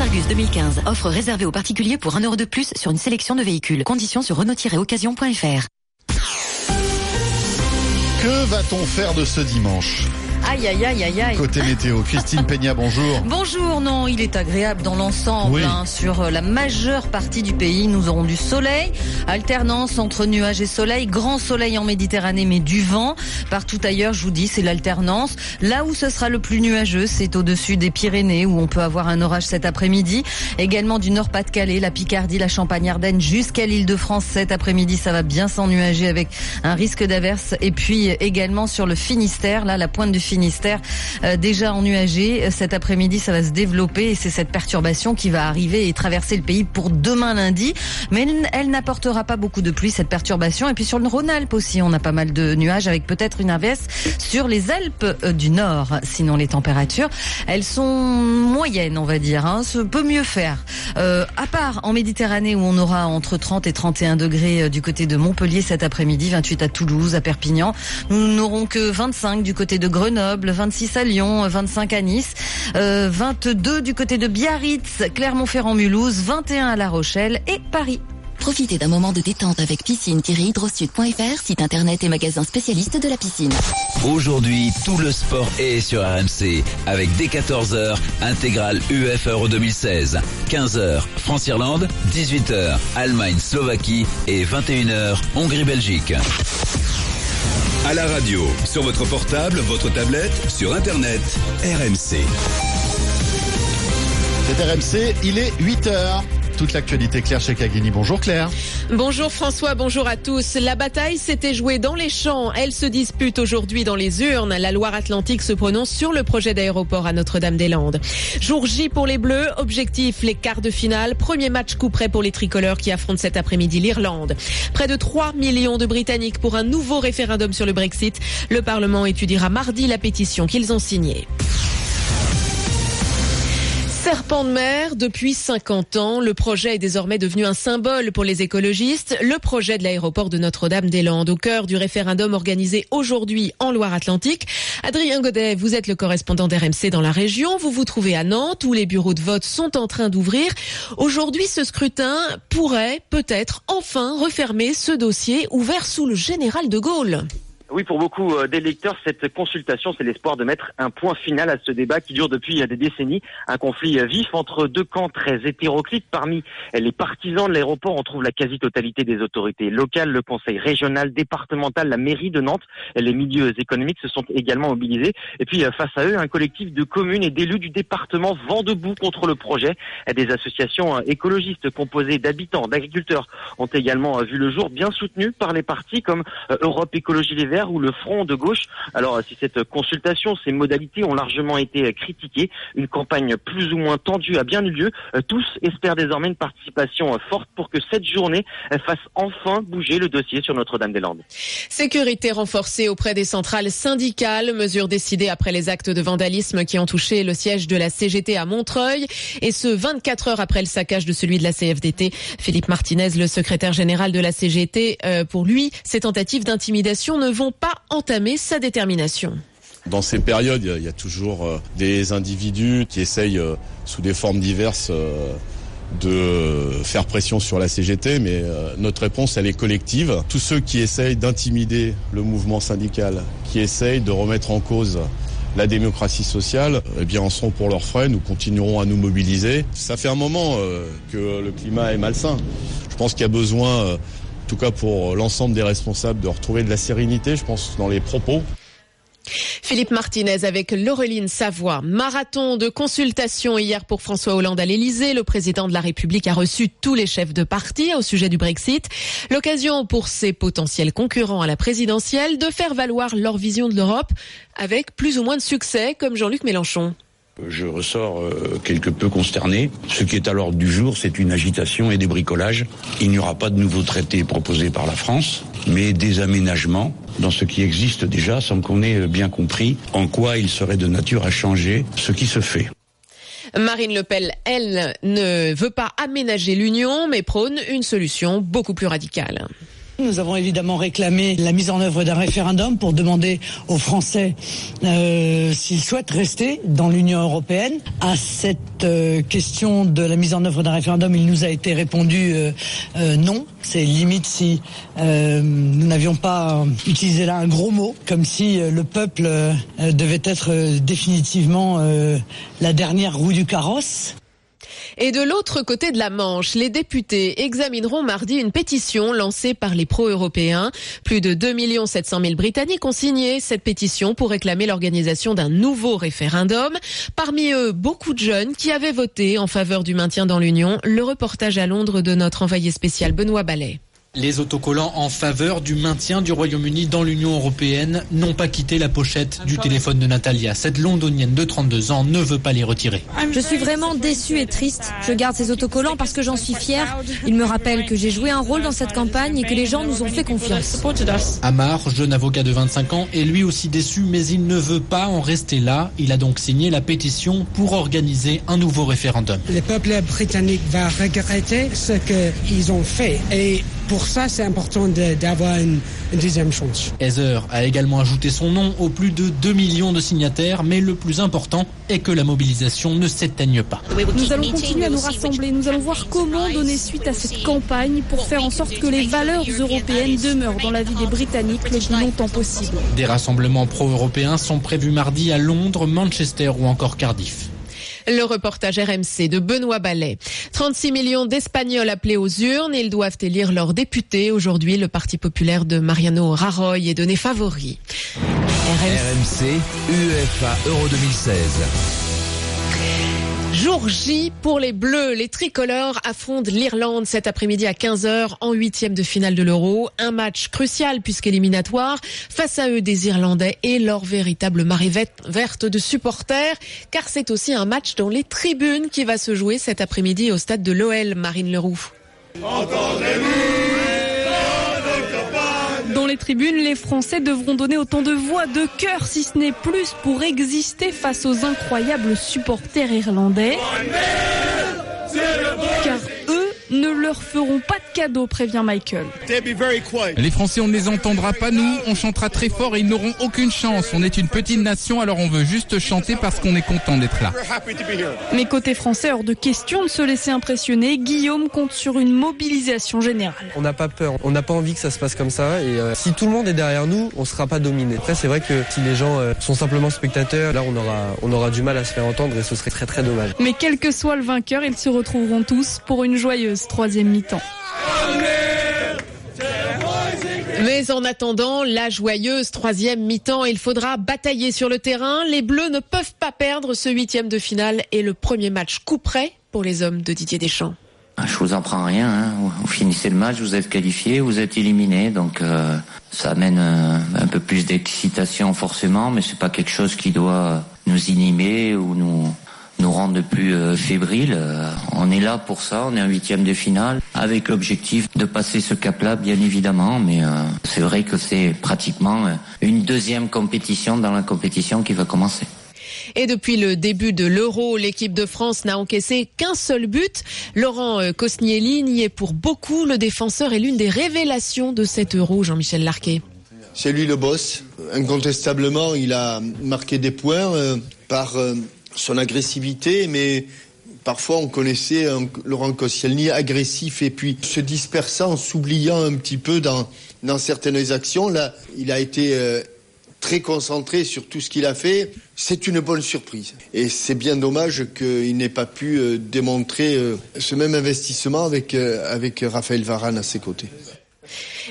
Argus 2015. Offre réservée aux particuliers pour 1 euro de plus sur une sélection de véhicules. Conditions sur renault-occasion.fr. Que va-t-on faire de ce dimanche? Aïe, aïe, aïe, aïe, aïe. Côté météo, Christine Peña, bonjour. Bonjour, non, il est agréable dans l'ensemble. Hein, sur la majeure partie du pays, nous aurons du soleil, alternance entre nuages et soleil, grand soleil en Méditerranée, mais du vent. Partout ailleurs, je vous dis, c'est l'alternance. Là où ce sera le plus nuageux, c'est au-dessus des Pyrénées, où on peut avoir un orage cet après-midi. Également du Nord-Pas-de-Calais, la Picardie, la Champagne-Ardenne, jusqu'à l'île de France cet après-midi. Ça va bien s'ennuager avec un risque d'averse. Et puis également sur le Finistère, là, la pointe du Finistère Finistère euh, déjà ennuagé. Cet après-midi, ça va se développer et c'est cette perturbation qui va arriver et traverser le pays pour demain lundi. Mais elle n'apportera pas beaucoup de pluie, cette perturbation. Et puis sur le Rhône-Alpes aussi, on a pas mal de nuages avec peut-être une averse sur les Alpes euh, du Nord. Sinon, les températures, elles sont moyennes, on va dire. Hein. Peut mieux faire. Euh, à part en Méditerranée où on aura entre 30 et 31 degrés du côté de Montpellier cet après-midi, 28 à Toulouse, à Perpignan. Nous n'aurons que 25 du côté de Grenoble 26 à Lyon, 25 à Nice, 22 euh, du côté de Biarritz, Clermont-Ferrand-Mulhouse, 21 à La Rochelle et Paris. Profitez d'un moment de détente avec piscine-hydrosud.fr, site internet et magasin spécialiste de la piscine. Aujourd'hui, tout le sport est sur RMC avec dès 14h, intégrale UF Euro 2016. 15h, France-Irlande, 18h, Allemagne-Slovaquie et 21h, Hongrie-Belgique. À la radio, sur votre portable, votre tablette, sur Internet, RMC. C'est RMC, il est 8h. Toute l'actualité, Claire Chekagini. Bonjour Claire. Bonjour François, bonjour à tous. La bataille s'était jouée dans les champs. Elle se dispute aujourd'hui dans les urnes. La Loire-Atlantique se prononce sur le projet d'aéroport à Notre-Dame-des-Landes. Jour J pour les Bleus. Objectif, les quarts de finale. Premier match coup près pour les tricolores qui affrontent cet après-midi l'Irlande. Près de 3 millions de Britanniques pour un nouveau référendum sur le Brexit. Le Parlement étudiera mardi la pétition qu'ils ont signée. Serpent de mer, depuis 50 ans, le projet est désormais devenu un symbole pour les écologistes. Le projet de l'aéroport de Notre-Dame-des-Landes, au cœur du référendum organisé aujourd'hui en Loire-Atlantique. Adrien Godet, vous êtes le correspondant d'RMC dans la région. Vous vous trouvez à Nantes, où les bureaux de vote sont en train d'ouvrir. Aujourd'hui, ce scrutin pourrait peut-être enfin refermer ce dossier ouvert sous le général de Gaulle. Oui, pour beaucoup euh, d'électeurs, cette consultation, c'est l'espoir de mettre un point final à ce débat qui dure depuis euh, des décennies. Un conflit euh, vif entre deux camps très hétéroclites. Parmi les partisans de l'aéroport, on trouve la quasi-totalité des autorités locales, le conseil régional, départemental, la mairie de Nantes. Les milieux économiques se sont également mobilisés. Et puis, face à eux, un collectif de communes et d'élus du département vent debout contre le projet. Des associations écologistes composées d'habitants, d'agriculteurs ont également vu le jour, bien soutenues par les partis comme Europe Écologie Les Verts ou le Front de gauche. Alors si cette consultation, ces modalités ont largement été critiquées, une campagne plus ou moins tendue a bien eu lieu. Euh, tous espèrent désormais une participation forte pour que cette journée fasse enfin bouger le dossier sur Notre-Dame-des-Landes. Sécurité renforcée auprès des centrales syndicales, mesure décidée après les actes de vandalisme qui ont touché le siège de la CGT à Montreuil et ce 24 heures après le saccage de celui de la CFDT. Philippe Martinez, le secrétaire général de la CGT, euh, pour lui, ces tentatives d'intimidation ne vont pas entamer sa détermination. Dans ces périodes, il y, a toujours euh, des individus qui essayent, euh, sous des formes diverses, euh, de faire pression sur la CGT, mais notre réponse, elle est collective. Tous ceux qui essayent d'intimider le mouvement syndical, qui essayent de remettre en cause la démocratie sociale, eh bien, en seront pour leurs frais. Nous continuerons à nous mobiliser. Ça fait un moment que le climat est malsain. Je pense qu'il y a besoin en tout cas pour l'ensemble des responsables, de retrouver de la sérénité, je pense, dans les propos. Philippe Martinez avec Laureline Savoie. Marathon de consultation hier pour François Hollande à l'Elysée. Le président de la République a reçu tous les chefs de parti au sujet du Brexit. L'occasion pour ses potentiels concurrents à la présidentielle de faire valoir leur vision de l'Europe avec plus ou moins de succès comme Jean-Luc Mélenchon. Je ressors euh, quelque peu consterné. Ce qui est à l'ordre du jour, c'est une agitation et des bricolages. Il n'y aura pas de nouveaux traités proposés par la France, mais des aménagements dans ce qui existe déjà sans qu'on ait bien compris en quoi il serait de nature à changer ce qui se fait. Marine Le Pen, elle, ne veut pas aménager l'Union, mais prône une solution beaucoup plus radicale. Nous avons évidemment réclamé la mise en œuvre d'un référendum pour demander aux Français euh, s'ils souhaitent rester dans l'Union européenne. À cette euh, question de la mise en œuvre d'un référendum, il nous a été répondu euh, non. C'est limite si nous n'avions pas utilisé là un gros mot, comme si le peuple devait être définitivement la dernière roue du carrosse. Et de l'autre côté de la Manche, les députés examineront mardi une pétition lancée par les pro-européens. Plus de 2 700 000 Britanniques ont signé cette pétition pour réclamer l'organisation d'un nouveau référendum. Parmi eux, beaucoup de jeunes qui avaient voté en faveur du maintien dans l'Union. Le reportage à Londres de notre envoyé spécial Benoît Ballet. Les autocollants en faveur du maintien du Royaume-Uni dans l'Union européenne n'ont pas quitté la pochette du téléphone de Natalia. Cette londonienne de 32 ans ne veut pas les retirer. Je suis vraiment déçue et triste. Je garde ces autocollants parce que j'en suis fière. Ils me rappellent que j'ai joué un rôle dans cette campagne et que les gens nous ont fait confiance. Amar, jeune avocat de 25 ans, est lui aussi déçu, mais il ne veut pas en rester là. Il a donc signé la pétition pour organiser un nouveau référendum. Le peuple britannique va regretter ce qu'ils ont fait et pour ça, c'est important d'avoir une, deuxième chance. Heather a également ajouté son nom aux plus de 2 millions de signataires, mais le plus important est que la mobilisation ne s'éteigne pas. Nous allons continuer à nous rassembler. Nous allons voir comment donner suite à cette campagne pour faire en sorte que les valeurs européennes demeurent dans la vie des Britanniques le plus longtemps possible. Des rassemblements pro-européens sont prévus mardi à Londres, Manchester ou encore Cardiff. Le reportage RMC de Benoît Ballet. 36 millions d'Espagnols appelés aux urnes. Ils doivent élire leurs députés. Aujourd'hui, le Parti populaire de Mariano Rajoy est donné favori. RMC, UEFA Euro 2016. Jour J pour les Bleus. Les tricolores affrontent l'Irlande cet après-midi à 15h en huitième de finale de l'Euro. Un match crucial puisqu'éliminatoire. Face à eux des Irlandais et leur véritable marée verte de supporters. Car c'est aussi un match dans les tribunes qui va se jouer cet après-midi au stade de l'OL, Marine Leroux. Les tribunes, les Français devront donner autant de voix, de cœur, si ce n'est plus, pour exister face aux incroyables supporters irlandais. Car ne leur feront pas de cadeau, prévient Michael. Les Français, on ne les entendra pas, nous, on chantera très fort et ils n'auront aucune chance. On est une petite nation, alors on veut juste chanter parce qu'on est content d'être là. Mais côté français, hors de question de se laisser impressionner, Guillaume compte sur une mobilisation générale. On n'a pas peur, on n'a pas envie que ça se passe comme ça et euh, si tout le monde est derrière nous, on ne sera pas dominé. Après, c'est vrai que si les gens euh, sont simplement spectateurs, là on aura, on aura du mal à se faire entendre et ce serait très très dommage. Mais quel que soit le vainqueur, ils se retrouveront tous pour une joyeuse troisième mi-temps. Mais en attendant la joyeuse troisième mi-temps, il faudra batailler sur le terrain. Les Bleus ne peuvent pas perdre ce huitième de finale et le premier match coup près pour les hommes de Didier Deschamps. Ah, je vous en prends rien. Hein. Vous finissez le match, vous êtes qualifié, vous êtes éliminé, donc euh, ça amène euh, un peu plus d'excitation forcément, mais c'est pas quelque chose qui doit nous inhiber ou nous nous rendre plus euh, fébriles. Euh, on est là pour ça, on est en huitième de finale, avec l'objectif de passer ce cap-là, bien évidemment, mais euh, c'est vrai que c'est pratiquement une deuxième compétition dans la compétition qui va commencer. Et depuis le début de l'Euro, l'équipe de France n'a encaissé qu'un seul but. Laurent Kosnieli n'y est pour beaucoup. Le défenseur est l'une des révélations de cet Euro, Jean-Michel Larquet. C'est lui le boss. Incontestablement, il a marqué des points par son agressivité, mais parfois on connaissait Laurent Koscielny agressif et puis se dispersant, s'oubliant un petit peu dans, dans certaines actions. Là, il a été euh, très concentré sur tout ce qu'il a fait. C'est une bonne surprise. Et c'est bien dommage qu'il n'ait pas pu euh, démontrer euh, ce même investissement avec, avec Raphaël Varane à ses côtés.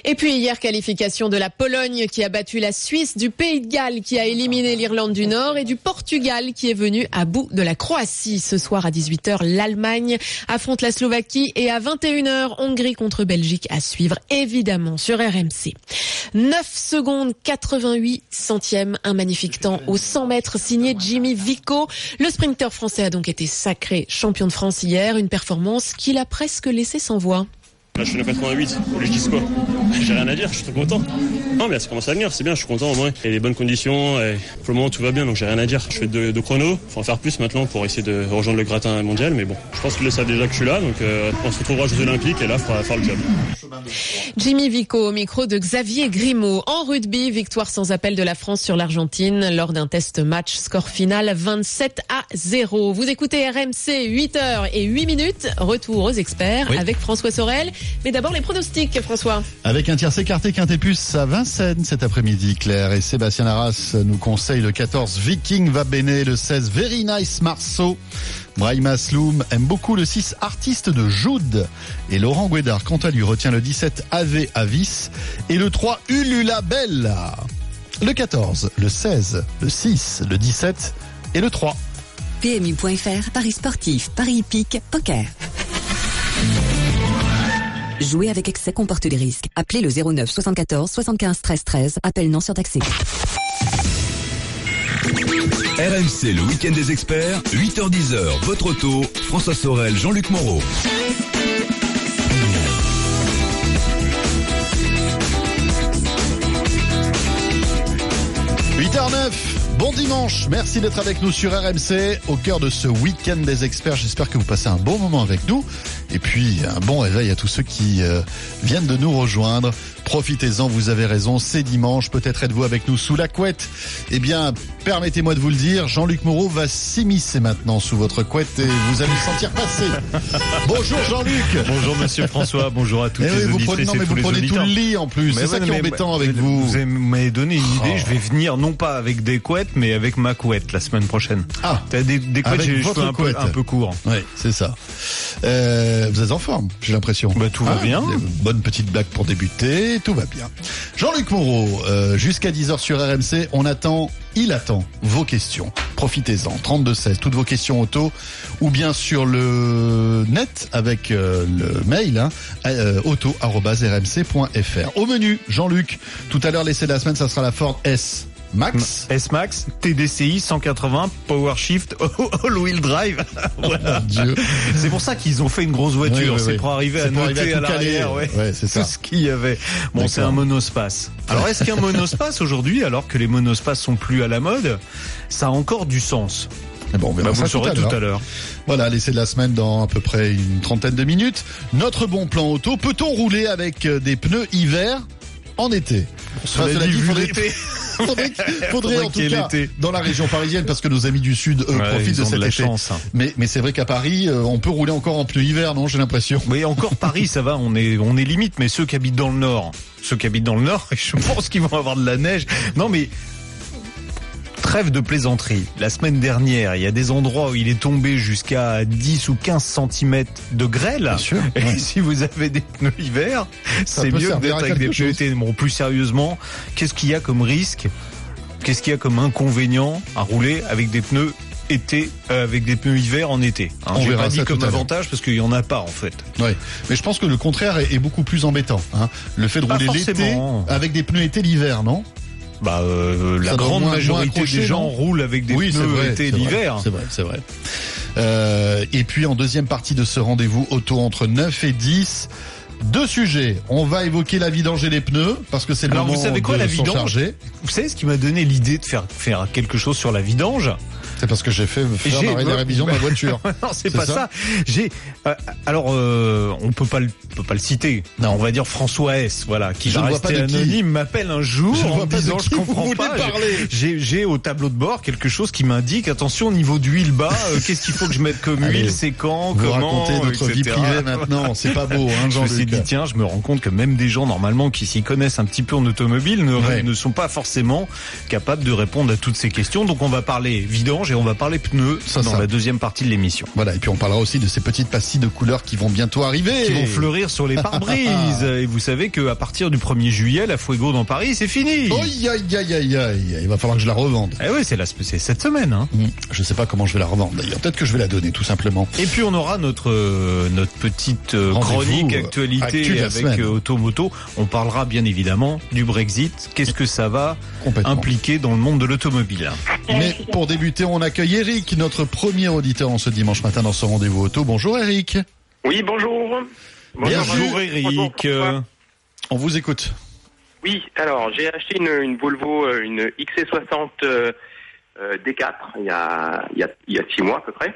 Et puis hier, qualification de la Pologne qui a battu la Suisse, du Pays de Galles qui a éliminé l'Irlande du Nord et du Portugal qui est venu à bout de la Croatie. Ce soir à 18h, l'Allemagne affronte la Slovaquie et à 21h, Hongrie contre Belgique à suivre évidemment sur RMC. 9 secondes 88 centièmes, un magnifique temps au 100 mètres signé Jimmy Vico. Le sprinter français a donc été sacré champion de France hier, une performance qu'il a presque laissé sans voix. Là, je suis le 88. Je dis quoi J'ai rien à dire, je suis très content. Non, mais ça commence à venir, c'est bien, je suis content au moins. Et les bonnes conditions, et pour le moment tout va bien, donc j'ai rien à dire. Je fais deux, deux chronos, faut en faire plus maintenant pour essayer de rejoindre le gratin mondial, mais bon, je pense qu'ils le savent déjà que je suis là, donc euh, on se retrouvera aux Jeux Olympiques et là, il faudra faire le job. Jimmy Vico au micro de Xavier Grimaud. En rugby, victoire sans appel de la France sur l'Argentine lors d'un test match. Score final 27 à 0. Vous écoutez RMC 8h et 8 minutes. Retour aux experts Oui. avec François Sorel. Mais d'abord les pronostics, François. Avec un tiercé écarté Quintet-Plus à Vincennes cet après-midi, Claire et Sébastien Arras nous conseillent le 14 Viking va Bene, le 16 Very Nice Marceau. Brahim Asloum aime beaucoup le 6 Artiste de Joude. Et Laurent Guédard, quant à lui, retient le 17 Ave Avis et le 3 Ulula Bella. Le 14, le 16, le 6, le 17 et le 3. PMU.fr, Paris sportif, Paris hippique, poker. Jouer avec excès comporte des risques. Appelez le 09 74 75 13 13. Appel non surtaxé. RMC, le week-end des experts, 8h10h, votre auto, François Sorel, Jean-Luc Moreau. 8h09, bon dimanche, merci d'être avec nous sur RMC au cœur de ce week-end des experts. J'espère que vous passez un bon moment avec nous et puis un bon réveil à tous ceux qui euh, viennent de nous rejoindre. Profitez-en, vous avez raison, c'est dimanche, peut-être êtes-vous avec nous sous la couette. Eh bien, permettez-moi de vous le dire, Jean-Luc Moreau va s'immiscer maintenant sous votre couette et vous allez le sentir passer. Bonjour Jean-Luc Bonjour Monsieur François, bonjour à toutes Eh les oui, vous prenez, non, et mais tous vous prenez tout le lit en plus, c'est ça qui est embêtant avec vous. vous. m'avez donné une idée, Oh. je vais venir non pas avec des couettes, mais avec ma couette la semaine prochaine. Ah, T'as des, des couettes, j'ai un peu, couette. un peu courts. Oui, c'est ça. Euh, vous êtes en forme, j'ai l'impression. Bah, tout va bien. des Bonne petite blague pour débuter, tout va bien. Jean-Luc Moreau, euh, jusqu'à 10h sur RMC, on attend, il attend vos questions. Profitez-en, 32-16, toutes vos questions auto, ou bien sur le net avec euh, le mail, hein, euh, auto.rmc.fr. Au menu, Jean-Luc, tout à l'heure, l'essai de la semaine, ça sera la Ford S. Max. S-Max, TDCI 180, Power Shift, All Wheel Drive. voilà. C'est pour ça qu'ils ont fait une grosse voiture. Oui, oui, c'est oui. pour arriver à pour noter arriver à tout l'arrière. Ouais. Ouais, c'est ça. Tout ce qu'il y avait. Bon, c'est un monospace. Alors, est-ce qu'un monospace aujourd'hui, alors que les monospaces sont plus à la mode, ça a encore du sens? Eh ben, on verra Bah, vous ça le saurez tout à l'heure. Voilà, l'essai de la semaine dans à peu près une trentaine de minutes. Notre bon plan auto, peut-on rouler avec euh, des pneus hiver? En été cela cela dit, dit, vu faudrait, l'été. faudrait, faudrait Faudrait en tout cas dans la région parisienne parce que nos amis du sud eux Ouais, profitent de ont de cet la été. chance, hein. Mais mais c'est vrai qu'à Paris, euh, on peut rouler encore en pneus hiver, non J'ai l'impression. Oui, encore Paris, ça va, on est, on est limite, mais ceux qui habitent dans le nord, ceux qui habitent dans le nord, je pense qu'ils vont avoir de la neige. Non, mais trêve de plaisanterie. La semaine dernière, il y a des endroits où il est tombé jusqu'à 10 ou 15 cm de grêle. sûr, Et ouais. si vous avez des pneus hiver, c'est mieux que d'être avec des pneus été. Bon, plus sérieusement, qu'est-ce qu'il y a comme risque? Qu'est-ce qu'il y a comme inconvénient à rouler avec des pneus été, euh, avec des pneus hiver en été? Hein, On verra pas dit ça comme avantage parce qu'il y en a pas en fait. Oui, mais je pense que le contraire est, est beaucoup plus embêtant. Hein. Le fait de Pas rouler l'été avec des pneus été l'hiver, non? Bah, euh, la grande moins- majorité des gens roulent avec des oui, pneus vrai, été l'hiver. C'est vrai, c'est vrai. Euh, et puis en deuxième partie de ce rendez-vous auto entre 9 et 10, deux sujets. On va évoquer la vidange et les pneus parce que c'est le Alors moment vous savez quoi de la vidange. Vous savez ce qui m'a donné l'idée de faire faire quelque chose sur la vidange? C'est parce que j'ai fait faire J'ai- ma, révision de ma voiture. non, c'est C'est pas ça ça. J'ai euh, alors euh, on peut pas le peut pas le citer. Non. on va dire François S. Voilà, qui Je va rester anonyme, m'appelle un jour Je en disant je comprends pas. parler. J'ai j'ai au tableau de bord quelque chose qui m'indique attention au niveau d'huile bas. euh, Qu'est-ce qu'il faut que je mette comme Allez, huile, c'est quand, Vous comment, racontez notre vie privée maintenant, c'est pas beau, hein, Je me suis dit, tiens, je me rends compte que même des gens normalement qui s'y connaissent un petit peu en automobile ne, Ouais. ne sont pas forcément capables de répondre à toutes ces questions. Donc on va parler vidange et on va parler pneus Ça, dans ça. la deuxième partie de l'émission. Voilà, et puis on parlera aussi de ces petites pastilles de couleurs qui vont bientôt arriver. Qui vont fleurir sur les pare-brises. et vous savez qu'à partir du 1er juillet, la Fuego dans Paris, c'est fini. Aïe, aïe, aïe, aïe, aïe. Il va falloir que je la revende. Eh oui, c'est la- c'est cette semaine. Hein. Hum, Je sais pas comment je vais la revendre d'ailleurs. Peut-être que je vais la donner tout simplement. Et puis on aura notre euh, notre petite euh, chronique euh, actualité actu avec euh, Automoto. On parlera bien évidemment du Brexit. Qu'est-ce que ça va impliquer dans le monde de l'automobile? Mais pour débuter, on accueille Eric, notre premier auditeur en ce dimanche matin dans ce rendez-vous auto. Bonjour Eric. Oui, bonjour. Bonjour Eric. On vous écoute. Oui, alors j'ai acheté une, une Volvo, euh, une XC60 euh, euh, D4 il y, a, il, y a, il y a six mois à peu près.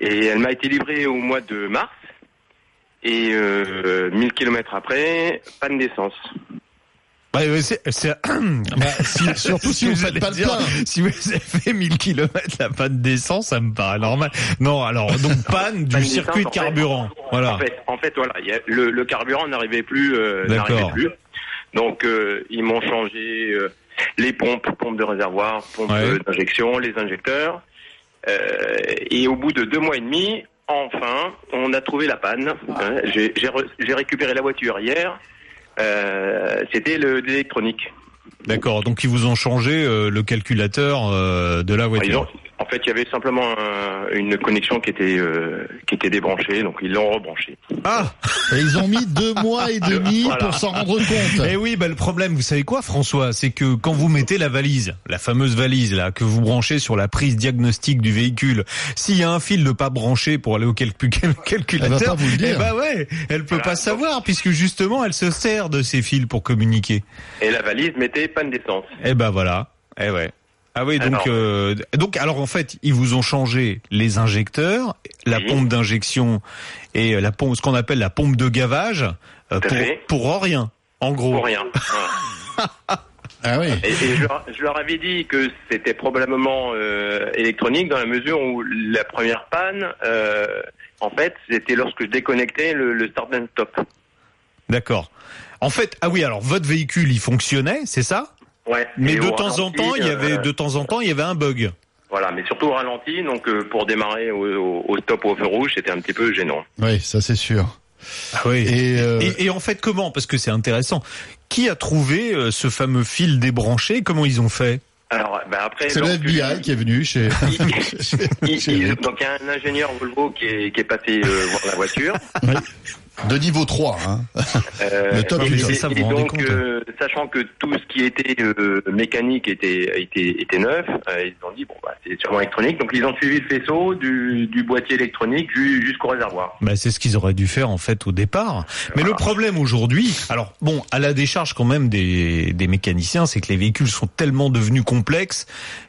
Et elle m'a été livrée au mois de mars. Et euh, 1000 km après, panne d'essence. Ouais, c'est, c'est- Bah, si- surtout si vous faites pas le plein. Si vous avez fait 1000 km la panne d'essence, ça me paraît normal. Non, alors donc panne du Panne circuit de d'essence, en fait. carburant. Voilà. En fait, en fait, voilà, il y a- le, le carburant n'arrivait plus, euh, D'accord. n'arrivait plus. Donc euh, ils m'ont changé euh, les pompes, pompes de réservoir, pompes Ouais. euh, d'injection, les injecteurs. Euh, et au bout de deux mois et demi, enfin, on a trouvé la panne. Hein, j'ai, j'ai re- j'ai récupéré la voiture hier. Euh, c'était le l'électronique. D'accord. Donc ils vous ont changé euh, le calculateur euh, de la voiture. Fait, il y avait simplement un- une connexion qui était euh, qui était débranchée, donc ils l'ont rebranchée. Ah Et ils ont mis deux mois et demi Voilà. pour s'en rendre compte. Eh oui, bah le problème, vous savez quoi, François, c'est que quand vous mettez la valise, la fameuse valise là, que vous branchez sur la prise diagnostique du véhicule, s'il y a un fil de pas branché pour aller au calcu- calculateur, Elle va pas vous le dire. eh bah ouais, elle peut pas savoir puisque justement elle se sert de ces fils pour communiquer. Et la valise mettait panne d'essence. Eh ben voilà. Eh ouais. Ah oui, donc euh, donc alors en fait, ils vous ont changé les injecteurs, la pompe d'injection et la pompe ce qu'on appelle la pompe de gavage euh, pour rien. En gros. Pour rien. Ah oui. Et, et je, leur, je leur avais dit que c'était probablement euh, électronique dans la mesure où la première panne, euh, en fait, c'était lorsque je déconnectais le, le start and stop. D'accord. En fait, ah oui, alors votre véhicule il fonctionnait, c'est ça? Ouais. Mais de temps en temps, il y avait euh, de temps en temps, il y avait un bug. Voilà, mais surtout au ralenti, donc euh, pour démarrer au, au- stop ou au feu rouge, c'était un petit peu gênant. Oui, ça c'est sûr. Ah oui. Et, euh, Et, et en fait, comment? Parce que c'est intéressant. Qui a trouvé euh, ce fameux fil débranché? Comment ils ont fait? Alors, ben après, c'est le FBI qui est venu chez. il- il- donc il y a un ingénieur Volvo qui est, qui est passé euh, voir la voiture. Oui. De niveau 3, hein. Euh, Le top et, du et- top. et donc, euh, sachant que tout ce qui était euh, mécanique était, était, était neuf, euh, ils ont dit bon bah c'est sûrement électronique. Donc ils ont suivi le faisceau du, du boîtier électronique ju- jusqu'au réservoir. Bah, c'est ce qu'ils auraient dû faire en fait au départ. Mais le problème aujourd'hui, alors bon, à la décharge quand même des, des mécaniciens, c'est que les véhicules sont tellement devenus complexes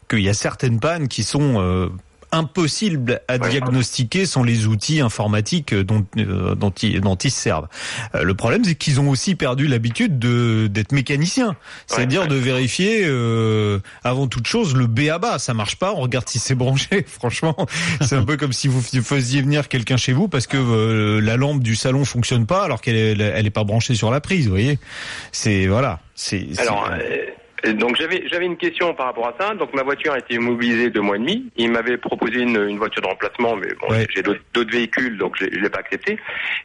qu'il y a certaines pannes qui sont euh, impossibles à diagnostiquer sans les outils informatiques dont, euh, dont, ils, dont ils servent. Euh, le problème, c'est qu'ils ont aussi perdu l'habitude de d'être mécaniciens, c'est-à-dire de vérifier euh, avant toute chose le B à bas. Ça marche pas, on regarde si c'est branché. Franchement, c'est un peu comme si vous faisiez venir quelqu'un chez vous parce que euh, la lampe du salon fonctionne pas alors qu'elle est, elle est pas branchée sur la prise. Vous voyez, c'est voilà, c'est c'est- Alors euh, donc j'avais j'avais une question par rapport à ça. Donc ma voiture a été immobilisée deux mois et demi. Il m'avait proposé une, une voiture de remplacement, mais bon j'ai d'autres véhicules, donc je l'ai pas accepté.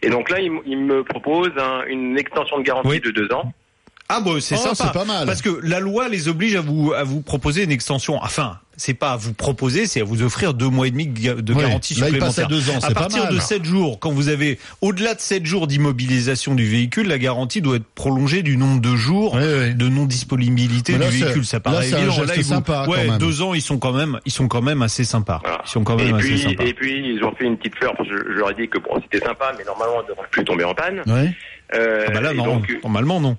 Et donc là il, me propose un- une extension de garantie de deux ans. Ah bon, c'est Oh, sympa. c'est pas mal. Parce que la loi les oblige à vous à vous proposer une extension. Enfin, c'est pas à vous proposer, c'est à vous offrir deux mois et demi de ga- de Oui, garantie là, il supplémentaire. passe à deux ans, à c'est pas partir mal. de sept jours, quand vous avez au-delà de sept jours d'immobilisation du véhicule, la garantie doit être prolongée du nombre de jours de non disponibilité là, du véhicule. Ça là, paraît un évident. geste ils vous- sympa, quand ouais, même. deux ans, ils sont quand même, ils sont quand même assez sympas. Ils sont quand même Et assez puis, sympas. et puis ils ont fait une petite fleur parce que je, je leur ai dit que bon c'était sympa, mais normalement on ne devrait plus tomber en panne. Ouais. Euh, Ah bah là, non, donc, normalement non.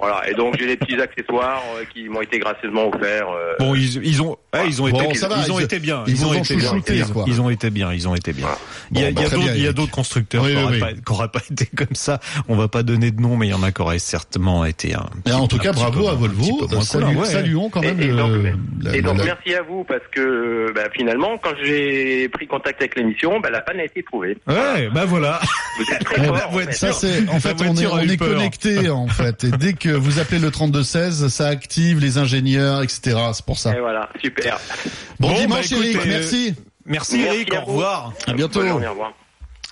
Voilà. Et donc j'ai des petits accessoires euh, qui m'ont été gracieusement offerts. euh, Bon, ils, ils ont, ils ont Bon, été, ça va, ils ont ils- été bien. ils ont ont été bien. chouchouté, Ils- quoi. Ils ont été bien. Ils ont été bien. Il y a, Bon, bah, il y a très d'autres, bien, il y a Eric. d'autres constructeurs Oui, qui oui, n'auraient oui. pas, qui auraient pas été comme ça. On va pas donner de nom, mais il y en a qui auraient certainement été un. Et en tout cas, un petit bravo peu- à Volvo. ouais. Saluons quand même Et- et le- donc- la- Et donc la- merci à vous parce que bah, finalement quand j'ai pris contact avec l'émission, bah, la panne a été trouvée. Ouais, bah voilà. Vous êtes très fort. en fait. ça c'est en fait on est, voiture a on eu est peur. connecté en fait et dès que vous appelez le 3216 ça active les ingénieurs etc c'est pour ça Et voilà, super. bon, Bon, dimanche bah, Eric merci Merci, Merci Eric. Au revoir. à bientôt Bonne journée, au revoir.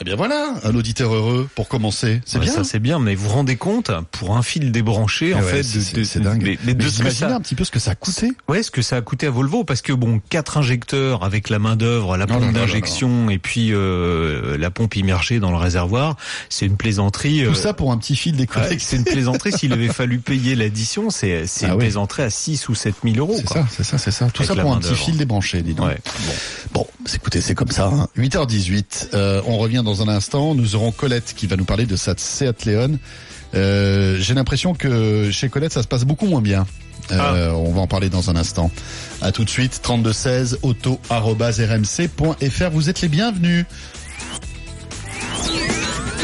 Et bien voilà un auditeur heureux pour commencer c'est Ouais, bien Ça c'est bien, mais vous vous rendez compte pour un fil débranché en Eh ouais, fait, c'est- dingue. mais- mais de Mais ce vous que imaginez ça- un petit peu ce que ça a coûté Ouais, ce que ça a coûté à Volvo parce que bon, quatre injecteurs avec la main d'œuvre, la pompe d'injection et puis euh, la pompe immergée dans le réservoir, c'est une plaisanterie. tout euh, ça pour un petit fil ouais, déconnecté c'est une plaisanterie. S'il avait fallu payer l'addition, c'est c'est Ah une plaisanterie à 6 ou 7 000 euros. c'est ça c'est ça c'est ça tout Avec ça pour un petit fil débranché dis donc Ouais. bon c'est- écoutez c'est comme ça hein. 8h18 euh, on revient dans dans un instant. Nous aurons Colette qui va nous parler de sa Seat Leon. Euh, J'ai l'impression que chez Colette, ça se passe beaucoup moins bien. Euh, On va en parler dans un instant. À tout de suite, 3216 auto-rmc.fr. Vous êtes les bienvenus.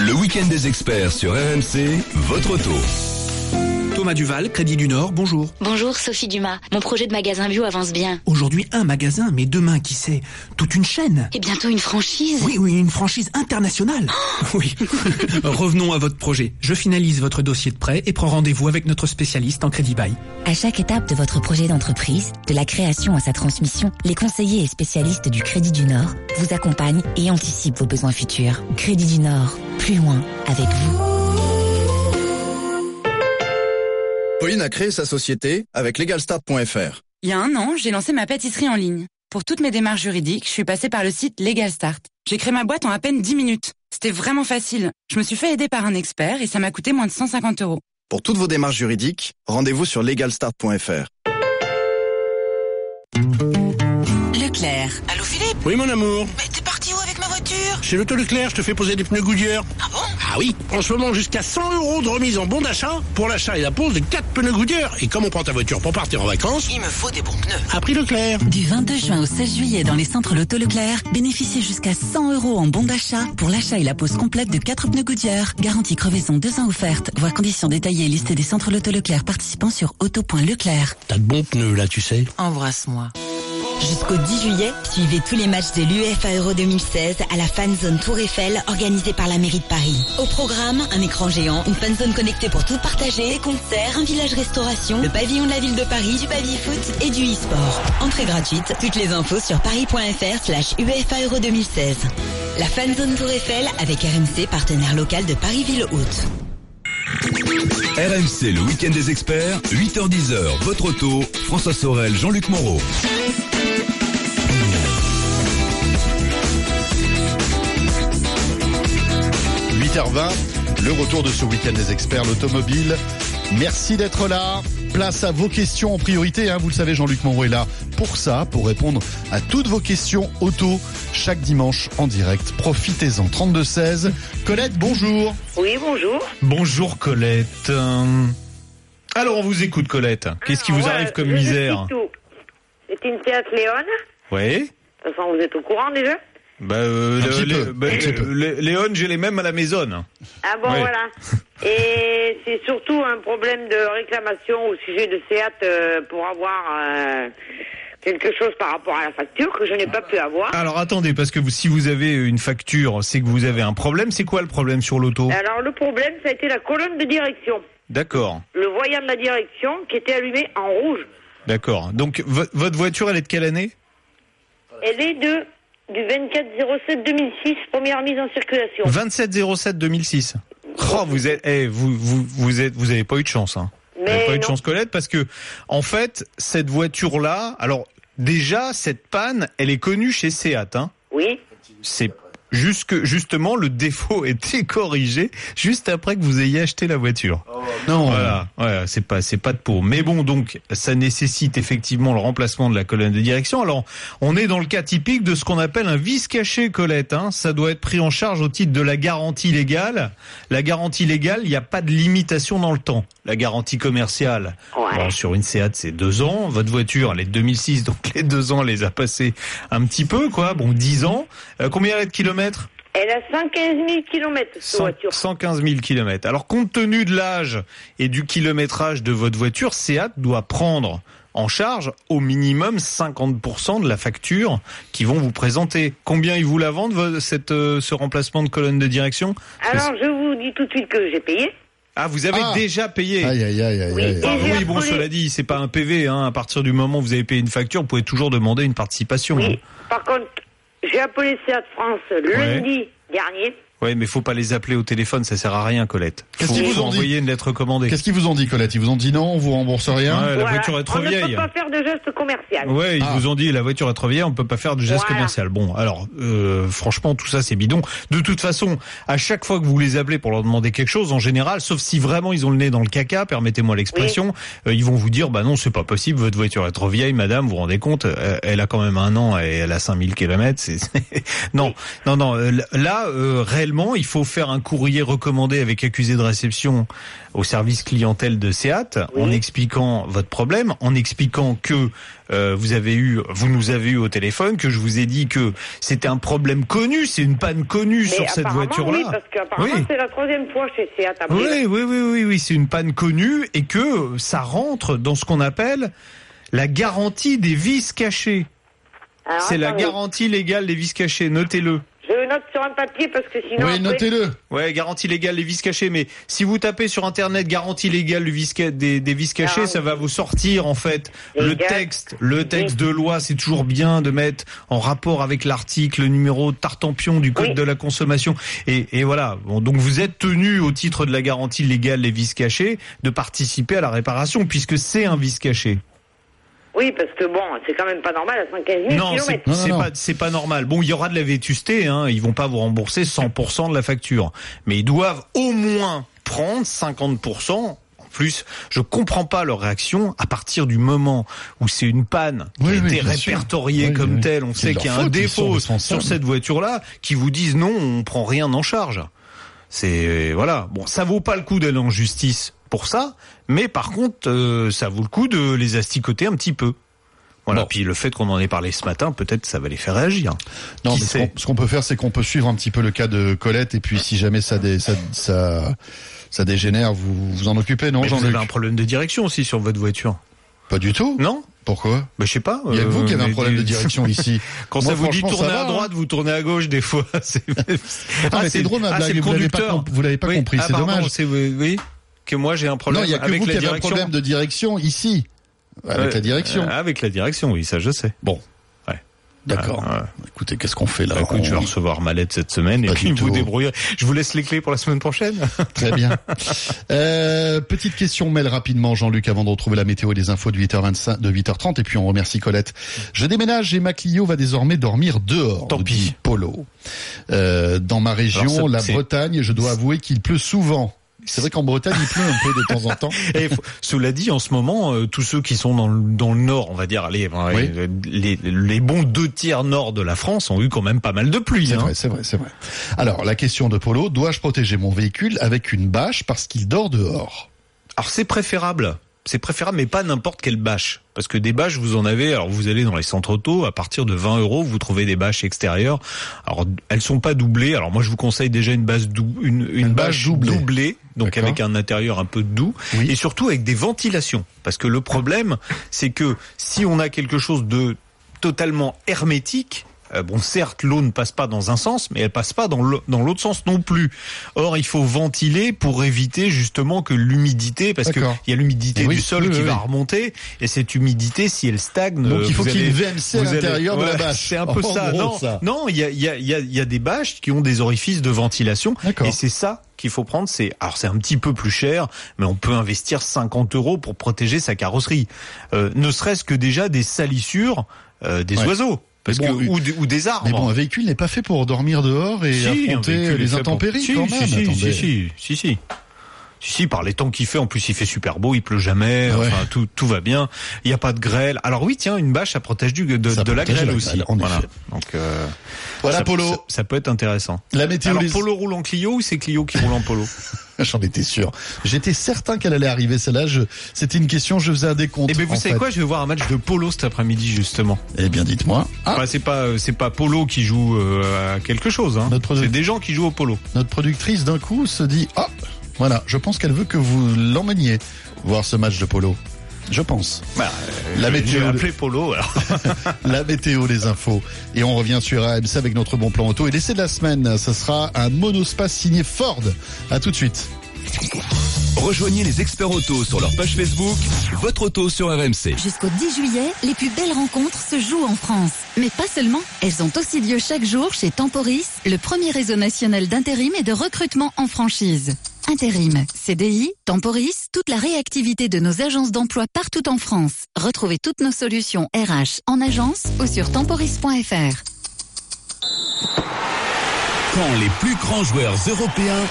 Le week-end des experts sur RMC, votre auto. Thomas Duval, Crédit du Nord, bonjour. Bonjour Sophie Dumas, mon projet de magasin bio avance bien. Aujourd'hui un magasin, mais demain qui sait? Toute une chaîne. Et bientôt une franchise Oui, oui, une franchise internationale. oui. Revenons à votre projet. Je finalise votre dossier de prêt et prends rendez-vous avec notre spécialiste en crédit bail. À chaque étape de votre projet d'entreprise, de la création à sa transmission, les conseillers et spécialistes du Crédit du Nord vous accompagnent et anticipent vos besoins futurs. Crédit du Nord, plus loin avec vous. Pauline a créé sa société avec legalstart.fr. Il y a un an, j'ai lancé ma pâtisserie en ligne. Pour toutes mes démarches juridiques, je suis passée par le site LegalStart. J'ai créé ma boîte en à peine 10 minutes. C'était vraiment facile. Je me suis fait aider par un expert et ça m'a coûté moins de 150 euros. Pour toutes vos démarches juridiques, rendez-vous sur legalstart.fr. Leclerc. Allô Philippe? Oui mon amour. Mais t'es parti où voiture Chez l'auto Leclerc, je te fais poser des pneus Goodyear. Ah bon? Ah oui, en ce moment jusqu'à 100 euros de remise en bon d'achat pour l'achat et la pose de 4 pneus Goodyear. Et comme on prend ta voiture pour partir en vacances, Il me faut des bons pneus. à prix Leclerc. Du 22 juin au 16 juillet dans les centres Loto Leclerc, bénéficiez jusqu'à 100 euros en bon d'achat pour l'achat et la pose complète de 4 pneus Goodyear. Garantie crevaison 2 ans offerte. Voir conditions détaillées et liste des centres Loto Leclerc participants sur auto.leclerc. T'as de bons pneus là, tu sais. Embrasse-moi. Jusqu'au 10 juillet, suivez tous les matchs de l'UEFA Euro 2016 à la Fan Zone Tour Eiffel organisée par la mairie de Paris. Au programme, un écran géant, une fan zone connectée pour tout partager, des concerts, un village restauration, le pavillon de la ville de Paris, du baby foot et du e-sport. Entrée gratuite, toutes les infos sur paris.fr slash UEFA Euro 2016. La Fan Zone Tour Eiffel avec RMC, partenaire local de Paris-Ville Haute. RMC, le week-end des experts, 8h10h, votre auto, François Sorel, Jean-Luc Moreau. 8h20, le retour de ce week-end des experts, l'automobile. Merci d'être là. Place à vos questions en priorité. hein. Vous le savez, Jean-Luc Monroe est là pour ça, pour répondre à toutes vos questions auto chaque dimanche en direct. Profitez-en. 32-16. Colette, bonjour. Oui, bonjour. Bonjour Colette. Euh, Alors on vous écoute Colette. Qu'est-ce qui vous Ouais, arrive comme je vous misère. C'est une Seat Léon. Oui. De toute façon, vous êtes au courant déjà Bah, euh, Un le- petit les- peu, bah, un petit euh, Léon, j'ai les mêmes à la maison. Ah bon, Oui. voilà. Et c'est surtout un problème de réclamation au sujet de Seat euh, pour avoir euh, quelque chose par rapport à la facture que je n'ai pas pu avoir. Alors attendez, parce que vous, si vous avez une facture, c'est que vous avez un problème. C'est quoi le problème sur l'auto? Alors le problème, ça a été la colonne de direction. D'accord, Le voyant de la direction qui était allumé en rouge. d'accord. Donc vo- votre voiture, elle est de quelle année? Elle est de du 24-07-2006, première mise en circulation. 27 07 2006. Oh, vous êtes, eh, vous, vous, vous êtes, vous avez pas eu de chance, hein. Vous avez pas eu de chance, Colette, parce que, en fait, cette voiture-là, alors, déjà, cette panne, elle est connue chez Seat, hein. Oui. C'est jusque, justement, le défaut était corrigé juste après que vous ayez acheté la voiture. Non. Voilà, ouais, c'est pas, c'est pas de peau. Mais bon, donc, ça nécessite effectivement le remplacement de la colonne de direction. Alors, on est dans le cas typique de ce qu'on appelle un vice caché, Colette. Hein. Ça doit être pris en charge au titre de la garantie légale. La garantie légale, il n'y a pas de limitation dans le temps. La garantie commerciale, bon, sur une Seat, c'est deux ans. Votre voiture, elle est de 2006, donc les deux ans, elle les a passés un petit peu, quoi. Bon, dix ans. Euh, combien elle a de kilomètres Elle a 115 000 km, cette 100 voiture. 115 000 kilomètres. Alors, compte tenu de l'âge et du kilométrage de votre voiture, Seat doit prendre en charge au minimum 50% de la facture qu'ils vont vous présenter. Combien ils vous la vendent, cette, euh, ce remplacement de colonne de direction? Alors, je vous dis tout de suite que j'ai payé. Ah, vous avez Ah. déjà payé Aïe, aïe, aïe, aïe, Oui, aïe. Ah oui, bon, cela dit, c'est pas un PV. Hein. À partir du moment où vous avez payé une facture, vous pouvez toujours demander une participation. hein. Par contre, j'ai appelé Seat France Ouais. lundi dernier. Ouais, mais faut pas les appeler au téléphone, ça sert à rien, Colette. Qu'est-ce Faut- qu'ils vous faut ont dit envoyer une lettre commandée. Qu'est-ce qu'ils vous ont dit, Colette? Ils vous ont dit non, on vous rembourse rien? Ouais, la Voilà. voiture est trop on ne vieille. peut pas faire de gestes commerciaux. Ouais, ils Ah. vous ont dit la voiture est trop vieille, on peut pas faire de geste Voilà. commercial. Bon, alors euh, franchement tout ça c'est bidon. De toute façon, à chaque fois que vous les appelez pour leur demander quelque chose, en général, sauf si vraiment ils ont le nez dans le caca, permettez-moi l'expression, euh, ils vont vous dire bah non c'est pas possible, votre voiture est trop vieille, madame, vous vous rendez compte, euh, elle a quand même un an et elle a 5000 kilomètres. C'est c'est- non, non, non. euh, Là, euh, il faut faire un courrier recommandé avec accusé de réception au service clientèle de Seat en expliquant votre problème, en expliquant que euh, vous avez eu, vous nous avez eu au téléphone, que je vous ai dit que c'était un problème connu, c'est une panne connue Mais sur cette voiture-là. Oui, parce qu'apparemment, Oui. c'est la troisième fois chez Seat. après. Oui, oui, oui, oui, oui, c'est une panne connue et que ça rentre dans ce qu'on appelle la garantie des vis cachés. C'est la garantie légale des vis cachés, notez-le. Je note sur un papier parce que sinon. après- Ouais, garantie légale des vis cachés. Mais si vous tapez sur internet garantie légale du des, des vis cachés, ça va vous sortir en fait le texte, le texte de loi. C'est toujours bien de mettre en rapport avec l'article, le numéro tartampion du code de la consommation. Et, et voilà. Bon, donc vous êtes tenu au titre de la garantie légale des vis cachés de participer à la réparation puisque c'est un vis caché. Oui, parce que bon, c'est quand même pas normal à 115 000 Non, c'est kilomètres. c'est pas c'est pas normal. Bon, il y aura de la vétusté, hein. Ils vont pas vous rembourser 100% de la facture, mais ils doivent au moins prendre 50%. En plus, je comprends pas leur réaction à partir du moment où c'est une panne qui Oui, a été répertoriée Oui, comme oui. telle. On sait qu'il y a un défaut sur cette voiture-là qui vous disent non, on prend rien en charge. C'est voilà. Bon, ça vaut pas le coup d'aller en justice pour ça, mais par contre, euh, ça vaut le coup de les asticoter un petit peu. Voilà. Puis le fait qu'on en ait parlé ce matin, peut-être ça va les faire réagir. Non, Qui mais ce qu'on- peut faire, c'est qu'on peut suivre un petit peu le cas de Colette, et puis si jamais ça, dé- ça, ça, ça dégénère, vous vous en occupez, non, Mais vous avez un problème de direction aussi sur votre voiture. Pas du tout. Non Pourquoi? Bah, Je sais pas. Il y a que vous qui avez un mais problème des- de direction ici. Quand Moi, ça vous dit tourner à droite, vous tournez à gauche des fois. C'est c'est drôle, ma blague, le vous l'avez pas conducteur. comp- vous l'avez pas Oui. compris, Ah, c'est dommage. oui, que moi j'ai un problème non, il y a que avec vous la qui avez un problème de direction ici. Avec la direction. euh, avec la direction, oui, ça je sais. Bon. Ouais. D'accord. Écoutez, qu'est-ce qu'on fait là Bah, écoute, je vais On- recevoir ma lettre cette semaine et puis vous débrouillez. Je vous laisse les clés pour la semaine prochaine. Très bien. Euh, petite question mail rapidement, Jean-Luc, avant de retrouver la météo et les infos de 8h25, de 8h30, et puis on remercie Colette. Je déménage et ma Clio va désormais dormir dehors. Tant pis. Polo. Euh, dans ma région, ça, la Bretagne, je dois avouer qu'il pleut souvent. C'est vrai qu'en Bretagne, il pleut un peu de temps en temps. Et cela dit, en ce moment, euh, tous ceux qui sont dans le, dans le nord, on va dire, allez, Oui. euh, les, les bons deux tiers nord de la France ont eu quand même pas mal de pluie. C'est hein. vrai, c'est vrai, c'est vrai. Alors, la question de Polo, dois-je protéger mon véhicule avec une bâche parce qu'il dort dehors? Alors c'est préférable. C'est préférable, mais pas n'importe quelle bâche. Parce que des bâches, vous en avez, alors vous allez dans les centres auto, à partir de 20 euros, vous trouvez des bâches extérieures. Alors, elles sont pas doublées. Alors moi, je vous conseille déjà une base dou une, une, bâche, doublée. donc avec un intérieur un peu doux, et surtout avec des ventilations. Parce que le problème, c'est que si on a quelque chose de totalement hermétique, euh, bon, certes, l'eau ne passe pas dans un sens, mais elle passe pas dans l'au- dans l'autre sens non plus. Or, il faut ventiler pour éviter justement que l'humidité, parce que D'accord. il y a l'humidité oui, du sol oui, qui oui, va remonter, et cette humidité, si elle stagne, Donc, euh, il faut qu'il y ait VMC à l'intérieur de la bâche. C'est un peu ça. gros, non, ça. non, il y a, y, a, y, a, y a des bâches qui ont des orifices de ventilation, et c'est ça qu'il faut prendre. C'est alors c'est un petit peu plus cher, mais on peut investir 50 euros pour protéger sa carrosserie. Euh, ne serait-ce que déjà des salissures euh, des Ouais. oiseaux. Parce bon, que, ou, des- ou des arbres. Mais bon, un véhicule n'est pas fait pour dormir dehors et Si, affronter les fait pour- intempéries Si, quand même. Si, si, si, si, si. Si, si, par les temps qu'il fait, en plus il fait super beau, il pleut jamais, Ouais. enfin tout, tout va bien. Il n'y a pas de grêle. Alors oui, tiens, une bâche, ça protège du, de, de la grêle la aussi. grêle, voilà. Donc euh, Voilà, ça, Polo. Ça, ça peut être intéressant. La météo Alors Polo roule en Clio ou c'est Clio qui roule en Polo? J'en étais sûr. J'étais certain qu'elle allait arriver celle-là. Je... C'était une question, je faisais un décompte. Eh ben vous savez fait. quoi, je vais voir un match de Polo cet après-midi justement. Eh bien, dites-moi. Ah, Enfin, c'est pas euh, c'est pas Polo qui joue euh, à quelque chose. Hein. Notre- C'est des gens qui jouent au Polo. notre productrice d'un coup se dit ah voilà, je pense qu'elle veut que vous l'emmeniez voir ce match de polo. Je pense. Bah, La je- météo je vais de- appeler Polo. Alors. La météo, les infos. Et on revient sur AMC avec notre bon plan auto. Et l'essai de la semaine, ça sera un monospace signé Ford. À tout de suite. Rejoignez les experts auto sur leur page Facebook, votre auto sur RMC. Jusqu'au 10 juillet, les plus belles rencontres se jouent en France. Mais pas seulement, elles ont aussi lieu chaque jour chez Temporis, le premier réseau national d'intérim et de recrutement en franchise. Intérim, CDI, Temporis, toute la réactivité de nos agences d'emploi partout en France. Retrouvez toutes nos solutions RH en agence ou sur temporis.fr. Quand les plus grands joueurs européens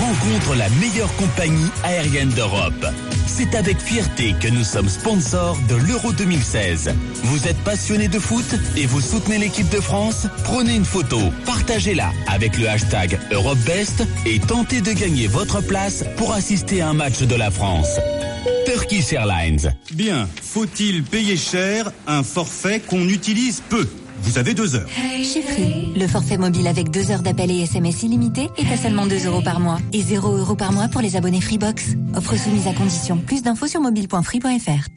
rencontrent la meilleure compagnie aérienne d'Europe. C'est avec fierté que nous sommes sponsors de l'Euro 2016. Vous êtes passionné de foot et vous soutenez l'équipe de France? Prenez une photo, partagez-la avec le hashtag EuropeBest et tentez de gagner votre place pour assister à un match de la France. Turkish Airlines. Bien, faut-il payer cher un forfait qu'on utilise peu? Vous avez deux heures. Chez Free, le forfait mobile avec deux heures d'appel et SMS illimité est à seulement 2 euros par mois et 0 euros par mois pour les abonnés Freebox. Offre soumise à condition. Plus d'infos sur mobile.free.fr.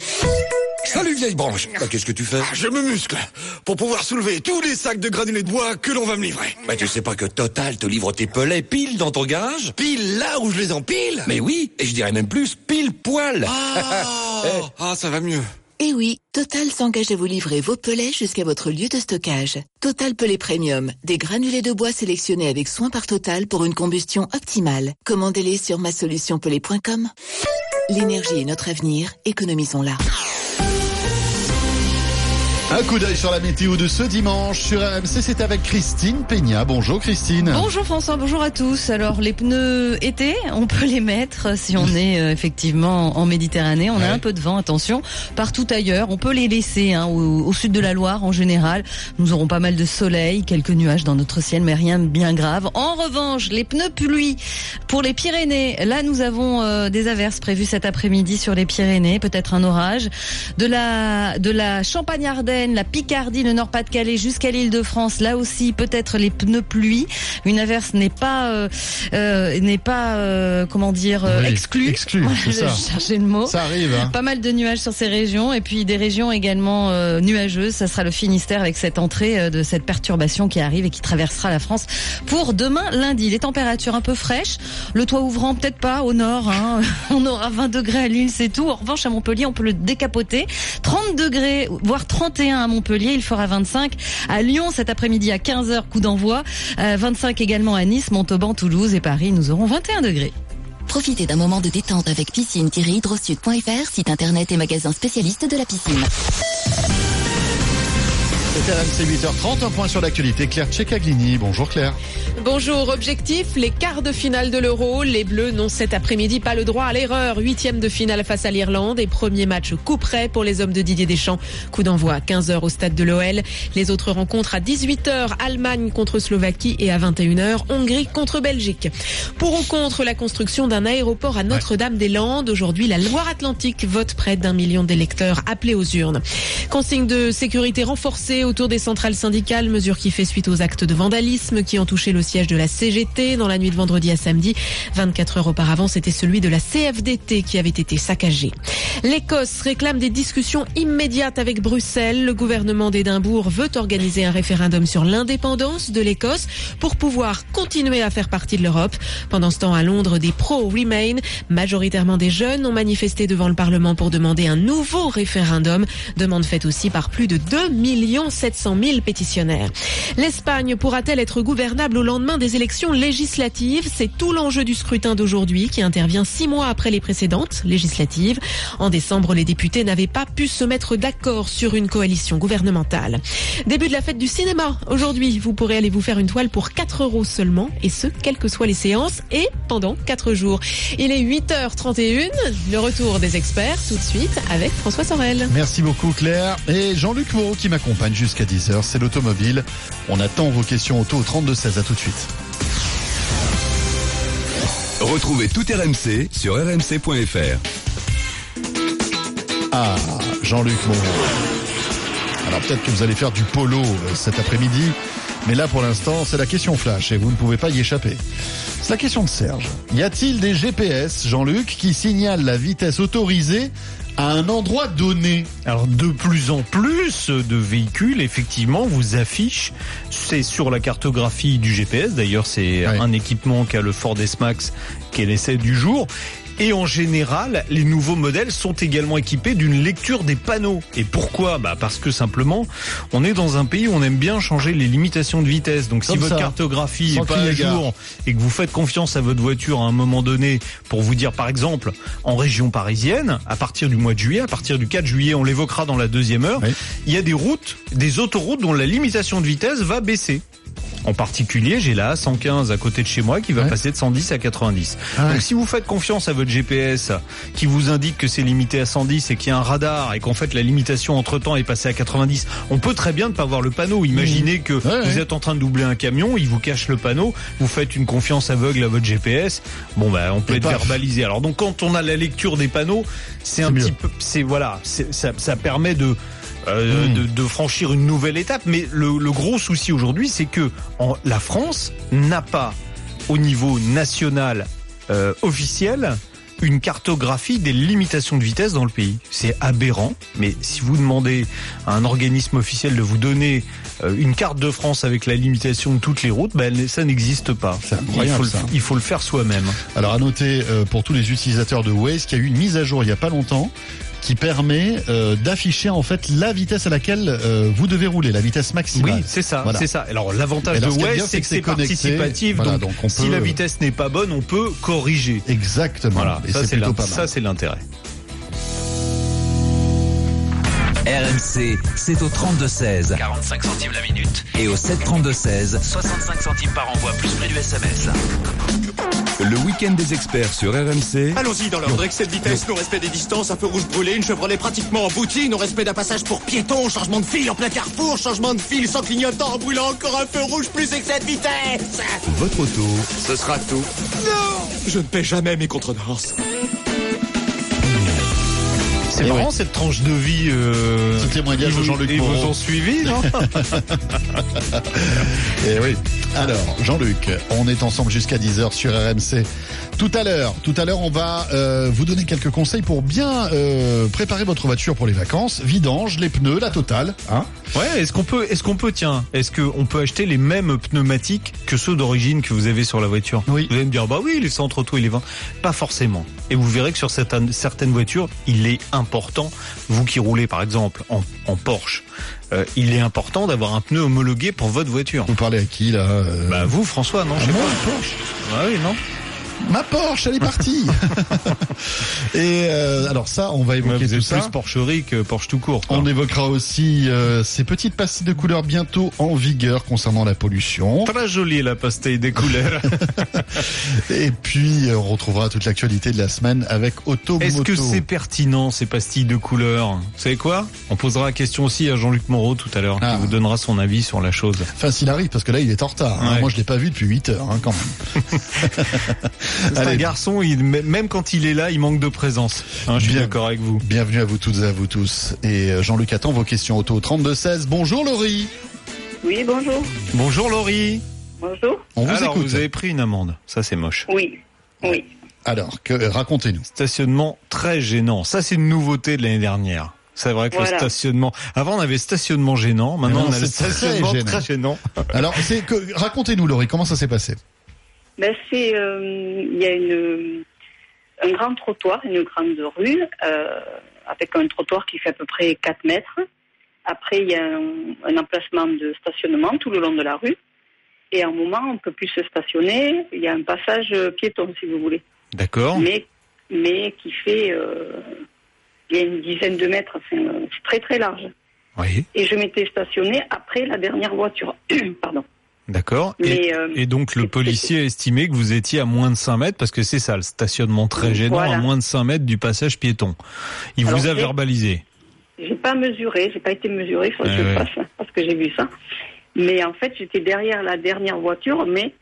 Salut vieille branche bah, Qu'est-ce que tu fais? Je me muscle pour pouvoir soulever tous les sacs de granulés de bois que l'on va me livrer. Mais tu sais pas que Total te livre tes pelets pile dans ton garage? Pile là où je les empile? Mais oui, et je dirais même plus, pile poil Ah, eh. ah ça va mieux eh oui, Total s'engage à vous livrer vos pellets jusqu'à votre lieu de stockage. Total Pellet Premium, des granulés de bois sélectionnés avec soin par Total pour une combustion optimale. Commandez-les sur masolutionpellet.com. L'énergie est notre avenir, économisons-la. Un coup d'œil sur la météo de ce dimanche sur RMC, c'est avec Christine Peña. Bonjour Christine. Bonjour François, bonjour à tous. Alors les pneus été, on peut les mettre si on est euh, effectivement en Méditerranée. On a un peu de vent, attention. Partout ailleurs, on peut les laisser hein, au, sud de la Loire en général. Nous aurons pas mal de soleil, quelques nuages dans notre ciel, mais rien de bien grave. En revanche, les pneus pluie pour les Pyrénées. Là, nous avons euh, des averses prévues cet après-midi sur les Pyrénées, peut-être un orage. De la de la Champagne-Ardenne la Picardie, le Nord-Pas-de-Calais jusqu'à l'île de France. Là aussi, peut-être les pneus pluie. Une averse n'est pas euh, euh, n'est pas euh, comment dire exclue. Exclue, ça. Chercher le mot. Ça arrive. Hein. Pas mal de nuages sur ces régions et puis des régions également nuageuses. Ça sera le Finistère avec cette entrée de cette perturbation qui arrive et qui traversera la France pour demain lundi. Les températures un peu fraîches, le toit ouvrant peut-être pas au nord. Hein. On aura 20 degrés à Lille, c'est tout. En revanche, à Montpellier, on peut le décapoter. 30 degrés, voire 31 à Montpellier, il fera 25 à Lyon cet après-midi à 15h, coup d'envoi. 25 euh, également à Nice, Montauban, Toulouse et Paris, nous aurons 21 degrés. Profitez d'un moment de détente avec piscine-hydrosud.fr, site internet et magasin spécialiste de la piscine. C'est RMC 8h30, un point sur l'actualité. Claire Tchekaglini, bonjour Claire. Bonjour, objectif, les quarts de finale de l'Euro. Les Bleus n'ont cet après-midi pas le droit à l'erreur. Huitième de finale face à l'Irlande et premier match coup près pour les hommes de Didier Deschamps. Coup d'envoi à 15h au stade de l'OL. Les autres rencontres à 18h, Allemagne contre Slovaquie et à 21h, Hongrie contre Belgique. Pour ou contre la construction d'un aéroport à Notre-Dame-des-Landes, aujourd'hui la Loire-Atlantique vote près d'un million d'électeurs appelés aux urnes. Consigne de sécurité renforcée autour des centrales syndicales, mesure qui fait suite aux actes de vandalisme qui ont touché le siège de la CGT dans la nuit de vendredi à samedi. 24 heures auparavant, c'était celui de la CFDT qui avait été saccagé. L'Écosse réclame des discussions immédiates avec Bruxelles. Le gouvernement d'Édimbourg veut organiser un référendum sur l'indépendance de l'Écosse pour pouvoir continuer à faire partie de l'Europe. Pendant ce temps, à Londres, des pro-Remain, majoritairement des jeunes, ont manifesté devant le Parlement pour demander un nouveau référendum. Demande faite aussi par plus de 2 millions 700 000 pétitionnaires. L'Espagne pourra-t-elle être gouvernable au lendemain des élections législatives? C'est tout l'enjeu du scrutin d'aujourd'hui qui intervient six mois après les précédentes législatives. En décembre, les députés n'avaient pas pu se mettre d'accord sur une coalition gouvernementale. Début de la fête du cinéma. Aujourd'hui, vous pourrez aller vous faire une toile pour 4 euros seulement, et ce, quelles que soient les séances, et pendant 4 jours. Il est 8h31, le retour des experts, tout de suite, avec François Sorel. Merci beaucoup Claire. Et Jean-Luc Moreau qui m'accompagne jusqu'à 10h, c'est l'automobile. On attend vos questions auto au 32-16, à tout de suite. Retrouvez tout RMC sur rmc.fr. Ah, Jean-Luc Moreau. Alors peut-être que vous allez faire du polo euh, cet après-midi, mais là pour l'instant c'est la question flash et vous ne pouvez pas y échapper. C'est la question de Serge. Y a-t-il des GPS, Jean-Luc, qui signalent la vitesse autorisée à un endroit donné. Alors de plus en plus de véhicules, effectivement, vous affichent, c'est sur la cartographie du GPS, d'ailleurs c'est un équipement qu'a le Ford S-Max qui est l'essai du jour. Et en général, les nouveaux modèles sont également équipés d'une lecture des panneaux. Et pourquoi? Bah parce que simplement, on est dans un pays où on aime bien changer les limitations de vitesse. Donc si votre cartographie Sans est pas à jour et que vous faites confiance à votre voiture à un moment donné pour vous dire par exemple en région parisienne, à partir du mois de juillet, à partir du 4 juillet, on l'évoquera dans la deuxième heure, il y a des routes, des autoroutes dont la limitation de vitesse va baisser. En particulier, j'ai la A115 à côté de chez moi qui va passer de 110 à 90. Ah Donc si vous faites confiance à votre GPS qui vous indique que c'est limité à 110 et qu'il y a un radar et qu'en fait la limitation entre temps est passée à 90, on peut très bien ne pas voir le panneau. Imaginez que vous êtes en train de doubler un camion, il vous cache le panneau, vous faites une confiance aveugle à votre GPS. Bon bah on peut Et être paf. verbalisé. Alors donc quand on a la lecture des panneaux, c'est un petit peu, c'est voilà, ça, ça permet de euh, de, de franchir une nouvelle étape. Mais le, le gros souci aujourd'hui, c'est que en, la France n'a pas, au niveau national euh, officiel, une cartographie des limitations de vitesse dans le pays. C'est aberrant, mais si vous demandez à un organisme officiel de vous donner euh, une carte de France avec la limitation de toutes les routes, ben, ça n'existe pas. Il faut, le- ça. il faut le faire soi-même. Alors à noter euh, pour tous les utilisateurs de Waze qu'il y a eu une mise à jour il y a pas longtemps qui permet euh, d'afficher en fait la vitesse à laquelle euh, vous devez rouler, la vitesse maximale. Oui, c'est ça, Voilà. c'est ça. Alors l'avantage de Waze, c'est que c'est participatif. Voilà, donc, donc on si la vitesse n'est pas bonne, on peut corriger. Exactement. Voilà, Et ça c'est c'est plutôt l'in- pas mal. ça c'est l'intérêt. RMC, c'est au 32-16. 45 centimes la minute. Et au 732-16. 65 centimes par envoi, plus prix du SMS. Le week-end des experts sur RMC. Allons-y dans l'ordre. Excès de vitesse, non-respect des distances, un feu rouge brûlé, une Chevrolet pratiquement emboutie, non-respect d'un passage pour piétons, changement de fil en plein carrefour, changement de fil sans clignotant, en brûlant encore un feu rouge plus excès de vitesse. Votre auto. Ce sera tout. Non Je ne paie jamais mes contredanses. C'est marrant cette tranche de vie. Euh, Ce témoignage de Jean-Luc Ils vous ont suivi, non Et oui. Alors, Jean-Luc, on est ensemble jusqu'à 10h sur RMC. Tout à l'heure, tout à l'heure, on va euh, vous donner quelques conseils pour bien euh, préparer votre voiture pour les vacances. Vidange, les pneus, la totale. Hein Ouais, est-ce qu'on peut, est-ce qu'on peut, tiens, est-ce qu'on peut acheter les mêmes pneumatiques que ceux d'origine que vous avez sur la voiture? Oui. Vous allez me dire, bah oui, les centres auto, ils les vendent. Pas forcément. Et vous verrez que sur certaines, certaines voitures, il est important, vous qui roulez par exemple en, en Porsche, euh, il est important d'avoir un pneu homologué pour votre voiture. Vous parlez à qui là euh? Bah vous, François, non je sais moi, pas. Ah oui, non Ma Porsche, elle est partie. Et euh, alors ça, on va Ouais, évoquer Vous tout ça. plus Porcherie que Porsche tout court. quoi. On évoquera aussi euh, ces petites pastilles de couleur bientôt en vigueur concernant la pollution. Très jolie la pastille des couleurs. Et puis, euh, on retrouvera toute l'actualité de la semaine avec Auto Est-ce que c'est pertinent ces pastilles de couleur Vous savez quoi? On posera la question aussi à Jean-Luc Moreau tout à l'heure, Ah. qui vous donnera son avis sur la chose. Enfin, s'il arrive, parce que là, il est en retard. hein. Moi, je l'ai pas vu depuis 8 heures, hein, quand même. C'est un garçon, il, même quand il est là, il manque de présence. Hein, je suis d'accord avec vous. Bienvenue à vous toutes et à vous tous. Et euh, Jean-Luc attend vos questions auto 3216. Bonjour Laurie. Oui, bonjour. Bonjour Laurie. Bonjour. On vous Alors, écoute. vous avez pris une amende. Ça, c'est moche. Oui, oui. Alors, que, euh, racontez-nous. Stationnement très gênant. Ça, c'est une nouveauté de l'année dernière. C'est vrai que Voilà. le stationnement. Avant, on avait stationnement gênant. Maintenant, Maintenant, on a le c'est très stationnement gênant. très gênant. Alors, c'est que racontez-nous Laurie, comment ça s'est passé? Ben, c'est, euh, il y a une, un grand trottoir, une grande rue, euh, avec un trottoir qui fait à peu près 4 mètres. Après, il y a un, un emplacement de stationnement tout le long de la rue. Et à un moment, on peut plus se stationner. Il y a un passage piéton, si vous voulez. D'accord. Mais, mais qui fait, euh, il y a une dizaine de mètres. C'est euh, c'est très, très large. Oui. Et je m'étais stationnée après la dernière voiture. Pardon. D'accord. Et, euh, et donc le policier a estimé que vous étiez à moins de 5 mètres, parce que c'est ça, le stationnement très gênant, Voilà. à moins de 5 mètres du passage piéton. Il Alors, vous a verbalisé. J'ai pas mesuré, j'ai pas été mesuré, faut que je ouais. hein, parce que j'ai vu ça. Mais en fait, j'étais derrière la dernière voiture, mais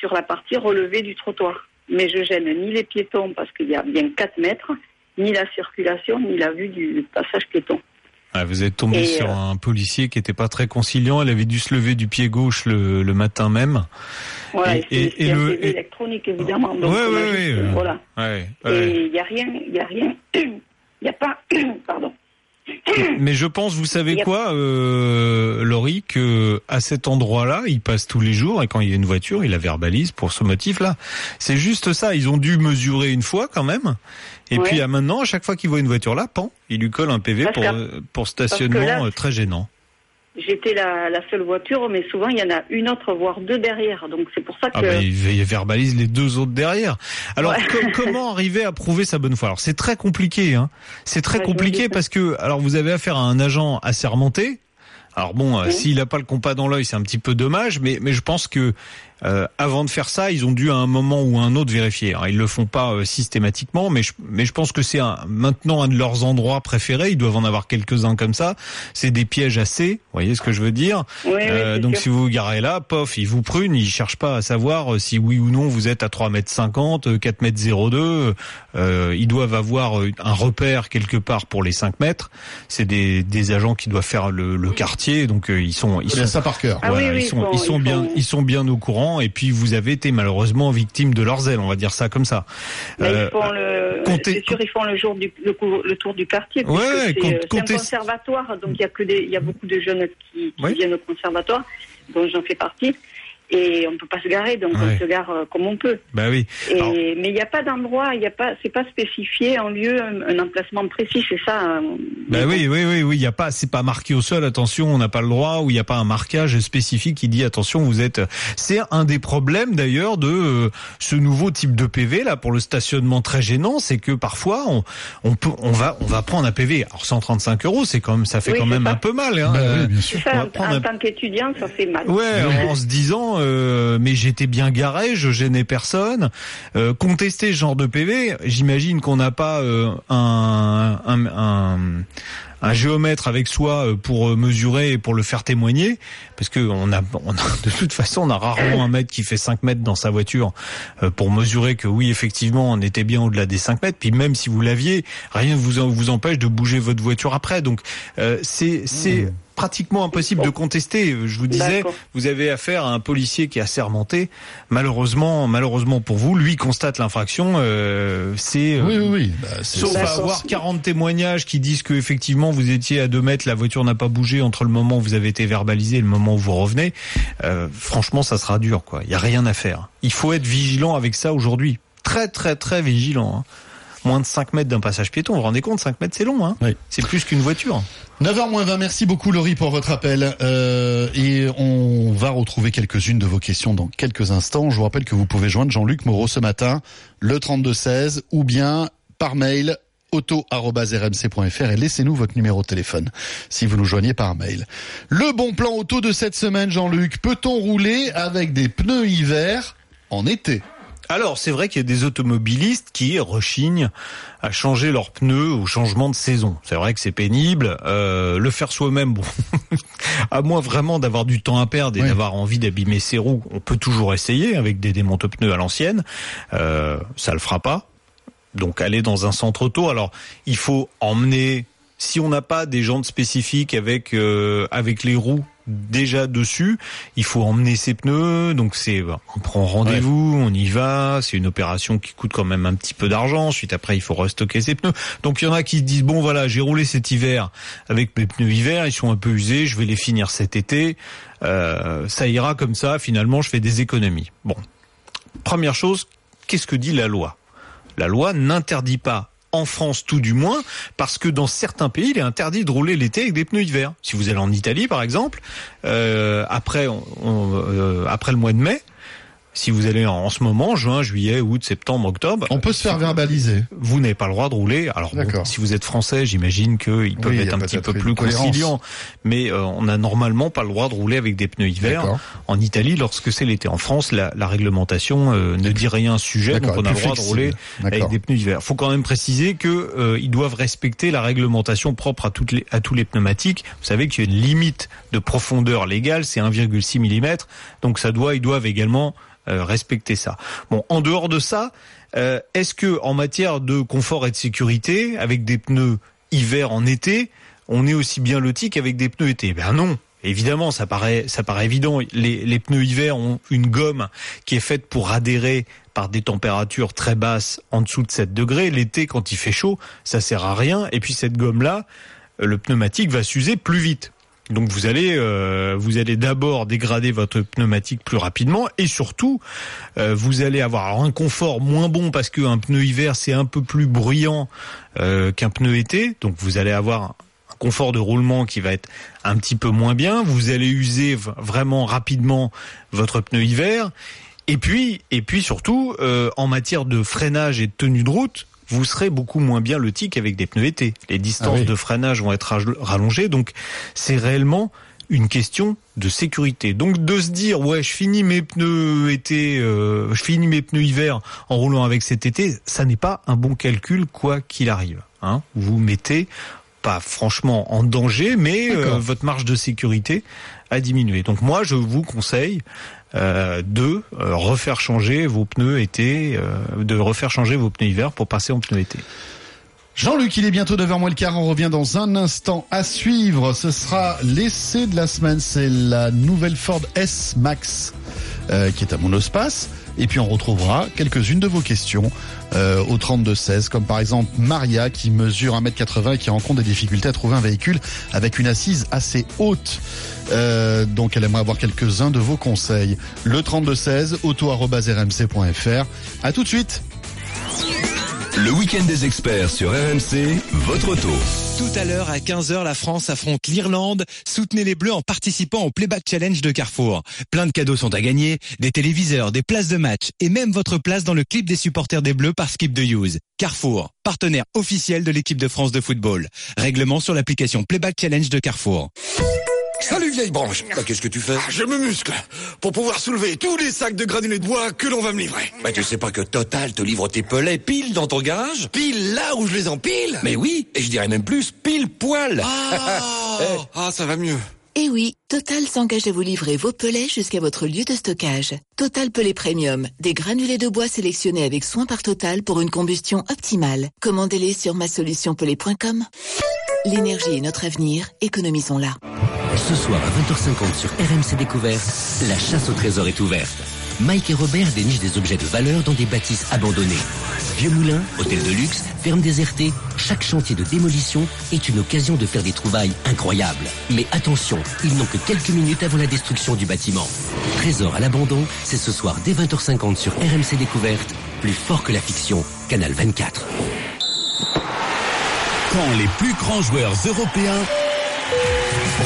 sur la partie relevée du trottoir. Mais je gêne ni les piétons, parce qu'il y a bien 4 mètres, ni la circulation, ni la vue du passage piéton. Ah, vous êtes tombé sur euh, un policier qui était pas très conciliant. Elle avait dû se lever du pied gauche le, le matin même. Voilà, Et- et, le- électronique, évidemment. Donc, Ouais, ouais, juste, ouais, euh, voilà. Et il n'y a rien, il y a rien Il n'y a pas, pardon. Mais je pense, vous savez quoi, euh, Laurie, que à cet endroit-là, il passe tous les jours et quand il y a une voiture, il la verbalise pour ce motif-là. C'est juste ça. Ils ont dû mesurer une fois quand même. Et Ouais. puis à maintenant, à chaque fois qu'il voit une voiture là, pan, il lui colle un PV Parce pour, euh, pour stationnement là- euh, très gênant. J'étais la, la seule voiture, mais souvent il y en a une autre, voire deux derrière. Donc c'est pour ça que. Ah bah, il verbalise les deux autres derrière. Alors Ouais. comment arriver à prouver sa bonne foi? Alors c'est très compliqué. Hein. C'est très Ouais, compliqué parce que alors vous avez affaire à un agent assermenté. Alors bon, euh, s'il n'a pas le compas dans l'œil, c'est un petit peu dommage, mais mais je pense que euh, avant de faire ça, ils ont dû à un moment ou à un autre vérifier. Alors, ils le font pas euh, systématiquement, mais je, mais je pense que c'est un, maintenant un de leurs endroits préférés. Ils doivent en avoir quelques-uns comme ça. C'est des pièges assez. Vous voyez ce que je veux dire? Oui, oui, Euh, Donc sûr. si vous vous garez là, pof, ils vous prunent. Ils cherchent pas à savoir euh, si oui ou non vous êtes à 3 mètres 50, 4 mètres 02. Euh, ils doivent avoir euh, un repère quelque part pour les 5 mètres. C'est des, des agents qui doivent faire le, le quartier, donc euh, ils sont ils sont ça par cœur. Ah voilà, oui, oui, ils sont, ils sont- ils sont bien, ils sont bien au courant. Et puis vous avez été malheureusement victime de leurs ailes, on va dire ça comme ça. Mais Euh, ils font le, comptez- sûr, ils font le jour du le, le tour du quartier. Ouais, c'est, euh, un conservatoire, donc il y a que des, il y a beaucoup de jeunes qui, viennent au conservatoire, dont j'en fais partie, et on peut pas se garer, donc Ouais. on se gare euh, comme on peut. bah oui. Et, Alors, mais il n'y a pas d'endroit, il n'y a pas, c'est pas spécifié en lieu un, un emplacement précis, c'est ça. euh, Bah oui, oui, oui, oui. Il y a pas, c'est pas marqué au sol. Attention, on n'a pas le droit. Ou il n'y a pas un marquage spécifique qui dit attention, vous êtes. C'est un des problèmes d'ailleurs de euh, ce nouveau type de PV là pour le stationnement très gênant, c'est que parfois on, on peut, on va, on va prendre un PV. Alors 135 euros, c'est quand même, ça fait Oui, quand même ça. un peu mal. Hein. Bah oui, bien sûr. Ça, en, prendre en un- tant qu'étudiant, ça fait mal. Ouais, en se disant, euh, mais j'étais bien garé, je gênais personne. Euh, contester ce genre de PV, j'imagine qu'on n'a pas euh, un, géomètre avec soi pour mesurer et pour le faire témoigner, parce que on a, de toute façon, on a rarement un mètre qui fait 5 mètres dans sa voiture pour mesurer que oui, effectivement, on était bien au-delà des 5 mètres. Puis même si vous l'aviez, rien ne vous, empêche de bouger votre voiture après. Donc c'est c'est pratiquement impossible de contester. Je vous disais, vous avez affaire à un policier qui est assermenté. Malheureusement, malheureusement pour vous, lui constate l'infraction. Euh, c'est euh, Oui, oui, oui. Bah, Sauf à D'accord. avoir 40 témoignages qui disent que effectivement vous étiez à 2 mètres, la voiture n'a pas bougé entre le moment où vous avez été verbalisé et le moment où vous revenez. Euh, franchement, ça sera dur, quoi. Il y a rien à faire. Il faut être vigilant avec ça aujourd'hui. Très, très, très vigilant. hein. Moins de 5 mètres d'un passage piéton. Vous vous rendez compte, 5 mètres, c'est long. Hein Oui. c'est plus qu'une voiture. 9h20, merci beaucoup Laurie pour votre appel. Euh, et on va retrouver quelques-unes de vos questions dans quelques instants. Je vous rappelle que vous pouvez joindre Jean-Luc Moreau ce matin, le 3216, ou bien par mail auto.rmc.fr et laissez-nous votre numéro de téléphone si vous nous joignez par mail. Le bon plan auto de cette semaine, Jean-Luc, peut-on rouler avec des pneus hiver en été? Alors, c'est vrai qu'il y a des automobilistes qui rechignent à changer leurs pneus au changement de saison. C'est vrai que c'est pénible. Euh, le faire soi-même, bon, à moins vraiment d'avoir du temps à perdre et Oui. d'avoir envie d'abîmer ses roues, on peut toujours essayer avec des démonte-pneus à l'ancienne. Euh, ça le fera pas. Donc, aller dans un centre auto. Alors, il faut emmener. Si on n'a pas des jantes spécifiques avec euh, avec les roues déjà dessus, il faut emmener ses pneus. Donc c'est on prend rendez-vous, on y va. C'est une opération qui coûte quand même un petit peu d'argent. Ensuite après il faut restocker ses pneus. Donc il y en a qui se disent bon voilà j'ai roulé cet hiver avec mes pneus hiver, ils sont un peu usés, je vais les finir cet été. Euh, ça ira comme ça. Finalement je fais des économies. Bon, première chose, qu'est-ce que dit la loi? La loi n'interdit pas en France tout du moins, parce que dans certains pays, il est interdit de rouler l'été avec des pneus hiver. Si vous allez en Italie, par exemple, euh, après, on- euh, après le mois de mai, si vous allez en, en ce moment, juin, juillet, août, septembre, octobre, On peut se faire verbaliser. vous n'avez pas le droit de rouler. Alors, bon, si vous êtes français, j'imagine qu'ils peuvent Oui, être a un petit peu plus conciliants, mais euh, on a normalement pas le droit de rouler avec des pneus hiver en Italie lorsque c'est l'été. En France, la, la réglementation euh, ne dit rien à ce sujet, donc on a le droit de rouler avec des pneus hiver. Faut quand même préciser que euh, ils doivent respecter la réglementation propre à toutes les à tous les pneumatiques. Vous savez qu'il y a une limite de profondeur légale, c'est 1,6 mm, donc ça doit ils doivent également respecter ça. Bon, en dehors de ça, euh, est-ce que en matière de confort et de sécurité, avec des pneus hiver en été, on est aussi bien loti qu'avec des pneus été? Ben non. évidemment, ça paraît, ça paraît évident. Les, pneus hiver ont une gomme qui est faite pour adhérer par des températures très basses en dessous de 7 degrés. L'été, quand il fait chaud, ça sert à rien. Et puis cette gomme-là, euh, le pneumatique va s'user plus vite. Donc vous allez euh, vous allez d'abord dégrader votre pneumatique plus rapidement et surtout euh, vous allez avoir un confort moins bon parce qu'un pneu hiver c'est un peu plus bruyant euh, qu'un pneu été. Donc vous allez avoir un confort de roulement qui va être un petit peu moins bien. Vous allez user vraiment rapidement votre pneu hiver. Et puis et puis surtout en matière de freinage et de tenue de route, vous serez beaucoup moins bien loti qu'avec des pneus été. Les distances Ah oui. de freinage vont être rallongées, donc c'est réellement une question de sécurité. Donc de se dire ouais je finis mes pneus été, euh, je finis mes pneus hiver en roulant avec cet été, ça n'est pas un bon calcul quoi qu'il arrive. Hein. Vous mettez pas franchement en danger, mais euh, votre marge de sécurité a diminué. Donc moi je vous conseille euh, de euh, refaire changer vos pneus été, euh, de refaire changer vos pneus hiver pour passer en pneus été. Jean-Luc, il est bientôt 9h moins le quart. On revient dans un instant à suivre. Ce sera l'essai de la semaine. C'est la nouvelle Ford S Max qui est à Monospace. Et puis on retrouvera quelques-unes de vos questions euh, au 32-16, comme par exemple Maria qui mesure 1m80 et qui rencontre des difficultés à trouver un véhicule avec une assise assez haute. Euh, donc elle aimerait avoir quelques-uns de vos conseils. Le 32-16, auto-rmc.fr. À tout de suite Le week-end des experts sur RMC, votre auto. Tout à l'heure, à 15h, la France affronte l'Irlande. Soutenez les Bleus en participant au Playback Challenge de Carrefour. Plein de cadeaux sont à gagner, des téléviseurs, des places de match et même votre place dans le clip des supporters des Bleus par Skip de Use. Carrefour, partenaire officiel de l'équipe de France de football. Règlement sur l'application Playback Challenge de Carrefour. Salut vieille branche Bah, Qu'est-ce que tu fais Je me muscle pour pouvoir soulever tous les sacs de granulés de bois que l'on va me livrer. Bah, tu sais pas que Total te livre tes pellets pile dans ton garage Pile là où je les empile Mais oui, et je dirais même plus, pile poil Ah, ah ça va mieux. Eh oui, Total s'engage à vous livrer vos pellets jusqu'à votre lieu de stockage. Total Pellet Premium, des granulés de bois sélectionnés avec soin par Total pour une combustion optimale. Commandez-les sur masolutionpellet.com. L'énergie est notre avenir, économisons-la. Ce soir à 20h50 sur RMC Découverte, la chasse au trésor est ouverte. Mike et Robert dénichent des objets de valeur dans des bâtisses abandonnées. Vieux moulins, hôtels de luxe, fermes désertées, chaque chantier de démolition est une occasion de faire des trouvailles incroyables. Mais attention, ils n'ont que quelques minutes avant la destruction du bâtiment. Trésor à l'abandon, c'est ce soir dès 20h50 sur RMC Découverte, plus fort que la fiction, Canal 24. Quand les plus grands joueurs européens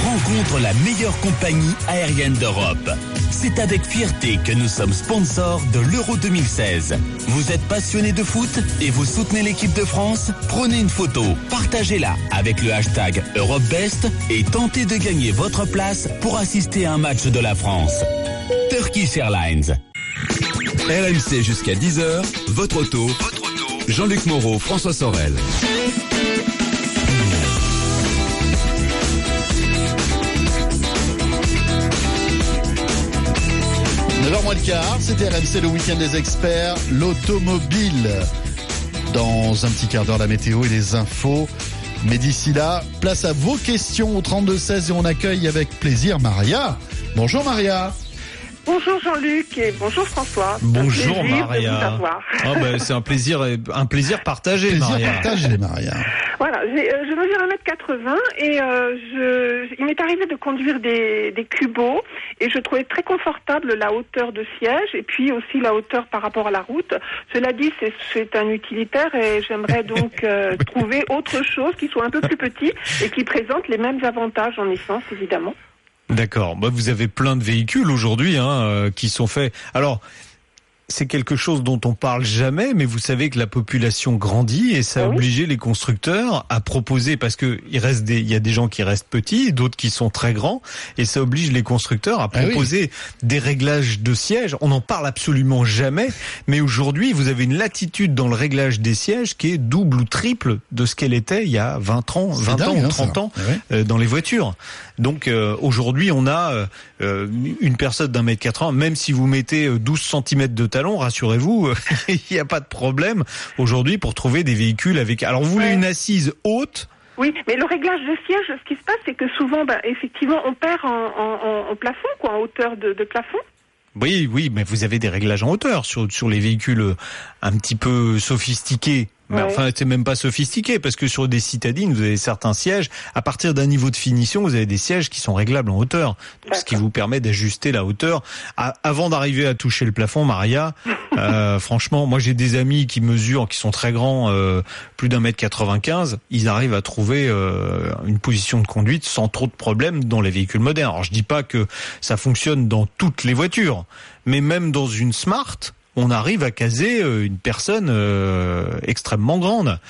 rencontrent la meilleure compagnie aérienne d'Europe. C'est avec fierté que nous sommes sponsors de l'Euro 2016. Vous êtes passionné de foot et vous soutenez l'équipe de France? Prenez une photo, partagez-la avec le hashtag EuropeBest et tentez de gagner votre place pour assister à un match de la France. Turkish Airlines. RMC jusqu'à 10h, votre auto. Jean-Luc Moreau, François Sorel. – 9h moins le quart, c'était RMC le week-end des experts, l'automobile. Dans un petit quart d'heure, la météo et les infos. Mais d'ici là, place à vos questions au 32-16 et on accueille avec plaisir Maria. Bonjour Maria. Bonjour Jean-Luc et bonjour François. Bonjour Maria. Ah ben, c'est un plaisir, un plaisir partagé, Plaisir Maria. partagé, Maria. Voilà, euh, je mesure 1m80 et euh, je, il m'est arrivé de conduire des, des cubots et je trouvais très confortable la hauteur de siège et puis aussi la hauteur par rapport à la route. Cela dit, c'est- c'est un utilitaire et j'aimerais donc euh, trouver autre chose qui soit un peu plus petit et qui présente les mêmes avantages en essence, évidemment. D'accord. Bah, vous avez plein de véhicules aujourd'hui hein, euh, qui sont faits. Alors, c'est quelque chose dont on parle jamais, mais vous savez que la population grandit et ça a obligé les constructeurs à proposer parce que il reste des, il y a des gens qui restent petits, d'autres qui sont très grands, et ça oblige les constructeurs à Ah oui. proposer des réglages de sièges. On n'en parle absolument jamais, mais aujourd'hui vous avez une latitude dans le réglage des sièges qui est double ou triple de ce qu'elle était il y a 20 ans, 20 ans dingue, ou hein, 30 ça. ans euh, dans les voitures. Donc euh, aujourd'hui, on a euh, euh, une personne d'un mètre 80, même si vous mettez euh, 12 cm de talon, rassurez-vous, il n'y a pas de problème aujourd'hui pour trouver des véhicules avec... Alors vous voulez une assise haute? Oui, mais le réglage de siège, ce qui se passe, c'est que souvent, bah, effectivement, on perd en, en, en, plafond, quoi, en hauteur de, de plafond. Oui, oui, mais vous avez des réglages en hauteur sur, sur les véhicules un petit peu sophistiqués. Mais enfin, c'est même pas sophistiqué parce que sur des citadines, vous avez certains sièges. À partir d'un niveau de finition, vous avez des sièges qui sont réglables en hauteur, ce qui vous permet d'ajuster la hauteur. avant d'arriver à toucher le plafond, Maria, euh, franchement, moi j'ai des amis qui mesurent, qui sont très grands, euh, plus d'un mètre 95. Ils arrivent à trouver euh, une position de conduite sans trop de problèmes dans les véhicules modernes. Alors je dis pas que ça fonctionne dans toutes les voitures, mais même dans une Smart on arrive à caser euh, une personne euh, extrêmement grande.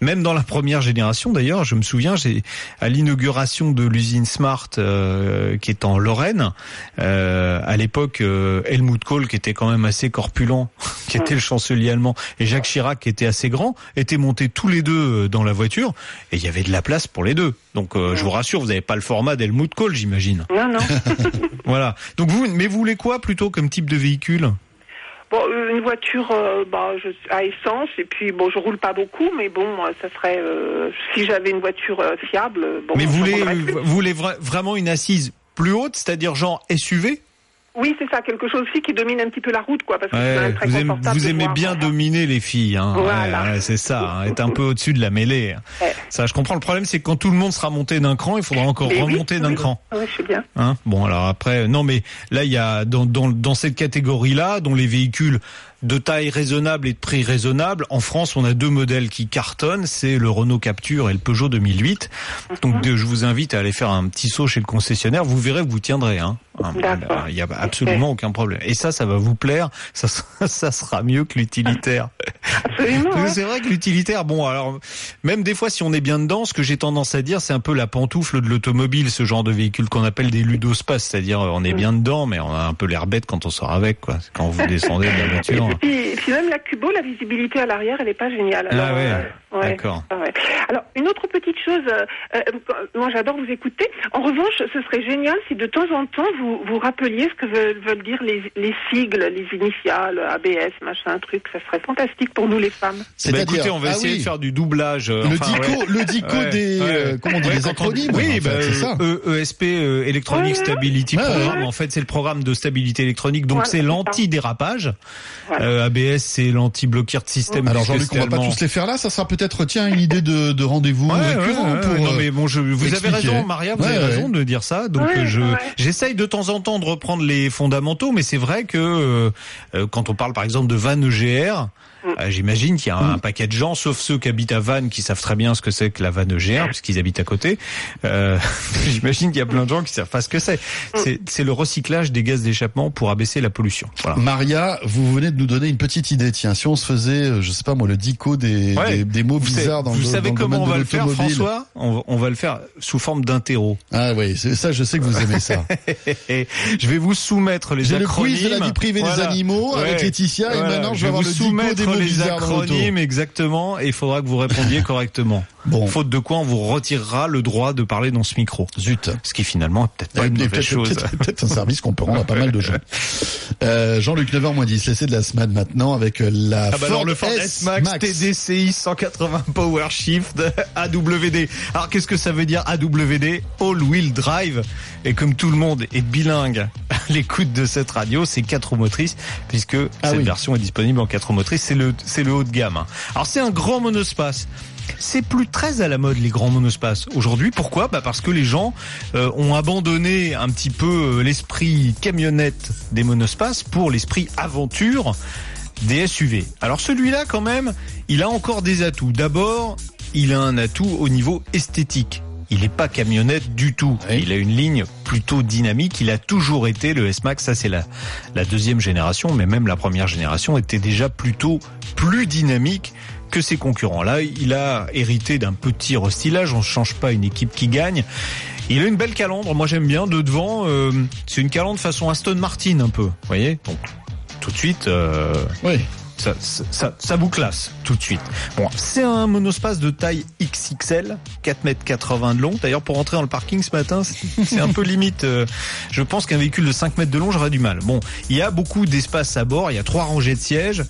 Même dans la première génération, d'ailleurs, je me souviens, j'ai à l'inauguration de l'usine Smart euh, qui est en Lorraine, à l'époque, Helmut Kohl, qui était quand même assez corpulent, qui était le chancelier allemand, et Jacques Chirac, qui était assez grand, étaient montés tous les deux dans la voiture, et il y avait de la place pour les deux. Donc, je vous rassure, vous n'avez pas le format d'Helmut Kohl, j'imagine. Non, non. voilà. Donc vous, mais vous voulez quoi plutôt comme type de véhicule? Bon, euh, une voiture euh, bah, je, à essence, et puis bon, je roule pas beaucoup, mais bon, ça serait euh, si j'avais une voiture fiable. Bon, mais vous voulez, vous voulez vraiment une assise plus haute, c'est-à-dire genre SUV oui, c'est ça, quelque chose aussi qui domine un petit peu la route, quoi, parce que c'est très vous, aimez, vous aimez bien dominer les filles, hein. Voilà. c'est ça, hein, être un peu au-dessus de la mêlée. Ça, je comprends. Le problème, c'est que quand tout le monde sera monté d'un cran, il faudra encore remonter d'un cran. Oui, je suis bien. Hein bon, alors après, non, mais là, il y a dans, dans, dans cette catégorie-là, dont les véhicules de taille raisonnable et de prix raisonnable. En France, on a deux modèles qui cartonnent, c'est le Renault Capture et le Peugeot 2008. Donc je vous invite à aller faire un petit saut chez le concessionnaire, vous verrez vous tiendrez. Hein. Il n'y a absolument aucun problème. Et ça, ça va vous plaire, ça, ça sera mieux que l'utilitaire. C'est vrai que l'utilitaire, bon, alors même des fois, si on est bien dedans, ce que j'ai tendance à dire, c'est un peu la pantoufle de l'automobile, ce genre de véhicule qu'on appelle des ludospaces, c'est-à-dire on est bien dedans, mais on a un peu l'air bête quand on sort avec, quoi. Quand vous descendez de la voiture. Et puis, même la Cubo, la visibilité à l'arrière, elle n'est pas géniale. ah ouais, euh, d'accord. Alors, une autre petite chose, euh, euh, moi j'adore vous écouter. En revanche, ce serait génial si de temps en temps vous vous rappeliez ce que veulent, dire les, les, sigles, les initiales, ABS, machin, truc. Ça serait fantastique pour nous les femmes. C'est bah, écoutez, on va ah essayer de faire du doublage. le dico, le dico des, comment on dit, des acronymes. Oui, bah, c'est ça. ESP, e Electronic Stability Program. En fait, c'est le programme de stabilité électronique. Donc, c'est l'anti-dérapage. Euh, ABS, c'est l'anti-bloqueur de système. Alors Jean-Luc, on va pas tous les faire là. Ça sera peut-être, tiens, une idée de, de rendez-vous récurrent pour. non, mais bon, je, vous avez raison, Maria, vous avez raison de dire ça. Donc je, j'essaye de temps en temps de reprendre les fondamentaux, mais c'est vrai que euh, quand on parle par exemple de van EGR. Euh, j'imagine qu'il y a un, mm. paquet de gens, sauf ceux qui habitent à Vannes, qui savent très bien ce que c'est que la Vanne EGR, puisqu'ils habitent à côté. Euh, J'imagine qu'il y a plein de gens qui savent pas ce que c'est. Mm. C'est le recyclage des gaz d'échappement pour abaisser la pollution. Voilà. Maria, vous venez de nous donner une petite idée. Tiens, si on se faisait, euh, je sais pas moi, le dico des, des, mots bizarres dans vous le Vous savez comment on va le faire, François? On, on, va le faire sous forme d'interro. Ah oui, ça, je sais que vous aimez ça. je vais vous soumettre les acronymes. le quiz de la vie privée des animaux avec Laetitia et maintenant je vais avoir le dico des les acronymes exactement et il faudra que vous répondiez correctement. Bon. Faute de quoi on vous retirera le droit de parler dans ce micro. Zut. Ce qui finalement est peut-être pas une mauvaise chose. Peut-être un service qu'on peut rendre à pas mal de gens. Euh, Jean-Luc 9h 10, l'essai de la semaine maintenant avec la ah bah Ford, le Ford S-Max, TDCI 180 Power Shift AWD. Alors qu'est-ce que ça veut dire AWD All Wheel Drive. Et comme tout le monde est bilingue à l'écoute de cette radio, c'est 4 roues motrices puisque ah cette version est disponible en 4 roues motrices. C'est c'est le haut de gamme. Hein. Alors c'est un grand monospace c'est plus très à la mode les grands monospaces aujourd'hui. Pourquoi? Bah Parce que les gens euh, ont abandonné un petit peu euh, l'esprit camionnette des monospaces pour l'esprit aventure des SUV. Alors celui-là quand même, il a encore des atouts. D'abord, il a un atout au niveau esthétique. Il n'est pas camionnette du tout. Il a une ligne plutôt dynamique. Il a toujours été le S-Max. Ça, c'est la, la deuxième génération, mais même la première génération était déjà plutôt plus dynamique que ses concurrents. Là, il a hérité d'un petit restylage. On ne change pas une équipe qui gagne. Il a une belle calandre. Moi, j'aime bien de devant. Euh, c'est une calandre façon Aston Martin un peu. Vous voyez? Donc, tout de suite. Euh, oui. Ça, ça, ça, vous classe tout de suite. Bon, c'est un monospace de taille XXL, 4 mètres 80 de long. D'ailleurs, pour rentrer dans le parking ce matin, c'est un peu limite. Euh, je pense qu'un véhicule de 5 mètres de long, j'aurais du mal. Bon, il y a beaucoup d'espace à bord. Il y a trois rangées de sièges.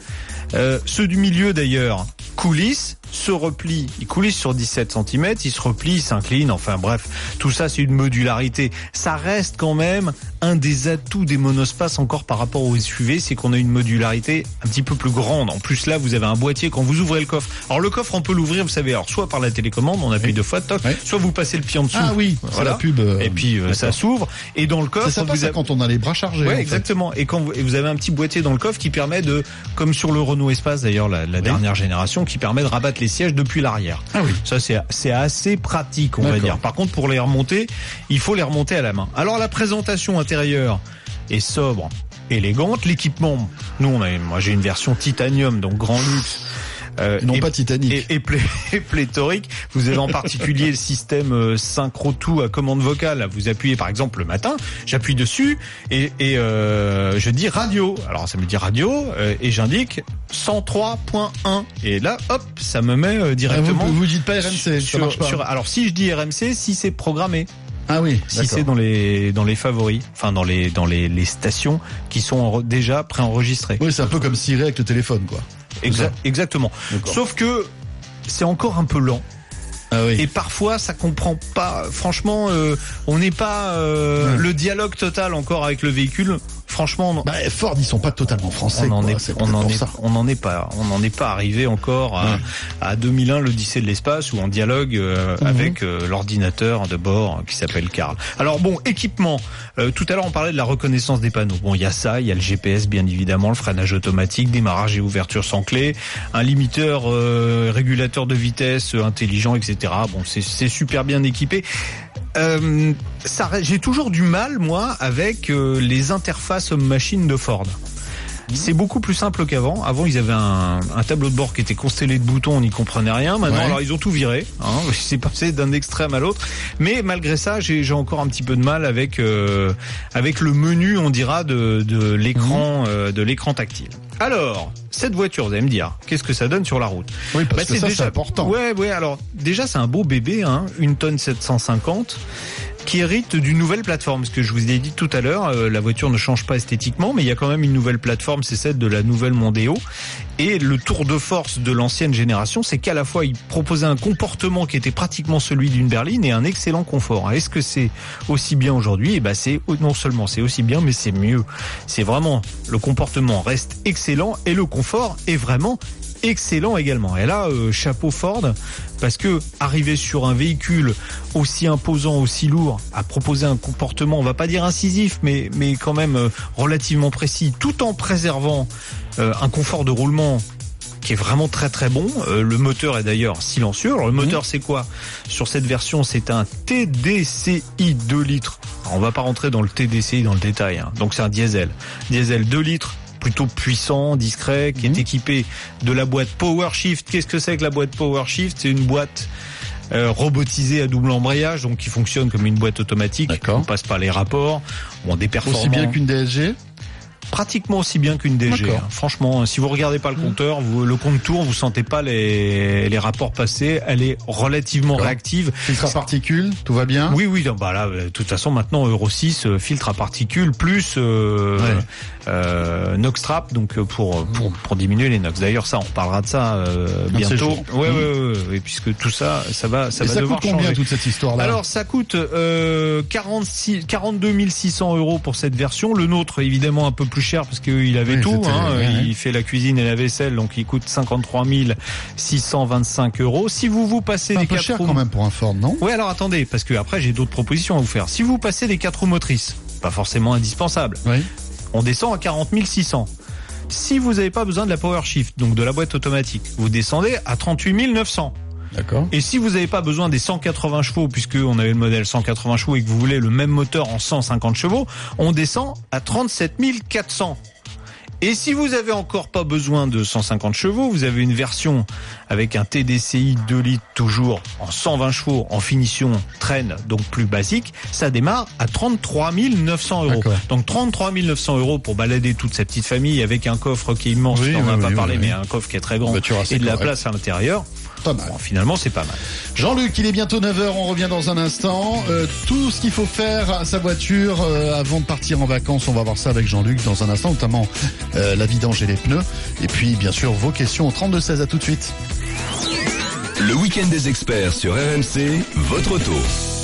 Euh, ceux du milieu d'ailleurs, coulisses, se replie, il coulisse sur 17 cm, il se replie, il s'incline, enfin bref, tout ça c'est une modularité. Ça reste quand même un des atouts des monospaces encore par rapport aux SUV, c'est qu'on a une modularité un petit peu plus grande. En plus là, vous avez un boîtier quand vous ouvrez le coffre. Alors le coffre, on peut l'ouvrir, vous savez, alors soit par la télécommande, on appuie deux fois, toc, soit vous passez le pied en dessous. Ah oui, c'est la pub. euh, Et puis euh, ça s'ouvre. Et dans le coffre, sympa vous ça avez- quand on a les bras chargés. Ouais, en fait. exactement. Et quand vous, et vous avez un petit boîtier dans le coffre qui permet de, comme sur le Renault Espace d'ailleurs, la, la dernière génération, qui permet de rabattre les sièges depuis l'arrière. Ah oui. Ça c'est c'est assez pratique, on va dire. Par contre, pour les remonter, il faut les remonter à la main. Alors la présentation intérieure est sobre, élégante. L'équipement, nous, on a, moi j'ai une version titanium, donc grand luxe. Euh, Non et- pas Titanic. et, et plé- et pléthorique. Vous avez en particulier le système euh, synchro tout à commande vocale. Vous appuyez par exemple le matin, j'appuie dessus et, et euh, je dis radio. Alors ça me dit radio euh, et j'indique 103.1 et là hop ça me met euh, directement. Ah, vous- vous dites pas RMC, ça marche pas. sur- alors si je dis RMC, si c'est programmé. Ah oui, Si c'est dans les dans les favoris, enfin dans les dans les, les stations qui sont en- déjà préenregistrées. Oui, c'est un peu comme Siri avec le téléphone, quoi. Exa- exactement. Sauf que c'est encore un peu lent. Ah oui. Et parfois, ça comprend pas. Franchement, euh, on n'est pas euh, le dialogue total encore avec le véhicule. Franchement, on- Bah, Ford, ils sont pas totalement français. on en quoi. est, on en est, on en est pas, on n'en est pas arrivé encore à, Ouais. à 2001, l'Odyssée de l'espace, ou en dialogue euh, Mhm. avec euh, l'ordinateur de bord euh, qui s'appelle Carl. Alors bon, équipement. Euh, tout à l'heure, on parlait de la reconnaissance des panneaux. Bon, il y a ça, il y a le GPS, bien évidemment, le freinage automatique, démarrage et ouverture sans clé, un limiteur, euh, régulateur de vitesse euh, intelligent, etc. Bon, c'est super bien équipé. Euh, j'ai toujours du mal moi avec euh, les interfaces homme-machine de Ford. C'est beaucoup plus simple qu'avant. Avant, ils avaient un, un tableau de bord qui était constellé de boutons, on n'y comprenait rien. Maintenant, Ouais. alors ils ont tout viré. Hein, c'est passé d'un extrême à l'autre. Mais malgré ça, j'ai encore un petit peu de mal avec euh, avec le menu, on dira, de, de l'écran euh, de l'écran tactile. Alors, cette voiture, vous allez me dire, qu'est-ce que ça donne sur la route Oui, parce Bah, que c'est important. Ouais, ouais. Alors déjà, c'est un beau bébé, hein, une tonne 750 qui hérite d'une nouvelle plateforme. Ce que je vous ai dit tout à l'heure, euh, la voiture ne change pas esthétiquement, mais il y a quand même une nouvelle plateforme, c'est celle de la nouvelle Mondeo. Et le tour de force de l'ancienne génération, c'est qu'à la fois il proposait un comportement qui était pratiquement celui d'une berline et un excellent confort. Est-ce que c'est aussi bien aujourd'hui? Eh ben c'est non seulement c'est aussi bien, mais c'est mieux. C'est vraiment le comportement reste excellent et le confort est vraiment excellent également. Et là, euh, chapeau Ford, parce que arriver sur un véhicule aussi imposant, aussi lourd, à proposer un comportement, on va pas dire incisif, mais mais quand même euh, relativement précis, tout en préservant un confort de roulement qui est vraiment très très bon. Euh, le moteur est d'ailleurs silencieux. Alors le moteur c'est quoi? Sur cette version c'est un TDCi 2 litres. Alors, on va pas rentrer dans le TDCi dans le détail. hein. Donc c'est un diesel. Diesel 2 litres plutôt puissant, discret, qui est équipé de la boîte PowerShift. Qu'est-ce que c'est que la boîte PowerShift C'est une boîte euh, robotisée à double embrayage, donc qui fonctionne comme une boîte automatique. On passe pas les rapports. Bon, des performances. Aussi bien qu'une DSG Pratiquement aussi bien qu'une DG. Hein. Franchement, si vous regardez pas le compteur, vous, le compte tourne, vous sentez pas les, les rapports passer. Elle est relativement réactive. Filtre à particules, tout va bien? Oui, oui. Bah là, de toute façon, maintenant Euro 6, euh, filtre à particules plus euh, euh, Nox Trap, donc euh, pour, pour pour diminuer les Nox. D'ailleurs, ça, on reparlera de ça euh, bientôt. jours. Ouais, ouais, ouais, ouais, ouais, puisque tout ça, ça va, ça Et va ça devoir coûte combien changer. toute cette histoire-là Alors, ça coûte euh, 46, 42 600 euros pour cette version. Le nôtre, évidemment, un peu plus cher parce qu'il avait Oui, tout. Hein. ouais. Il fait la cuisine et la vaisselle, donc il coûte 53 625 euros. Si vous vous passez un des peu quatre cher roues- quand même pour un Ford, non? Ouais, alors attendez, parce que après j'ai d'autres propositions à vous faire. Si vous passez des quatre roues motrices, pas forcément indispensable, on descend à 40 600. Si vous n'avez pas besoin de la Power Shift, donc de la boîte automatique, vous descendez à 38 900. D'accord. Et si vous n'avez pas besoin des 180 chevaux, puisque on avait le modèle 180 chevaux et que vous voulez le même moteur en 150 chevaux, on descend à 37 400. Et si vous avez encore pas besoin de 150 chevaux, vous avez une version avec un TDCi 2 litres toujours en 120 chevaux en finition traîne, donc plus basique, ça démarre à 33 900 euros. Donc 33 900 euros pour balader toute sa petite famille avec un coffre qui est immense, Oui, on n'en a oui, pas parlé, mais un coffre qui est très grand et de la place à l'intérieur. Pas mal. Bon, finalement, c'est pas mal. Jean-Luc, il est bientôt 9h, on revient dans un instant. Euh, tout ce qu'il faut faire à sa voiture euh, avant de partir en vacances, on va voir ça avec Jean-Luc dans un instant, notamment euh, la vidange et les pneus. Et puis, bien sûr, vos questions au 32-16, à tout de suite. Le week-end des experts sur RMC, votre auto.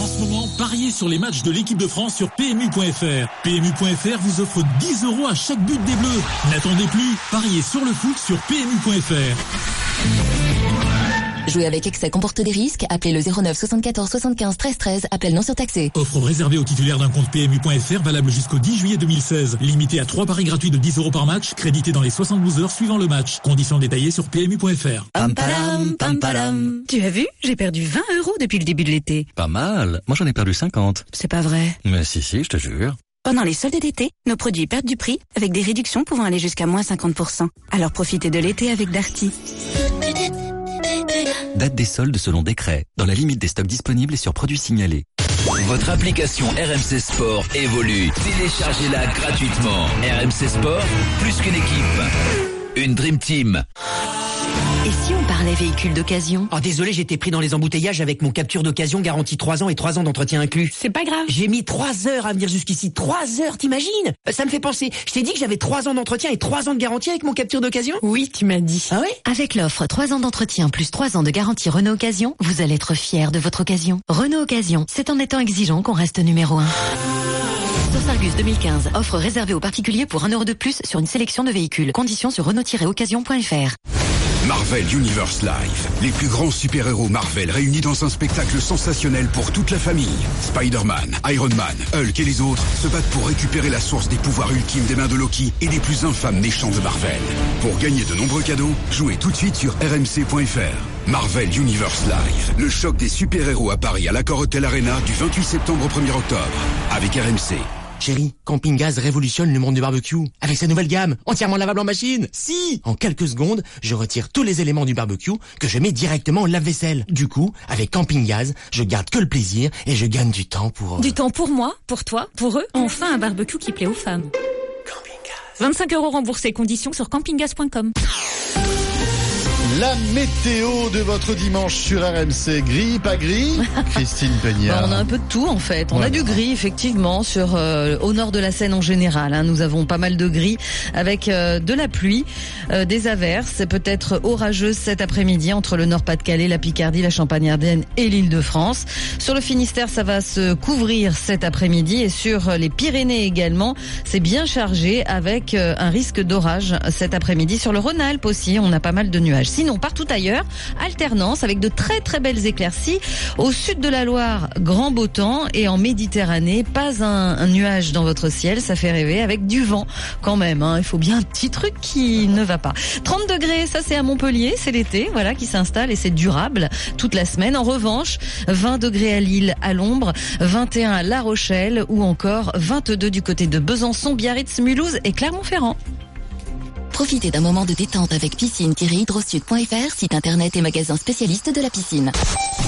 En ce moment, pariez sur les matchs de l'équipe de France sur PMU.fr. PMU.fr vous offre 10 euros à chaque but des Bleus. N'attendez plus, pariez sur le foot sur PMU.fr. Jouer avec excès comporte des risques. Appelez le 09 74 75 13 13. Appel non surtaxé. Offre réservée aux titulaires d'un compte PMU.fr valable jusqu'au 10 juillet 2016. Limité à 3 paris gratuits de 10 euros par match, crédité dans les 72 heures suivant le match. Conditions détaillées sur PMU.fr. Pam palam, pam palam. Tu as vu J'ai perdu 20 euros depuis le début de l'été. Pas mal. Moi j'en ai perdu 50. C'est pas vrai. Mais si, si, je te jure. Pendant les soldes d'été, nos produits perdent du prix avec des réductions pouvant aller jusqu'à moins 50%. Alors profitez de l'été avec Darty. Date des soldes selon décret, dans la limite des stocks disponibles et sur produits signalés. Votre application RMC Sport évolue. Téléchargez-la gratuitement. RMC Sport, plus qu'une équipe. Une Dream Team. Et si on parlait véhicule d'occasion Oh désolé, j'étais pris dans les embouteillages avec mon capture d'occasion garantie 3 ans et 3 ans d'entretien inclus. C'est pas grave. J'ai mis 3 heures à venir jusqu'ici. 3 heures, t'imagines Ça me fait penser. Je t'ai dit que j'avais 3 ans d'entretien et 3 ans de garantie avec mon capture d'occasion Oui, tu m'as dit. Ah oui Avec l'offre 3 ans d'entretien plus 3 ans de garantie Renault Occasion, vous allez être fier de votre occasion. Renault Occasion, c'est en étant exigeant qu'on reste numéro 1. Source Argus 2015, offre réservée aux particuliers pour 1 euro de plus sur une sélection de véhicules. Conditions sur Renault-occasion.fr. Marvel Universe Live. Les plus grands super-héros Marvel réunis dans un spectacle sensationnel pour toute la famille. Spider-Man, Iron Man, Hulk et les autres se battent pour récupérer la source des pouvoirs ultimes des mains de Loki et des plus infâmes méchants de Marvel. Pour gagner de nombreux cadeaux, jouez tout de suite sur rmc.fr. Marvel Universe Live. Le choc des super-héros à Paris à l'Accor Hotel Arena du 28 septembre au 1er octobre. Avec RMC. Chérie, Camping Gaz révolutionne le monde du barbecue. Avec sa nouvelle gamme, entièrement lavable en machine. Si En quelques secondes, je retire tous les éléments du barbecue que je mets directement au lave-vaisselle. Du coup, avec Camping Gaz, je garde que le plaisir et je gagne du temps pour... euh, Du temps pour moi, pour toi, pour eux. Enfin un barbecue qui plaît aux femmes. 25 euros remboursés, conditions sur campinggaz.com. La météo de votre dimanche sur RMC. Gris, pas gris Christine Peignard. Bah, on a un peu de tout en fait. On Ouais. a du gris effectivement sur euh, au nord de la Seine en général. hein. Nous avons pas mal de gris avec euh, de la pluie, euh, des averses, peut-être orageuses cet après-midi entre le Nord-Pas-de-Calais, la Picardie, la Champagne-Ardenne et l'Île-de-France. Sur le Finistère, ça va se couvrir cet après-midi et sur les Pyrénées également, c'est bien chargé avec euh, un risque d'orage cet après-midi. Sur le Rhône-Alpes aussi, on a pas mal de nuages. Sinon, partout ailleurs, alternance avec de très très belles éclaircies. Au sud de la Loire, grand beau temps et en Méditerranée, pas un, nuage dans votre ciel, ça fait rêver avec du vent quand même. hein. Il faut bien un petit truc qui ne va pas. 30 degrés, ça c'est à Montpellier, c'est l'été, voilà qui s'installe et c'est durable toute la semaine. En revanche, 20 degrés à Lille, à l'ombre, 21 à La Rochelle ou encore 22 du côté de Besançon, Biarritz, Mulhouse et Clermont-Ferrand. Profitez d'un moment de détente avec piscine-hydrosud.fr, site internet et magasin spécialiste de la piscine.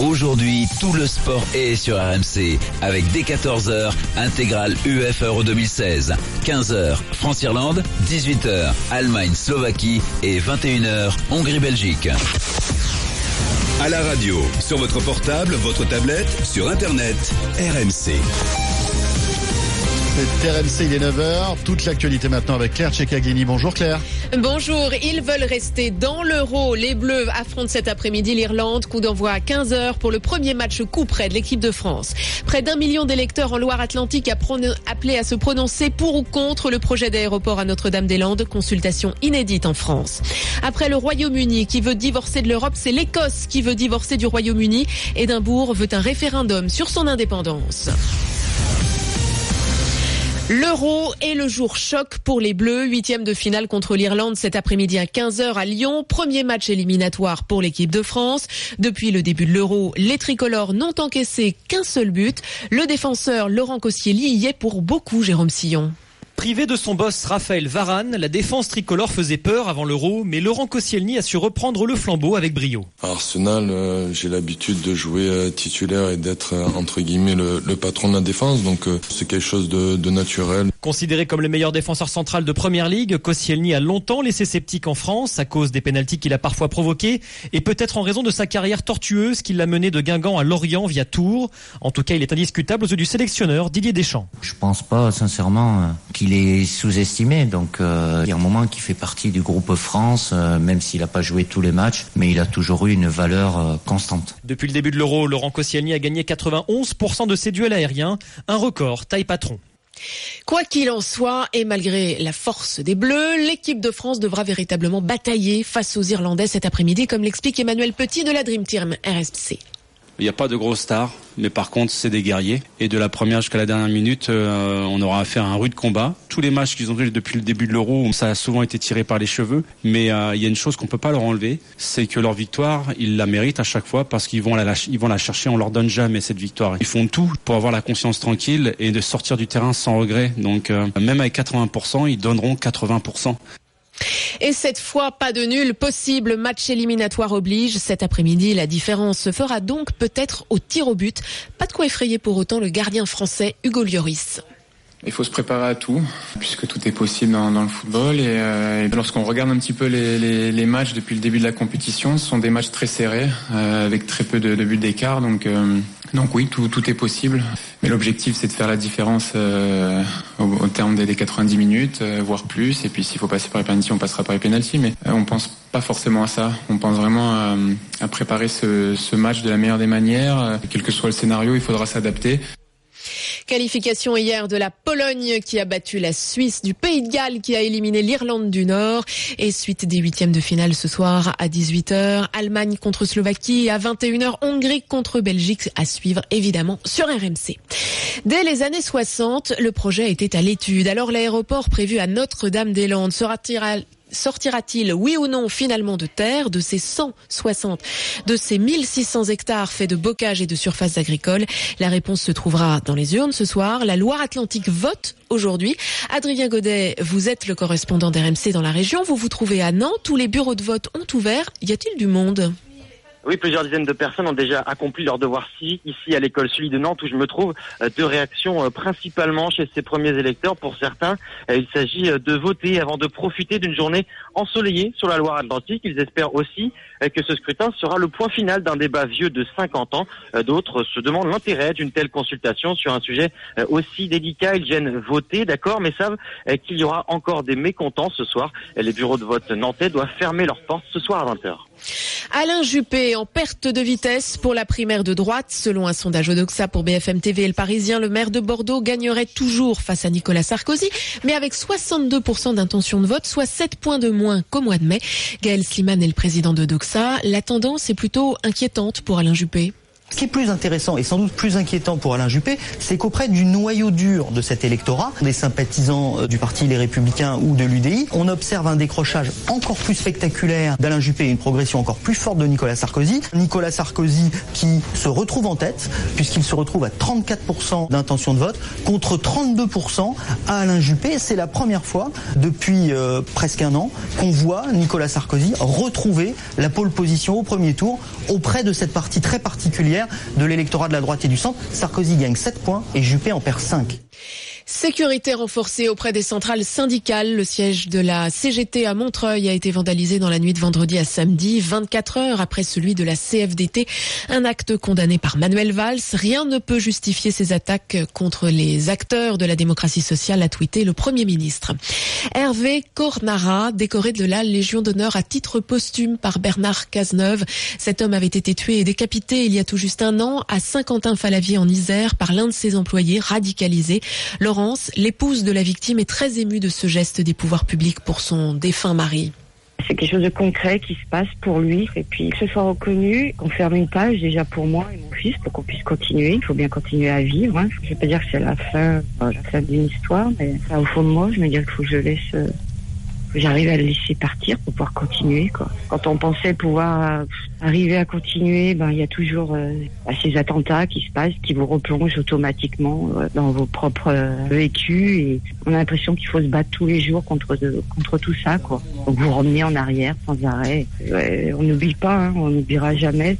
Aujourd'hui, tout le sport est sur RMC. Avec dès 14h, intégrale UEFA Euro 2016. 15h, France-Irlande. 18h, Allemagne-Slovaquie. Et 21h, Hongrie-Belgique. À la radio, sur votre portable, votre tablette, sur Internet, RMC. C'est RMC, il est 9h. Toute l'actualité maintenant avec Claire Tchekaglini. Bonjour Claire. Bonjour, ils veulent rester dans l'euro. Les Bleus affrontent cet après-midi l'Irlande. Coup d'envoi à 15h pour le premier match coup près de l'équipe de France. Près d'un million d'électeurs en Loire-Atlantique a prono- appelé à se prononcer pour ou contre le projet d'aéroport à Notre-Dame-des-Landes. Consultation inédite en France. Après le Royaume-Uni qui veut divorcer de l'Europe, c'est l'Écosse qui veut divorcer du Royaume-Uni. Édimbourg veut un référendum sur son indépendance. L'Euro est le jour choc pour les Bleus. Huitième de finale contre l'Irlande cet après-midi à 15h à Lyon. Premier match éliminatoire pour l'équipe de France. Depuis le début de l'Euro, les tricolores n'ont encaissé qu'un seul but. Le défenseur Laurent Koscielny y est pour beaucoup, Jérôme Sillon. Privé de son boss Raphaël Varane, la défense tricolore faisait peur avant l'Euro, mais Laurent Koscielny a su reprendre le flambeau avec brio. À Arsenal, euh, j'ai l'habitude de jouer euh, titulaire et d'être euh, entre guillemets le, le patron de la défense, donc euh, c'est quelque chose de, de naturel. Considéré comme le meilleur défenseur central de première ligue, Koscielny a longtemps laissé sceptique en France à cause des pénalties qu'il a parfois provoqués et peut-être en raison de sa carrière tortueuse qui l'a mené de Guingamp à Lorient via Tours. En tout cas, il est indiscutable aux yeux du sélectionneur Didier Deschamps. Je pense pas sincèrement euh, qu'il est sous-estimé. Donc euh, il y a un moment qu'il fait partie du groupe France, euh, même s'il n'a pas joué tous les matchs, mais il a toujours eu une valeur euh, constante. Depuis le début de l'Euro, Laurent Koscielny a gagné 91% de ses duels aériens, un record taille patron. Quoi qu'il en soit, et malgré la force des Bleus, l'équipe de France devra véritablement batailler face aux Irlandais cet après-midi, comme l'explique Emmanuel Petit de la Dream Team RSC. Il n'y a pas de grosses stars, mais par contre, c'est des guerriers. Et de la première jusqu'à la dernière minute, euh, on aura affaire à un rude combat. Tous les matchs qu'ils ont fait depuis le début de l'Euro, ça a souvent été tiré par les cheveux. Mais euh, il y a une chose qu'on peut pas leur enlever, c'est que leur victoire, ils la méritent à chaque fois parce qu'ils vont la, ils vont la chercher. On leur donne jamais cette victoire. Ils font tout pour avoir la conscience tranquille et de sortir du terrain sans regret. Donc euh, même avec 80%, ils donneront 80%. Et cette fois, pas de nul possible. Match éliminatoire oblige. Cet après-midi, la différence se fera donc peut-être au tir au but. Pas de quoi effrayer pour autant le gardien français Hugo Lloris. Il faut se préparer à tout, puisque tout est possible dans, le football. Et, euh, et lorsqu'on regarde un petit peu les, matchs depuis le début de la compétition, ce sont des matchs très serrés, euh, avec très peu de, de buts d'écart. Donc, euh, donc oui, tout, tout est possible. Mais l'objectif, c'est de faire la différence euh, au, au, terme des, des 90 minutes, euh, voire plus. Et puis s'il faut passer par les pénaltys, on passera par les pénaltys. Mais on pense pas forcément à ça. On pense vraiment à, à préparer ce, ce match de la meilleure des manières. Quel que soit le scénario, il faudra s'adapter. Qualification hier de la Pologne qui a battu la Suisse, du Pays de Galles qui a éliminé l'Irlande du Nord et suite des huitièmes de finale ce soir à 18h, Allemagne contre Slovaquie à 21h, Hongrie contre Belgique à suivre évidemment sur RMC. Dès les années 60, le projet était à l'étude. Alors l'aéroport prévu à Notre-Dame-des-Landes sera-t-il sortira-t-il, oui ou non, finalement de terre, de ces 160, de ces 1600 hectares faits de bocage et de surfaces agricoles? La réponse se trouvera dans les urnes ce soir. La Loire-Atlantique vote aujourd'hui. Adrien Godet, vous êtes le correspondant d'RMC dans la région. Vous vous trouvez à Nantes. Tous les bureaux de vote ont ouvert. Y a-t-il du monde? Oui, plusieurs dizaines de personnes ont déjà accompli leur devoir civique ici à l'école Sully de Nantes où je me trouve. Deux réactions principalement chez ces premiers électeurs. Pour certains, il s'agit de voter avant de profiter d'une journée ensoleillée sur la Loire-Atlantique. Ils espèrent aussi que ce scrutin sera le point final d'un débat vieux de 50 ans. D'autres se demandent l'intérêt d'une telle consultation sur un sujet aussi délicat. Ils viennent voter, d'accord, mais savent qu'il y aura encore des mécontents ce soir. Les bureaux de vote nantais doivent fermer leurs portes ce soir à 20h. Alain Juppé en perte de vitesse pour la primaire de droite. Selon un sondage Odoxa pour BFM TV et le Parisien, le maire de Bordeaux gagnerait toujours face à Nicolas Sarkozy, mais avec 62% d'intention de vote, soit 7 points de moins qu'au mois de mai. Gaël Sliman est le président de Doxa. La tendance est plutôt inquiétante pour Alain Juppé. Ce qui est plus intéressant et sans doute plus inquiétant pour Alain Juppé, c'est qu'auprès du noyau dur de cet électorat, des sympathisants du parti Les Républicains ou de l'UDI, on observe un décrochage encore plus spectaculaire d'Alain Juppé et une progression encore plus forte de Nicolas Sarkozy. Nicolas Sarkozy qui se retrouve en tête, puisqu'il se retrouve à 34% d'intention de vote, contre 32% à Alain Juppé. C'est la première fois depuis euh, presque un an qu'on voit Nicolas Sarkozy retrouver la pole position au premier tour auprès de cette partie très particulière de l'électorat de la droite et du centre. Sarkozy gagne 7 points et Juppé en perd 5. Sécurité renforcée auprès des centrales syndicales. Le siège de la CGT à Montreuil a été vandalisé dans la nuit de vendredi à samedi, 24 heures après celui de la CFDT. Un acte condamné par Manuel Valls. Rien ne peut justifier ces attaques contre les acteurs de la démocratie sociale, a tweeté le Premier ministre. Hervé Cornara, décoré de la Légion d'honneur à titre posthume par Bernard Cazeneuve. Cet homme avait été tué et décapité il y a tout juste un an à Saint-Quentin-Falavier en Isère par l'un de ses employés radicalisés. L'épouse de la victime, est très émue de ce geste des pouvoirs publics pour son défunt mari. C'est quelque chose de concret qui se passe pour lui. Et puis que ce soit reconnu, qu'on ferme une page déjà pour moi et mon fils pour qu'on puisse continuer. Il faut bien continuer à vivre. Hein. Je ne vais pas dire que c'est la fin, fin d'une histoire, mais au fond de moi, je me dis qu'il faut que je laisse... Euh, j'arrive à le laisser partir pour pouvoir continuer. Quoi. Quand on pensait pouvoir euh, arriver à continuer, ben il y a toujours euh, ces attentats qui se passent, qui vous replongent automatiquement euh, dans vos propres euh, vécus. Et on a l'impression qu'il faut se battre tous les jours contre de, contre tout ça. Quoi. Donc vous revenez en arrière sans arrêt. On n'oublie pas, hein, on n'oubliera jamais.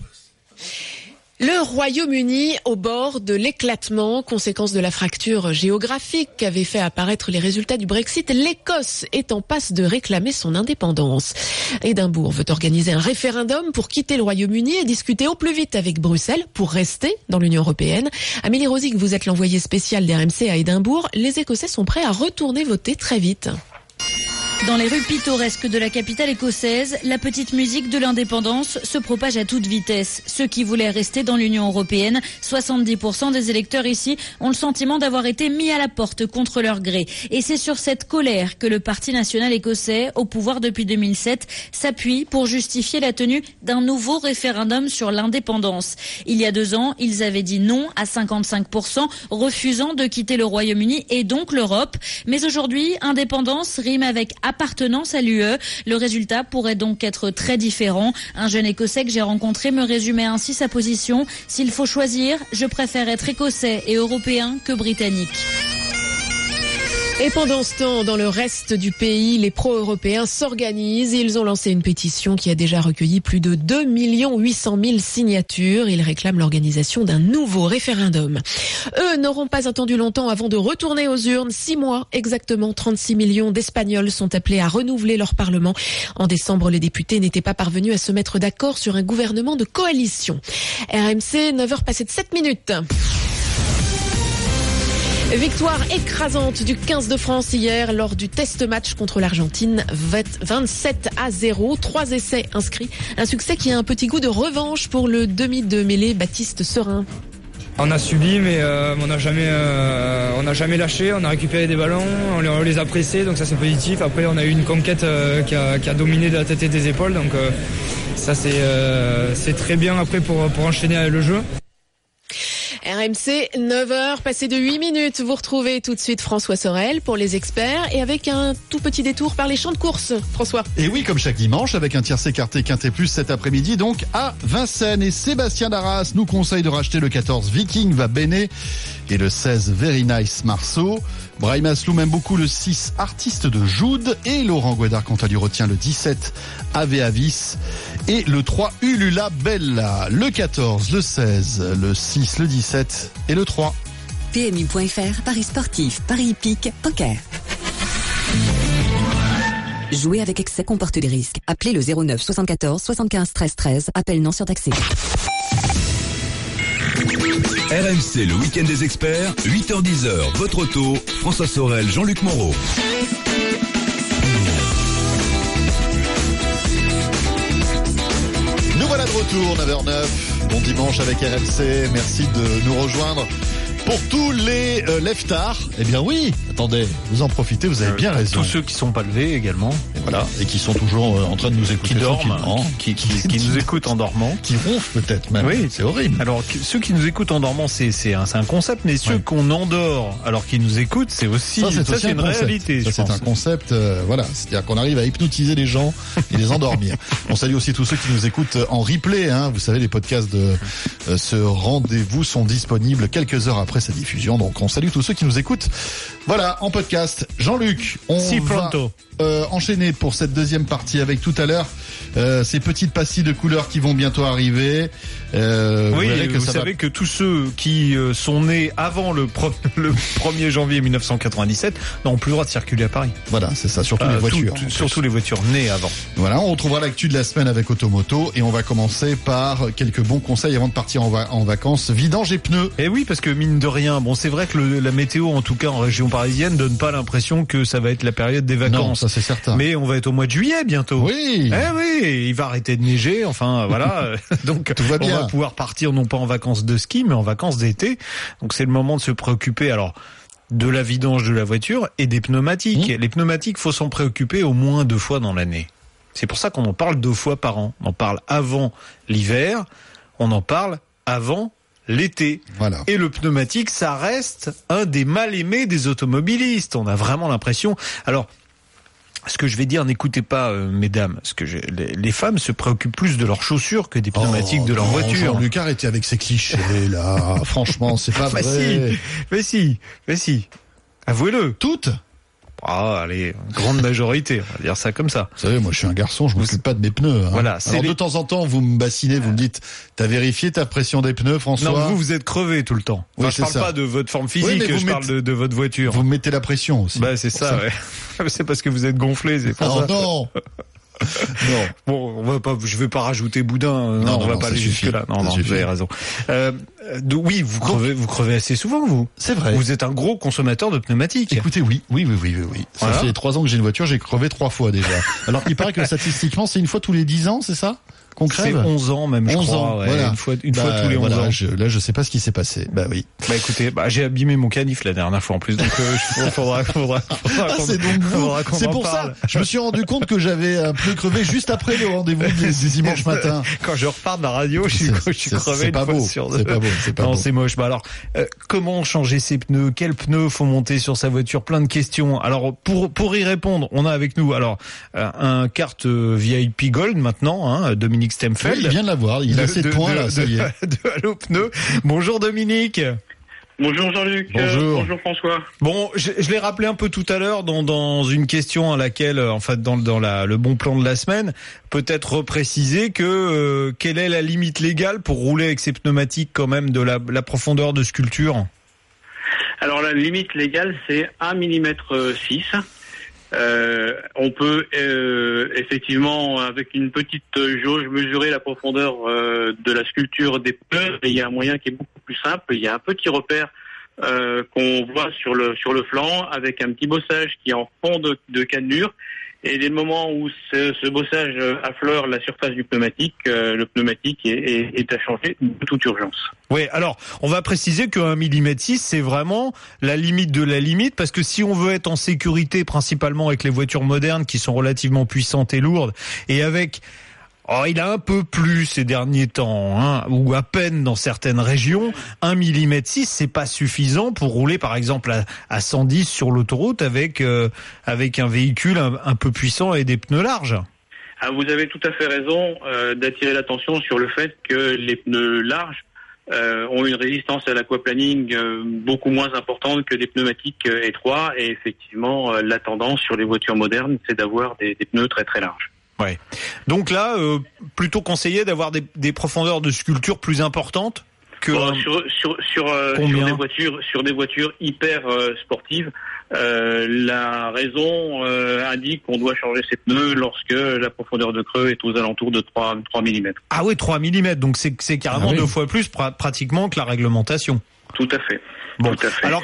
Le Royaume-Uni au bord de l'éclatement, conséquence de la fracture géographique qu'avaient fait apparaître les résultats du Brexit. L'Écosse est en passe de réclamer son indépendance. Édimbourg veut organiser un référendum pour quitter le Royaume-Uni et discuter au plus vite avec Bruxelles pour rester dans l'Union européenne. Amélie Rosic, vous êtes l'envoyée spéciale d'RMC à Édimbourg. Les Écossais sont prêts à retourner voter très vite. Dans les rues pittoresques de la capitale écossaise, la petite musique de l'indépendance se propage à toute vitesse. Ceux qui voulaient rester dans l'Union européenne, 70% des électeurs ici ont le sentiment d'avoir été mis à la porte contre leur gré. Et c'est sur cette colère que le Parti national écossais, au pouvoir depuis 2007, s'appuie pour justifier la tenue d'un nouveau référendum sur l'indépendance. Il y a deux ans, ils avaient dit non à 55%, refusant de quitter le Royaume-Uni et donc l'Europe. Mais aujourd'hui, indépendance rime avec appartenance à l'UE. Le résultat pourrait donc être très différent. Un jeune écossais que j'ai rencontré me résumait ainsi sa position. S'il faut choisir, je préfère être écossais et européen que britannique. Et pendant ce temps, dans le reste du pays, les pro-européens s'organisent. Ils ont lancé une pétition qui a déjà recueilli plus de 2 800 000 signatures. Ils réclament l'organisation d'un nouveau référendum. Eux n'auront pas attendu longtemps avant de retourner aux urnes. Six mois exactement, 36 millions d'Espagnols sont appelés à renouveler leur parlement. En décembre, les députés n'étaient pas parvenus à se mettre d'accord sur un gouvernement de coalition. RMC, 9h passées de 7 minutes. Victoire écrasante du 15 de France hier lors du test match contre l'Argentine, 27 à 0, trois essais inscrits, un succès qui a un petit goût de revanche pour le demi de mêlée Baptiste Serein. On a subi, mais euh, on n'a jamais, euh, on jamais lâché. On a récupéré des ballons, on les, a pressés, donc ça c'est positif. Après, on a eu une conquête euh, qui, a, qui, dominé de la tête et des épaules, donc ça c'est, très bien après pour enchaîner le jeu. RMC, 9h, passé de 8 minutes. Vous retrouvez tout de suite François Sorel pour les experts et avec un tout petit détour par les champs de course. François. Et oui, comme chaque dimanche, avec un tiercé carté quinté plus cet après-midi, donc à Vincennes. Et Sébastien Darras nous conseille de racheter le 14 Viking va Béné et le 16 Very Nice Marceau. Brahim Asloum aime beaucoup le 6 Artiste de Joude et Laurent Guédard quant à lui retient le 17 Ave Avis et le 3 Ulula Bella, le 14, le 16, le 6, le 17 et le 3. PMU.fr, Paris sportif, Paris hippique, poker. Jouer avec excès comporte des risques. Appelez le 09 74 75 13 13. Appel non surtaxé. RMC, le week-end des experts, 8h10h, votre auto, François Sorel, Jean-Luc Moreau. Nous voilà de retour, 9h09. Bon dimanche avec RMC. Merci de nous rejoindre. Pour tous les euh, leftards, eh bien oui, attendez, vous en profitez, vous avez bien raison. Tous ceux qui sont pas levés également. Et voilà, et qui sont toujours euh, en train de nous écouter. Qui dorment, qui, qui, qui, qui, nous écoutent en dormant. Qui ronflent peut-être même. Oui, c'est horrible. Alors, ceux qui nous écoutent en dormant, c'est un, un concept, mais ceux ouais. qu'on endort alors qu'ils nous écoutent, c'est aussi, ça, c'est une concept. réalité. Ça, c'est un concept, euh, voilà. C'est-à-dire qu'on arrive à hypnotiser les gens et les endormir. On salue aussi tous ceux qui nous écoutent en replay, hein. Vous savez, les podcasts de euh, ce rendez-vous sont disponibles quelques heures après sa diffusion. Donc, on salue tous ceux qui nous écoutent. Voilà, en podcast. Jean-Luc, on si va euh, enchaîner pour cette deuxième partie avec tout à l'heure euh, ces petites pastilles de couleurs qui vont bientôt arriver. Euh, oui, vous, que vous savez va... que tous ceux qui sont nés avant le, pro le 1er janvier 1997 n'ont plus le droit de circuler à Paris. Voilà, c'est ça, surtout les voitures. Tout, surtout les voitures nées avant. Voilà, on retrouvera l'actu de la semaine avec Automoto et on va commencer par quelques bons conseils avant de partir en, va en vacances. Vidange et pneus. Et oui, parce que mine de rien, bon, c'est vrai que le, la météo, en tout cas en région parisienne, donne pas l'impression que ça va être la période des vacances. Non, ça c'est certain. Mais on va être au mois de juillet bientôt. Oui. Eh oui, il va arrêter de neiger. Enfin, voilà. Donc, tout va bien. on va pouvoir partir non pas en vacances de ski, mais en vacances d'été. Donc, c'est le moment de se préoccuper. Alors de la vidange de la voiture et des pneumatiques. Mmh. Les pneumatiques, faut s'en préoccuper au moins deux fois dans l'année. C'est pour ça qu'on en parle deux fois par an. On en parle avant l'hiver, on en parle avant l'été. Voilà. Et le pneumatique, ça reste un des mal aimés des automobilistes. On a vraiment l'impression. Alors, ce que je vais dire, n'écoutez pas, euh, mesdames, ce que je, les, les, femmes se préoccupent plus de leurs chaussures que des pneumatiques oh, de leur non, voiture. Lucas arrêtez avec ces clichés là. Franchement, c'est pas mais vrai. Si, mais si, mais si. Avouez-le. Toutes Ah, allez, grande majorité, on va dire ça comme ça. Vous savez, moi je suis un garçon, je m'occupe pas de mes pneus. hein. Voilà, Alors les- de temps en temps, vous me bassinez, vous me dites, t'as vérifié ta pression des pneus, François? Non, vous, vous êtes crevé tout le temps. Enfin, Oui, je parle ça. pas de votre forme physique, je parle de, de votre voiture. Vous me mettez la pression aussi. Bah, c'est ça, ouais. c'est parce que vous êtes gonflé, c'est pour Oh ça. non Non. Bon, on va pas, je vais pas rajouter boudin. euh, Non, Non, on non, va non, pas aller jusque là. Non, non, suffit. vous avez raison. Euh, de- oui, vous crevez, vous crevez assez souvent, vous. C'est vrai. Vous êtes un gros consommateur de pneumatiques. Écoutez, oui, oui, oui, oui, oui, oui. Ça Voilà. fait trois ans que j'ai une voiture, j'ai crevé trois fois déjà. Alors qu'il paraît que statistiquement, c'est une fois tous les dix ans, c'est ça C'est crève 11 ans même, je 11 crois. ans, ouais, voilà. Une fois, une Bah, fois tous les 11 voilà, ans. je- là, je sais pas ce qui s'est passé. Bah oui. Bah écoutez, bah, j'ai abîmé mon canif la dernière fois en plus, donc euh, il faudra, faudra, faudra Ah, qu'on- c'est donc faudra C'est pour parle. ça. Je me suis rendu compte que j'avais un pneu crevé juste après le rendez-vous du, du dimanche matin. Quand je repars de la radio, je suis, je crevé c'est une pas beau. C'est pas beau, c'est pas non, c'est moche. Bah alors, euh, comment changer ses pneus? Quels pneus faut monter sur sa voiture? Plein de questions. Alors, pour pour y répondre, on a avec nous alors euh, un carte euh, VIP Gold maintenant, hein, Dominique Stemfeld. Oui, il vient de l'avoir. Il a ses points là, ça y est. de, de Allo Pneus. Bonjour Dominique. Bonjour Jean-Luc. Euh, Bonjour. François. Bon, je, je l'ai rappelé un peu tout à l'heure dans, dans une question à laquelle, euh, en fait, dans, dans la, le bon plan de la semaine, peut-être repréciser que euh, quelle est la limite légale pour rouler avec ces pneumatiques quand même de la, la profondeur de sculpture? Alors la limite légale c'est 1 mm 6. Euh, on peut effectivement avec une petite jauge mesurer la profondeur de la sculpture des pneus. Et il y a un moyen qui est beaucoup plus simple. Il y a un petit repère euh, qu'on voit sur le sur le flanc avec un petit bossage qui est en fond de, de cannelure. Et dès le moment où ce, ce bossage euh, affleure la surface du pneumatique, euh, le pneumatique est, est, est à changer de toute urgence. Oui, alors on va préciser que 1 mm 6 c'est vraiment la limite de la limite parce que si on veut être en sécurité principalement avec les voitures modernes qui sont relativement puissantes et lourdes et avec Oh, il a un peu plus ces derniers temps, hein, ou à peine dans certaines régions. 1 mm 6, c'est pas suffisant pour rouler, par exemple, à, à 110 sur l'autoroute avec euh, avec un véhicule un, peu puissant et des pneus larges. Ah, vous avez tout à fait raison euh, d'attirer l'attention sur le fait que les pneus larges euh, ont une résistance à l'aquaplaning beaucoup moins importante que des pneumatiques étroits. Et effectivement, la tendance sur les voitures modernes, c'est d'avoir des pneus très très larges. Ouais. Donc là, euh, plutôt conseillé d'avoir des, des profondeurs de sculpture plus importantes que Bon, un- sur, sur, sur, euh, sur des voitures sur des voitures hyper euh, sportives, euh, la raison euh, indique qu'on doit changer ses pneus lorsque la profondeur de creux est aux alentours de 3, 3 mm. Ah oui, 3 mm, donc c'est c'est carrément Ah oui. deux fois plus pra- pratiquement que la réglementation. Tout à fait. Bon, Tout à fait. alors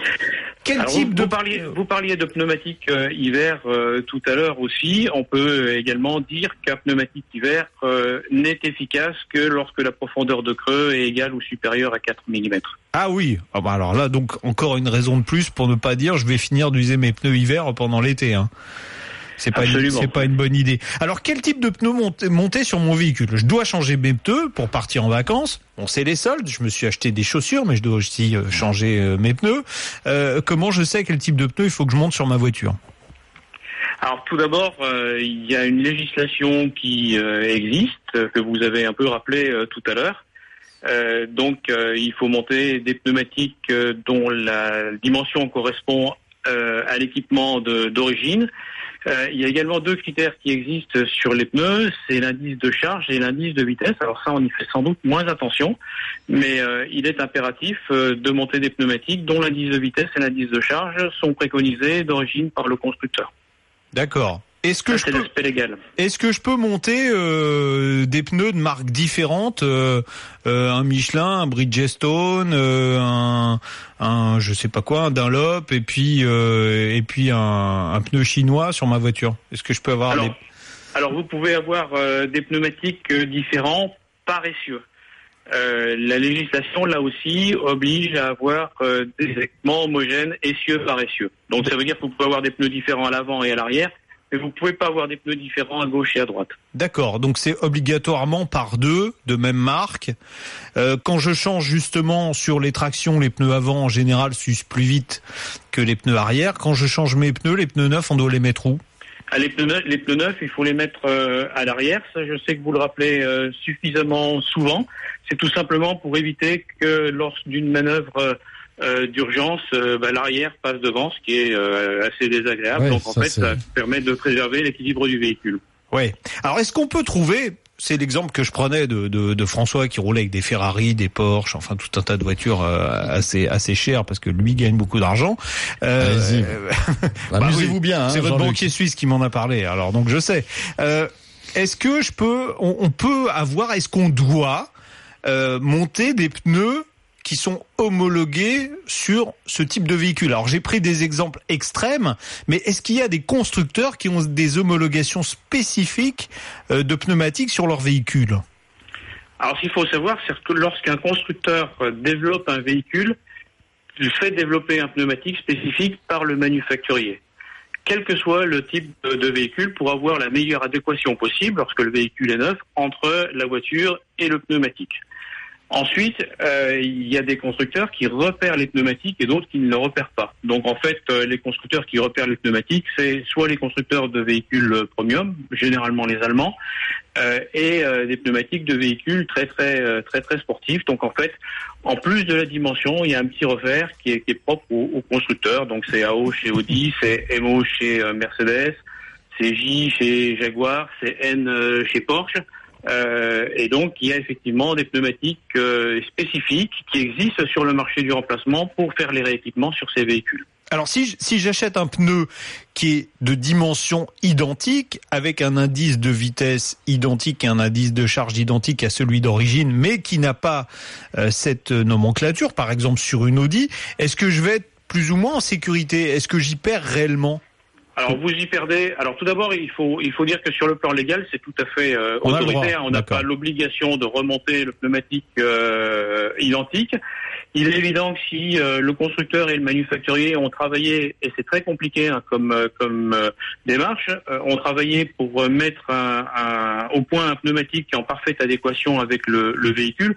quel Alors, type vous, de vous parliez, vous parliez de pneumatique euh, hiver euh, tout à l'heure aussi. On peut euh, également dire qu'un pneumatique hiver euh, n'est efficace que lorsque la profondeur de creux est égale ou supérieure à 4 mm. Ah oui, ah bah alors là donc encore une raison de plus pour ne pas dire je vais finir d'user mes pneus hiver pendant l'été. Hein. C'est pas une, pas une bonne idée. Alors quel type de pneus monter, monter sur mon véhicule? Je dois changer mes pneus pour partir en vacances. Bon c'est les soldes. Je me suis acheté des chaussures, mais je dois aussi euh, changer euh, mes pneus. Euh, comment je sais quel type de pneus il faut que je monte sur ma voiture? Alors tout d'abord, euh, il y a une législation qui euh, existe, que vous avez un peu rappelé euh, tout à l'heure. Donc il faut monter des pneumatiques dont la dimension correspond à l'équipement d'origine. Euh, il y a également deux critères qui existent sur les pneus, c'est l'indice de charge et l'indice de vitesse. Alors ça, on y fait sans doute moins attention, mais euh, il est impératif euh, de monter des pneumatiques dont l'indice de vitesse et l'indice de charge sont préconisés d'origine par le constructeur. D'accord. Est-ce que Ça, je peux légal. Est-ce que je peux monter euh, des pneus de marques différentes, euh, euh, un Michelin, un Bridgestone, euh, un, un je sais pas quoi, un Dunlop, et puis euh, et puis un, un pneu chinois sur ma voiture? Est-ce que je peux avoir Alors, des Alors vous pouvez avoir euh, des pneumatiques euh, différents par essieu. Euh, la législation, là aussi, oblige à avoir euh, des équipements homogènes essieu par essieu. Donc ça veut dire que vous pouvez avoir des pneus différents à l'avant et à l'arrière, mais vous pouvez pas avoir des pneus différents à gauche et à droite. D'accord, donc c'est obligatoirement par deux de même marque. Euh, quand je change justement sur les tractions, les pneus avant en général s'usent plus vite que les pneus arrière. Quand je change mes pneus, les pneus neufs, on doit les mettre où? Ah, les, pneus neufs, les pneus neufs, il faut les mettre euh, à l'arrière. Ça, je sais que vous le rappelez euh, suffisamment souvent. C'est tout simplement pour éviter que lors d'une manœuvre euh, d'urgence, euh, bah, l'arrière passe devant, ce qui est euh, assez désagréable. Ouais, Donc en ça, fait, ça permet de préserver l'équilibre du véhicule. Ouais. Alors est-ce qu'on peut trouver c'est l'exemple que je prenais de, de, de François qui roulait avec des Ferrari, des Porsche, enfin tout un tas de voitures euh, assez assez chères parce que lui gagne beaucoup d'argent. Euh, Allez-y. bah Amusez-vous oui, bien, hein, c'est votre banquier suisse qui m'en a parlé. Alors donc je sais. Euh, est-ce que je peux, on, on peut avoir, est-ce qu'on doit euh, monter des pneus qui sont homologués sur ce type de véhicule. Alors j'ai pris des exemples extrêmes, mais est-ce qu'il y a des constructeurs qui ont des homologations spécifiques euh, de pneumatiques sur leur véhicule Alors, ce qu'il faut savoir, c'est que lorsqu'un constructeur euh, développe un véhicule, il fait développer un pneumatique spécifique par le manufacturier. Quel que soit le type de véhicule, pour avoir la meilleure adéquation possible, lorsque le véhicule est neuf, entre la voiture et le pneumatique. Ensuite, euh, il y a des constructeurs qui repèrent les pneumatiques et d'autres qui ne le repèrent pas. Donc en fait, euh, les constructeurs qui repèrent les pneumatiques, c'est soit les constructeurs de véhicules euh, premium, généralement les Allemands, euh, et des pneumatiques de véhicules très très très très sportifs. Donc en fait, en plus de la dimension, il y a un petit revers qui est, propre aux, aux constructeurs. Donc c'est AO chez Audi, c'est MO chez Mercedes, c'est J chez Jaguar, c'est N chez Porsche. Euh, et donc, il y a effectivement des pneumatiques euh, spécifiques qui existent sur le marché du remplacement pour faire les rééquipements sur ces véhicules. Alors si, j'achète un pneu qui est de dimension identique, avec un indice de vitesse identique un indice de charge identique à celui d'origine, mais qui n'a pas euh, cette nomenclature, par exemple sur une Audi, est-ce que je vais être plus ou moins en sécurité? Est-ce que j'y perds réellement? Alors vous y perdez. Alors tout d'abord, il faut il faut dire que sur le plan légal, c'est tout à fait euh, On autoritaire. On n'a pas l'obligation de remonter le pneumatique euh, identique. Il est évident que si euh, le constructeur et le manufacturier ont travaillé, et c'est très compliqué hein, comme euh, comme euh, démarche, euh, ont travaillé pour mettre un, un- au point un pneumatique qui est en parfaite adéquation avec le, le véhicule.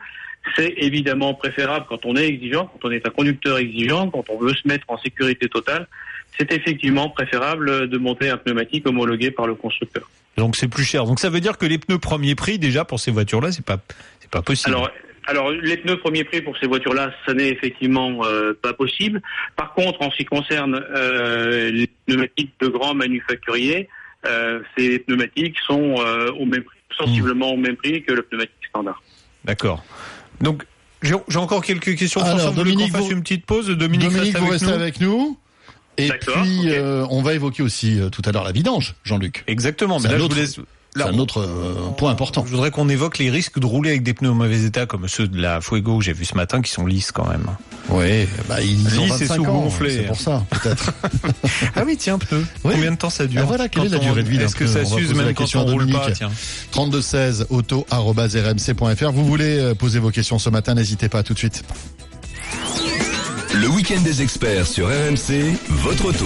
C'est évidemment préférable quand on est exigeant, quand on est un conducteur exigeant, quand on veut se mettre en sécurité totale. C'est effectivement préférable de monter un pneumatique homologué par le constructeur. Donc c'est plus cher. Donc ça veut dire que les pneus premier prix déjà pour ces voitures-là, c'est pas c'est pas possible. Alors, alors les pneus premier prix pour ces voitures-là, ça n'est effectivement euh, pas possible. Par contre, en ce qui concerne euh, les pneumatiques de grands manufacturiers, euh, ces pneumatiques sont euh, au même prix, sensiblement au même prix que le pneumatique standard. D'accord. Donc j'ai encore quelques questions. Alors, Dominique, qu'on fasse vous- une petite pause. Dominique, Dominique, reste vous avec restez nous. avec nous. Et puis, euh, on va évoquer aussi euh, tout à l'heure la vidange, Jean-Luc. Exactement. Mais là, je autre, vous laisse- c'est un autre euh, point important. Je voudrais qu'on évoque les risques de rouler avec des pneus en mauvais état, comme ceux de la Fuego que j'ai vu ce matin, qui sont lisses quand même. Oui, bah, ils ont Lisses et 25 ans, sous-gonflés. c'est pour ça, peut-être. Ah oui, tiens, pneu. Oui. Combien de temps ça dure Ah, voilà, quelle est la on- durée de vie Est-ce que ça s'use même quand question on roule pas. Tiens. 32 16 auto@rmc.fr. Vous voulez poser vos questions ce matin, n'hésitez pas tout de suite. Le week-end des experts sur RMC, votre auto.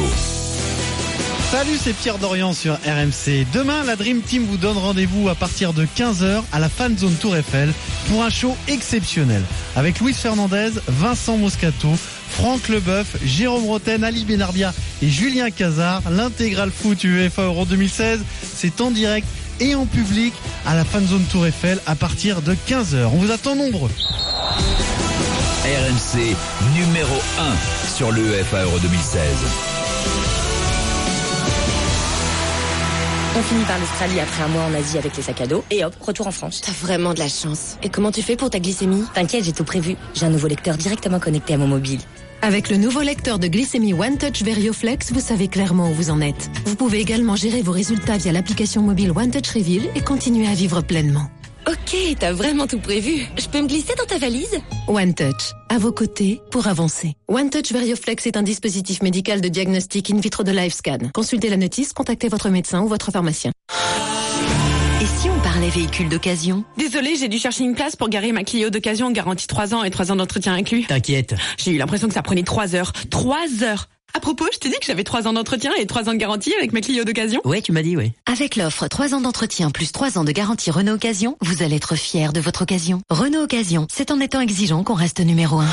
Salut, c'est Pierre Dorian sur RMC. Demain, la Dream Team vous donne rendez-vous à partir de 15h à la Fan Zone Tour Eiffel pour un show exceptionnel avec Luis Fernandez, Vincent Moscato, Franck Leboeuf, Jérôme Roten, Ali Benarbia et Julien Cazard. L'intégral foot UEFA Euro 2016, c'est en direct et en public à la Fan Zone Tour Eiffel à partir de 15h. On vous attend nombreux. RMC numéro 1 sur l'UEFA Euro 2016. On finit par l'Australie après un mois en Asie avec les sacs à dos. Et hop, retour en France. T'as vraiment de la chance. Et comment tu fais pour ta glycémie? T'inquiète, j'ai tout prévu. J'ai un nouveau lecteur directement connecté à mon mobile. Avec le nouveau lecteur de glycémie OneTouch VerioFlex, vous savez clairement où vous en êtes. Vous pouvez également gérer vos résultats via l'application mobile OneTouch Reveal et continuer à vivre pleinement. Ok, t'as vraiment tout prévu. Je peux me glisser dans ta valise? OneTouch, à vos côtés pour avancer. OneTouch VerioFlex est un dispositif médical de diagnostic in vitro de LiveScan. Consultez la notice, contactez votre médecin ou votre pharmacien. Et si on parlait véhicule d'occasion Désolée, j'ai dû chercher une place pour garer ma Clio d'occasion garantie 3 ans et 3 ans d'entretien inclus. T'inquiète. J'ai eu l'impression que ça prenait 3 heures. 3 heures À propos, je t'ai dit que j'avais 3 ans d'entretien et 3 ans de garantie avec ma Clio d'occasion Ouais, tu m'as dit, ouais. Avec l'offre 3 ans d'entretien plus 3 ans de garantie Renault Occasion, vous allez être fier de votre occasion. Renault Occasion, c'est en étant exigeant qu'on reste numéro 1.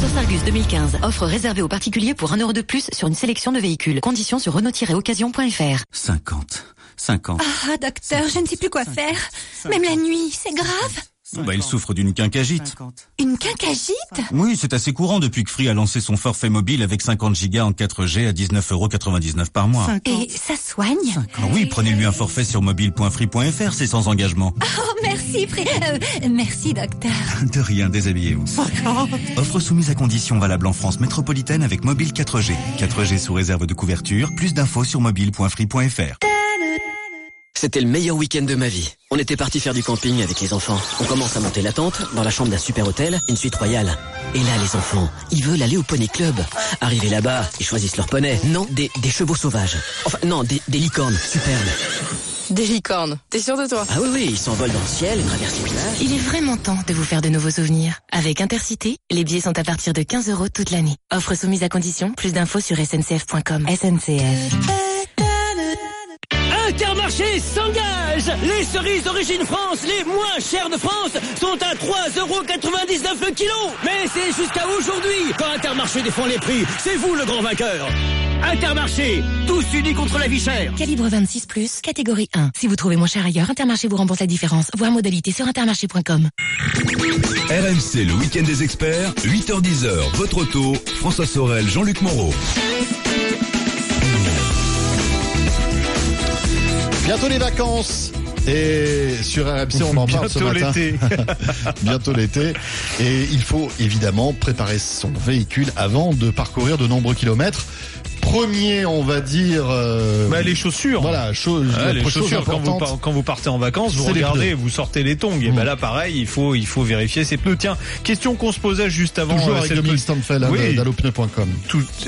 Sauf Argus 2015, offre réservée aux particuliers pour 1 euro de plus sur une sélection de véhicules. Conditions sur Renault-occasion.fr. 50. 50. Ah, docteur, je ne sais plus quoi faire. Même la nuit, c'est grave. Bah, il souffre d'une quinquagite. Une quinquagite? Oui, c'est assez courant depuis que Free a lancé son forfait mobile avec 50 gigas en 4G à 19,99€ par mois. Et ça soigne? Ah oui, prenez-lui un forfait sur mobile.free.fr, c'est sans engagement. Oh, merci, Fré- euh, merci, docteur. De rien, déshabillez-vous. Offre soumise à conditions valable en France métropolitaine avec mobile 4G. 4G sous réserve de couverture. Plus d'infos sur mobile.free.fr. C'était le meilleur week-end de ma vie. On était parti faire du camping avec les enfants. On commence à monter la tente dans la chambre d'un super hôtel, une suite royale. Et là, les enfants, ils veulent aller au poney club. Arrivés là-bas, ils choisissent leur poney. Non, des, des chevaux sauvages. Enfin, non, des, des licornes superbes. Des licornes. T'es sûr de toi? Ah oui, oui, ils s'envolent dans le ciel, traversent les villages. Il est vraiment temps de vous faire de nouveaux souvenirs. Avec Intercité, les billets sont à partir de 15 euros toute l'année. Offre soumise à condition, plus d'infos sur sncf.com. SNCF. Intermarché s'engage Les cerises d'origine France, les moins chères de France, sont à 3,99€ le kilo Mais c'est jusqu'à aujourd'hui Quand Intermarché défend les prix, c'est vous le grand vainqueur Intermarché, tous unis contre la vie chère Calibre 26 plus, catégorie 1. Si vous trouvez moins cher ailleurs, Intermarché vous rembourse la différence. Voir modalité sur intermarché.com. RMC, le week-end des experts, 8h10h, votre auto, François Sorel, Jean-Luc Moreau. Bientôt les vacances. Et sur RMC, on en parle ce Bientôt matin. l'été. Bientôt l'été. Et il faut évidemment préparer son véhicule avant de parcourir de nombreux kilomètres. Premier, on va dire. euh, Bah, les chaussures. Voilà, Ouais, les chaussures, quand vous, quand partez en vacances, vous regardez, vous sortez les tongs. Et ben là, pareil, il faut, il faut vérifier ses pneus. Tiens, question qu'on se posait juste avant. Toujours euh, avec Dominique petite- Stanfeld hein, Oui.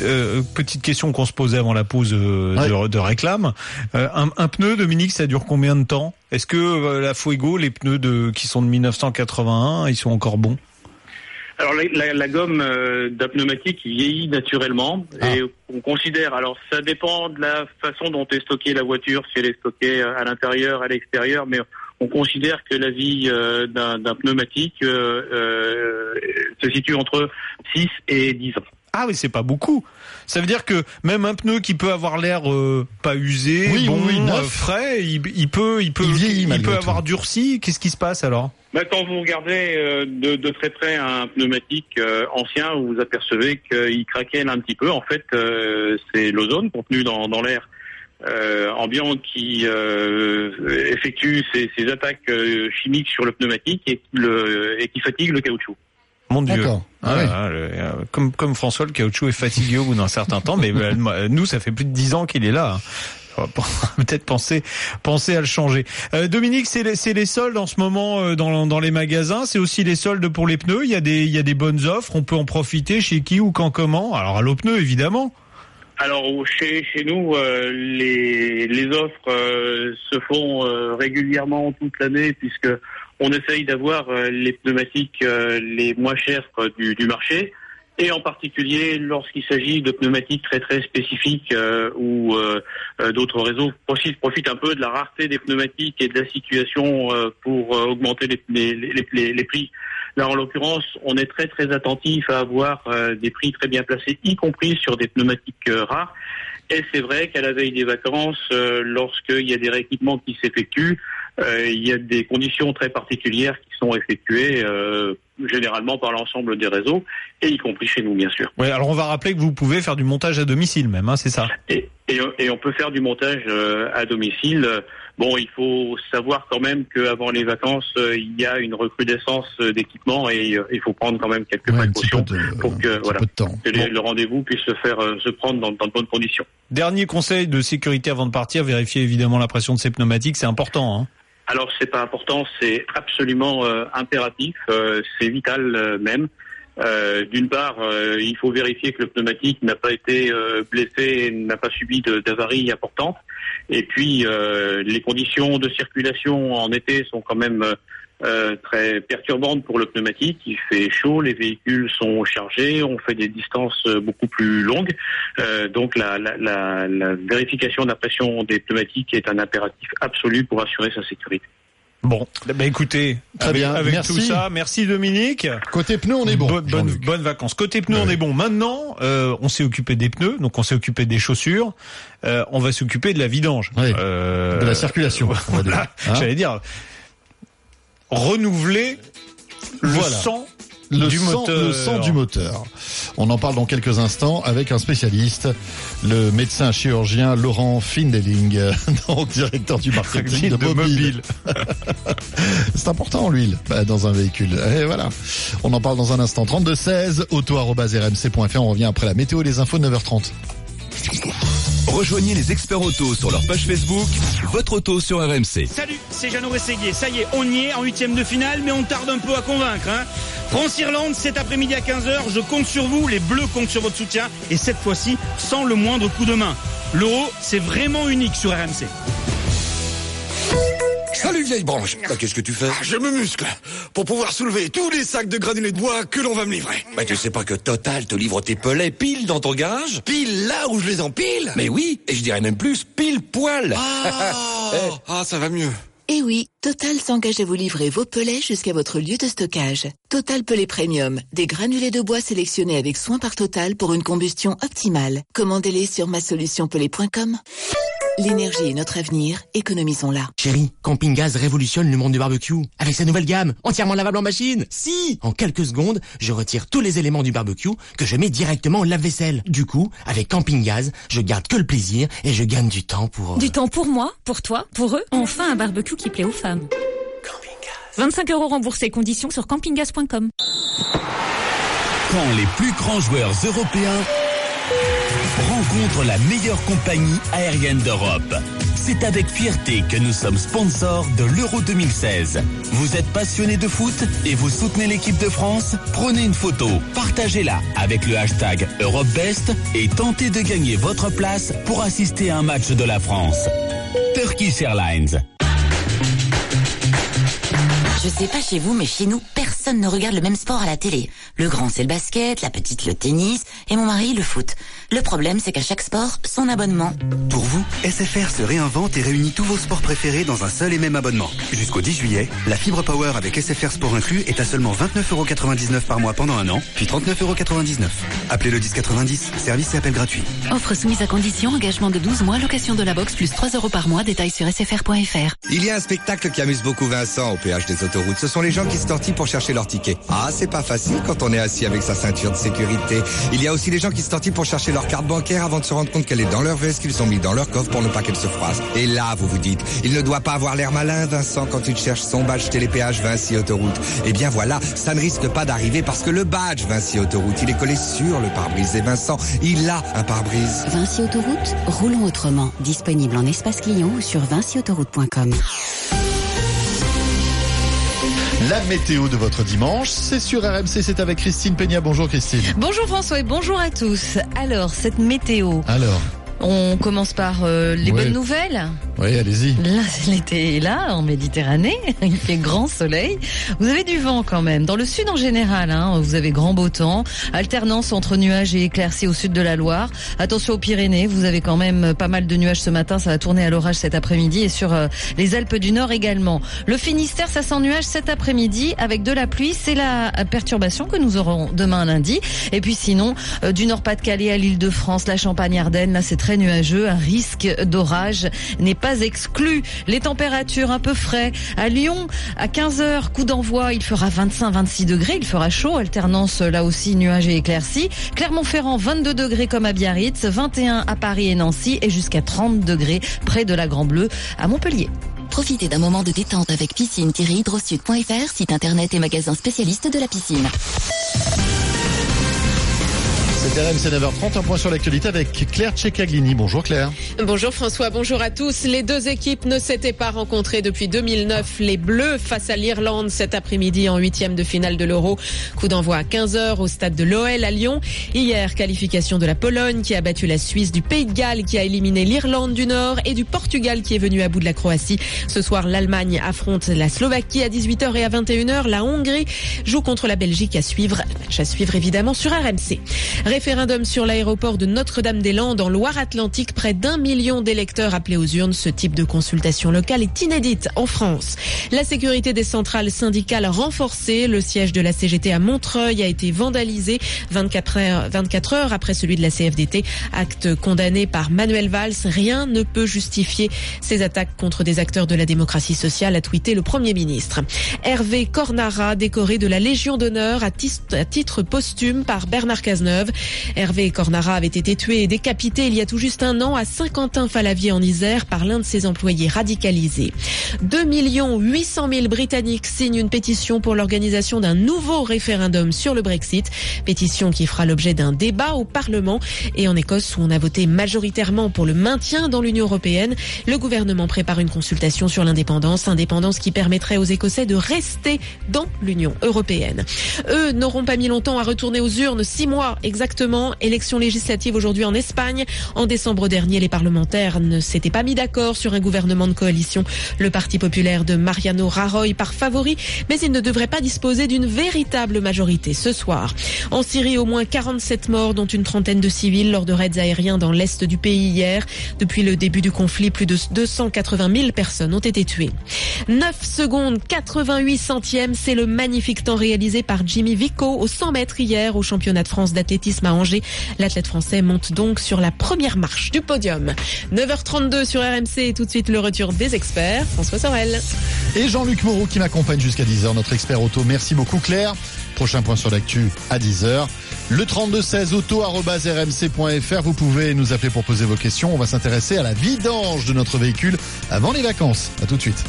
euh, petite question qu'on se posait avant la pause euh, de, de réclame. Euh, un, un pneu, Dominique, ça dure combien de temps? Est-ce que euh, la Fuego, les pneus de, qui sont de 1981, ils sont encore bons? Alors la, la- la gomme euh, d'un pneumatique vieillit naturellement et on considère, alors ça dépend de la façon dont est stockée la voiture, si elle est stockée euh, à l'intérieur, à l'extérieur, mais on considère que la vie euh, d'un d'un pneumatique euh, euh, se situe entre 6 et 10 ans. Ah oui, c'est pas beaucoup. Ça veut dire que même un pneu qui peut avoir l'air euh, pas usé, Oui, bon, oui, oui, neuf. euh, frais, il, il peut, il peut, Il vieillit il malgré peut avoir durci. Qu'est-ce qui se passe alors? Bah, quand vous regardez euh, de, de très près un pneumatique euh, ancien, vous vous apercevez qu'il craquelle un petit peu. En fait, euh, c'est l'ozone contenu dans, dans l'air euh, ambiant qui euh, effectue ces, ces attaques euh, chimiques sur le pneumatique et, qui le, et qui fatigue le caoutchouc. Mon Dieu. Ah oui. Ah, le- euh, comme, comme François, le caoutchouc est fatigué au bout d'un certain temps, mais euh, nous, ça fait plus de dix ans qu'il est là. On va Peut-être penser, penser à le changer. Euh, Dominique, c'est les, c'est les soldes en ce moment euh, dans, dans les magasins. C'est aussi les soldes pour les pneus. Il y a des, il y a des bonnes offres. On peut en profiter chez qui ou quand comment? Alors à l'eau pneu évidemment. Alors chez chez nous, euh, les les offres euh, se font euh, régulièrement toute l'année puisque on essaye d'avoir euh, les pneumatiques euh, les moins chers euh, du, du marché et en particulier lorsqu'il s'agit de pneumatiques très très spécifiques euh, où euh, d'autres réseaux profitent, un peu de la rareté des pneumatiques et de la situation euh, pour augmenter les, les, les, les- prix. Là, en l'occurrence, on est très très attentif à avoir des prix très bien placés, y compris sur des pneumatiques rares. Et c'est vrai qu'à la veille des vacances, lorsqu'il y a des rééquipements qui s'effectuent, il y a des conditions très particulières qui sont effectuées euh, généralement par l'ensemble des réseaux, et y compris chez nous, bien sûr. Ouais. Alors on va rappeler que vous pouvez faire du montage à domicile même. Hein, c'est ça? Et, et, et on peut faire du montage euh, à domicile. Bon, il faut savoir quand même qu'avant les vacances, euh, il y a une recrudescence euh, d'équipements et euh, il faut prendre quand même quelques précautions pour que voilà que les- le rendez-vous puisse se faire euh, se prendre dans, dans de bonnes conditions. Dernier conseil de sécurité avant de partir, vérifier évidemment la pression de ces pneumatiques, c'est important. Hein. Alors c'est pas important, c'est absolument euh, impératif, euh, c'est vital euh, même. Euh, D'une part, euh, il faut vérifier que le pneumatique n'a pas été euh, blessé, n'a pas subi d'avaries importantes. Et puis, les conditions de circulation en été sont quand même euh, très perturbantes pour le pneumatique. Il fait chaud, les véhicules sont chargés, on fait des distances euh, beaucoup plus longues. Euh, donc, la, la, la, la vérification de la pression des pneumatiques est un impératif absolu pour assurer sa sécurité. Bon, bah écoutez, Très avec, bien, avec merci. tout ça, merci Dominique. Côté pneus, on est bon. Bonne, bonne, bonnes vacances. Côté pneus, on est bon. Maintenant, euh, on s'est occupé des pneus, donc on s'est occupé des chaussures. Euh, on va s'occuper de la vidange. Euh, De la circulation, voilà. Hein J'allais dire. Renouveler le Voilà. sang le du sang, moteur. le sang du moteur. On en parle dans quelques instants avec un spécialiste, le médecin chirurgien Laurent Findeling, donc directeur du marketing de, De mobile. C'est important l'huile bah, dans un véhicule. Et voilà. On en parle dans un instant. 32 16 auto@rmc.fr. On revient après la météo et les infos de 9h30. Rejoignez les experts auto sur leur page Facebook, votre auto sur RMC. Salut, c'est Jeannot Rességuier. Ça y est, on y est en huitième de finale, mais on tarde un peu à convaincre. Hein. France-Irlande, cet après-midi à 15h. Je compte sur vous, les Bleus comptent sur votre soutien, et cette fois-ci, sans le moindre coup de main. L'euro, c'est vraiment unique sur RMC. Salut vieille branche Bah, Qu'est-ce que tu fais Je me muscle pour pouvoir soulever tous les sacs de granulés de bois que l'on va me livrer. Bah tu sais pas que Total te livre tes pellets pile dans ton garage Pile là où je les empile Mais oui, et je dirais même plus, pile poil Ah, ah ça va mieux Eh oui, Total s'engage à vous livrer vos pellets jusqu'à votre lieu de stockage. Total Pellet Premium, des granulés de bois sélectionnés avec soin par Total pour une combustion optimale. Commandez-les sur masolutionpellet.com. L'énergie est notre avenir, économisons-la. Chérie, Camping Gaz révolutionne le monde du barbecue. Avec sa nouvelle gamme, entièrement lavable en machine. Si En quelques secondes, je retire tous les éléments du barbecue que je mets directement au lave-vaisselle. Du coup, avec Camping Gaz, je garde que le plaisir et je gagne du temps pour... euh, Du temps pour moi, pour toi, pour eux. Enfin un barbecue qui plaît aux femmes. 25 euros remboursés, conditions sur campingaz.com. Quand les plus grands joueurs européens rencontrent la meilleure compagnie aérienne d'Europe. C'est avec fierté que nous sommes sponsors de l'Euro 2016. Vous êtes passionné de foot et vous soutenez l'équipe de France? Prenez une photo, partagez-la avec le hashtag EuropeBest et tentez de gagner votre place pour assister à un match de la France. Turkish Airlines. Je sais pas chez vous, mais chez nous, personne ne regarde le même sport à la télé. Le grand, c'est le basket, la petite, le tennis, et mon mari, le foot. Le problème, c'est qu'à chaque sport, son abonnement. Pour vous, SFR se réinvente et réunit tous vos sports préférés dans un seul et même abonnement. Jusqu'au 10 juillet, la fibre Power avec SFR Sport inclus est à seulement 29,99€ par mois pendant un an, puis 39,99€. Appelez le 1090, service et appel gratuit. Offre soumise à condition, engagement de 12 mois, location de la box plus 3 euros par mois, détails sur sfr.fr. Il y a un spectacle qui amuse beaucoup Vincent au péage des Ce sont les gens qui se tortillent pour chercher leur ticket. Ah, c'est pas facile quand on est assis avec sa ceinture de sécurité. Il y a aussi les gens qui se tortillent pour chercher leur carte bancaire avant de se rendre compte qu'elle est dans leur veste qu'ils ont mis dans leur coffre pour ne pas qu'elle se froisse. Et là, vous vous dites, il ne doit pas avoir l'air malin, Vincent, quand il cherche son badge télépéage Vinci Autoroute. Eh bien voilà, ça ne risque pas d'arriver parce que le badge Vinci Autoroute, il est collé sur le pare-brise. Et Vincent, il a un pare-brise. Vinci Autoroute, roulons autrement. Disponible en espace client ou sur vinciautoroute.com. La météo de votre dimanche, c'est sur RMC, c'est avec Christine Peña. Bonjour Christine. Bonjour François et bonjour à tous. Alors, cette météo. Alors On commence par euh, les Ouais. bonnes nouvelles. Oui, allez-y. Là, l'été est là, en Méditerranée. Il fait grand soleil. Vous avez du vent quand même. Dans le sud en général, hein, vous avez grand beau temps. Alternance entre nuages et éclaircies au sud de la Loire. Attention aux Pyrénées. Vous avez quand même pas mal de nuages ce matin. Ça va tourner à l'orage cet après-midi et sur euh, les Alpes du Nord également. Le Finistère, ça sent nuage cet après-midi avec de la pluie. C'est la perturbation que nous aurons demain lundi. Et puis sinon, euh, du Nord-Pas-de-Calais à l'île de France, la Champagne-Ardenne, là c'est très nuageux. Un risque d'orage n'est pas exclu. Les températures un peu frais. À Lyon, à 15h, coup d'envoi, il fera 25-26 degrés. Il fera chaud, alternance là aussi nuages et éclaircies. Clermont-Ferrand, 22 degrés comme à Biarritz, 21 à Paris et Nancy et jusqu'à 30 degrés près de la Grand Bleu à Montpellier. Profitez d'un moment de détente avec piscine-hydrosud.fr, site internet et magasin spécialiste de la piscine. C'est RMC 9h30, un point sur l'actualité avec Claire Tchekaglini. Bonjour Claire. Bonjour François, bonjour à tous. Les deux équipes ne s'étaient pas rencontrées depuis 2009. Les Bleus face à l'Irlande cet après-midi en huitième de finale de l'Euro. Coup d'envoi à 15h au stade de l'OL à Lyon. Hier, qualification de la Pologne qui a battu la Suisse, du Pays de Galles qui a éliminé l'Irlande du Nord et du Portugal qui est venu à bout de la Croatie. Ce soir, l'Allemagne affronte la Slovaquie à 18h et à 21h. La Hongrie joue contre la Belgique à suivre. Match à suivre évidemment sur RMC. Référendum sur l'aéroport de Notre-Dame-des-Landes en Loire-Atlantique. Près d'un million d'électeurs appelés aux urnes. Ce type de consultation locale est inédite en France. La sécurité des centrales syndicales renforcée. Le siège de la CGT à Montreuil a été vandalisé 24 heures, 24 heures après celui de la CFDT. Acte condamné par Manuel Valls. Rien ne peut justifier ces attaques contre des acteurs de la démocratie sociale, a tweeté le Premier ministre. Hervé Cornara, décoré de la Légion d'honneur à titre posthume par Bernard Cazeneuve. Hervé Cornara avait été tué et décapité il y a tout juste un an à Saint-Quentin-Falavier en Isère par l'un de ses employés radicalisés. 2 800 000 Britanniques signent une pétition pour l'organisation d'un nouveau référendum sur le Brexit. Pétition qui fera l'objet d'un débat au Parlement. Et en Écosse, où on a voté majoritairement pour le maintien dans l'Union européenne, le gouvernement prépare une consultation sur l'indépendance. Indépendance qui permettrait aux Écossais de rester dans l'Union européenne. Eux n'auront pas mis longtemps à retourner aux urnes. Six mois exactement. Élection législative aujourd'hui en Espagne. En décembre dernier, les parlementaires ne s'étaient pas mis d'accord sur un gouvernement de coalition. Le Parti populaire de Mariano Rajoy par favori, mais il ne devrait pas disposer d'une véritable majorité ce soir. En Syrie, au moins 47 morts, dont une trentaine de civils lors de raids aériens dans l'est du pays hier. Depuis le début du conflit, plus de 280 000 personnes ont été tuées. 9 secondes 88 centièmes, c'est le magnifique temps réalisé par Jimmy Vico au 100 mètres hier au championnat de France d'athlétisme à Angers. L'athlète français monte donc sur la première marche du podium. 9h32 sur RMC et tout de suite le retour des experts. François Sorel. Et Jean-Luc Moreau qui m'accompagne jusqu'à 10h, notre expert auto. Merci beaucoup Claire. Prochain point sur l'actu à 10h. Le 3216 auto-rmc.fr. Vous pouvez nous appeler pour poser vos questions. On va s'intéresser à la vidange de notre véhicule avant les vacances. À tout de suite.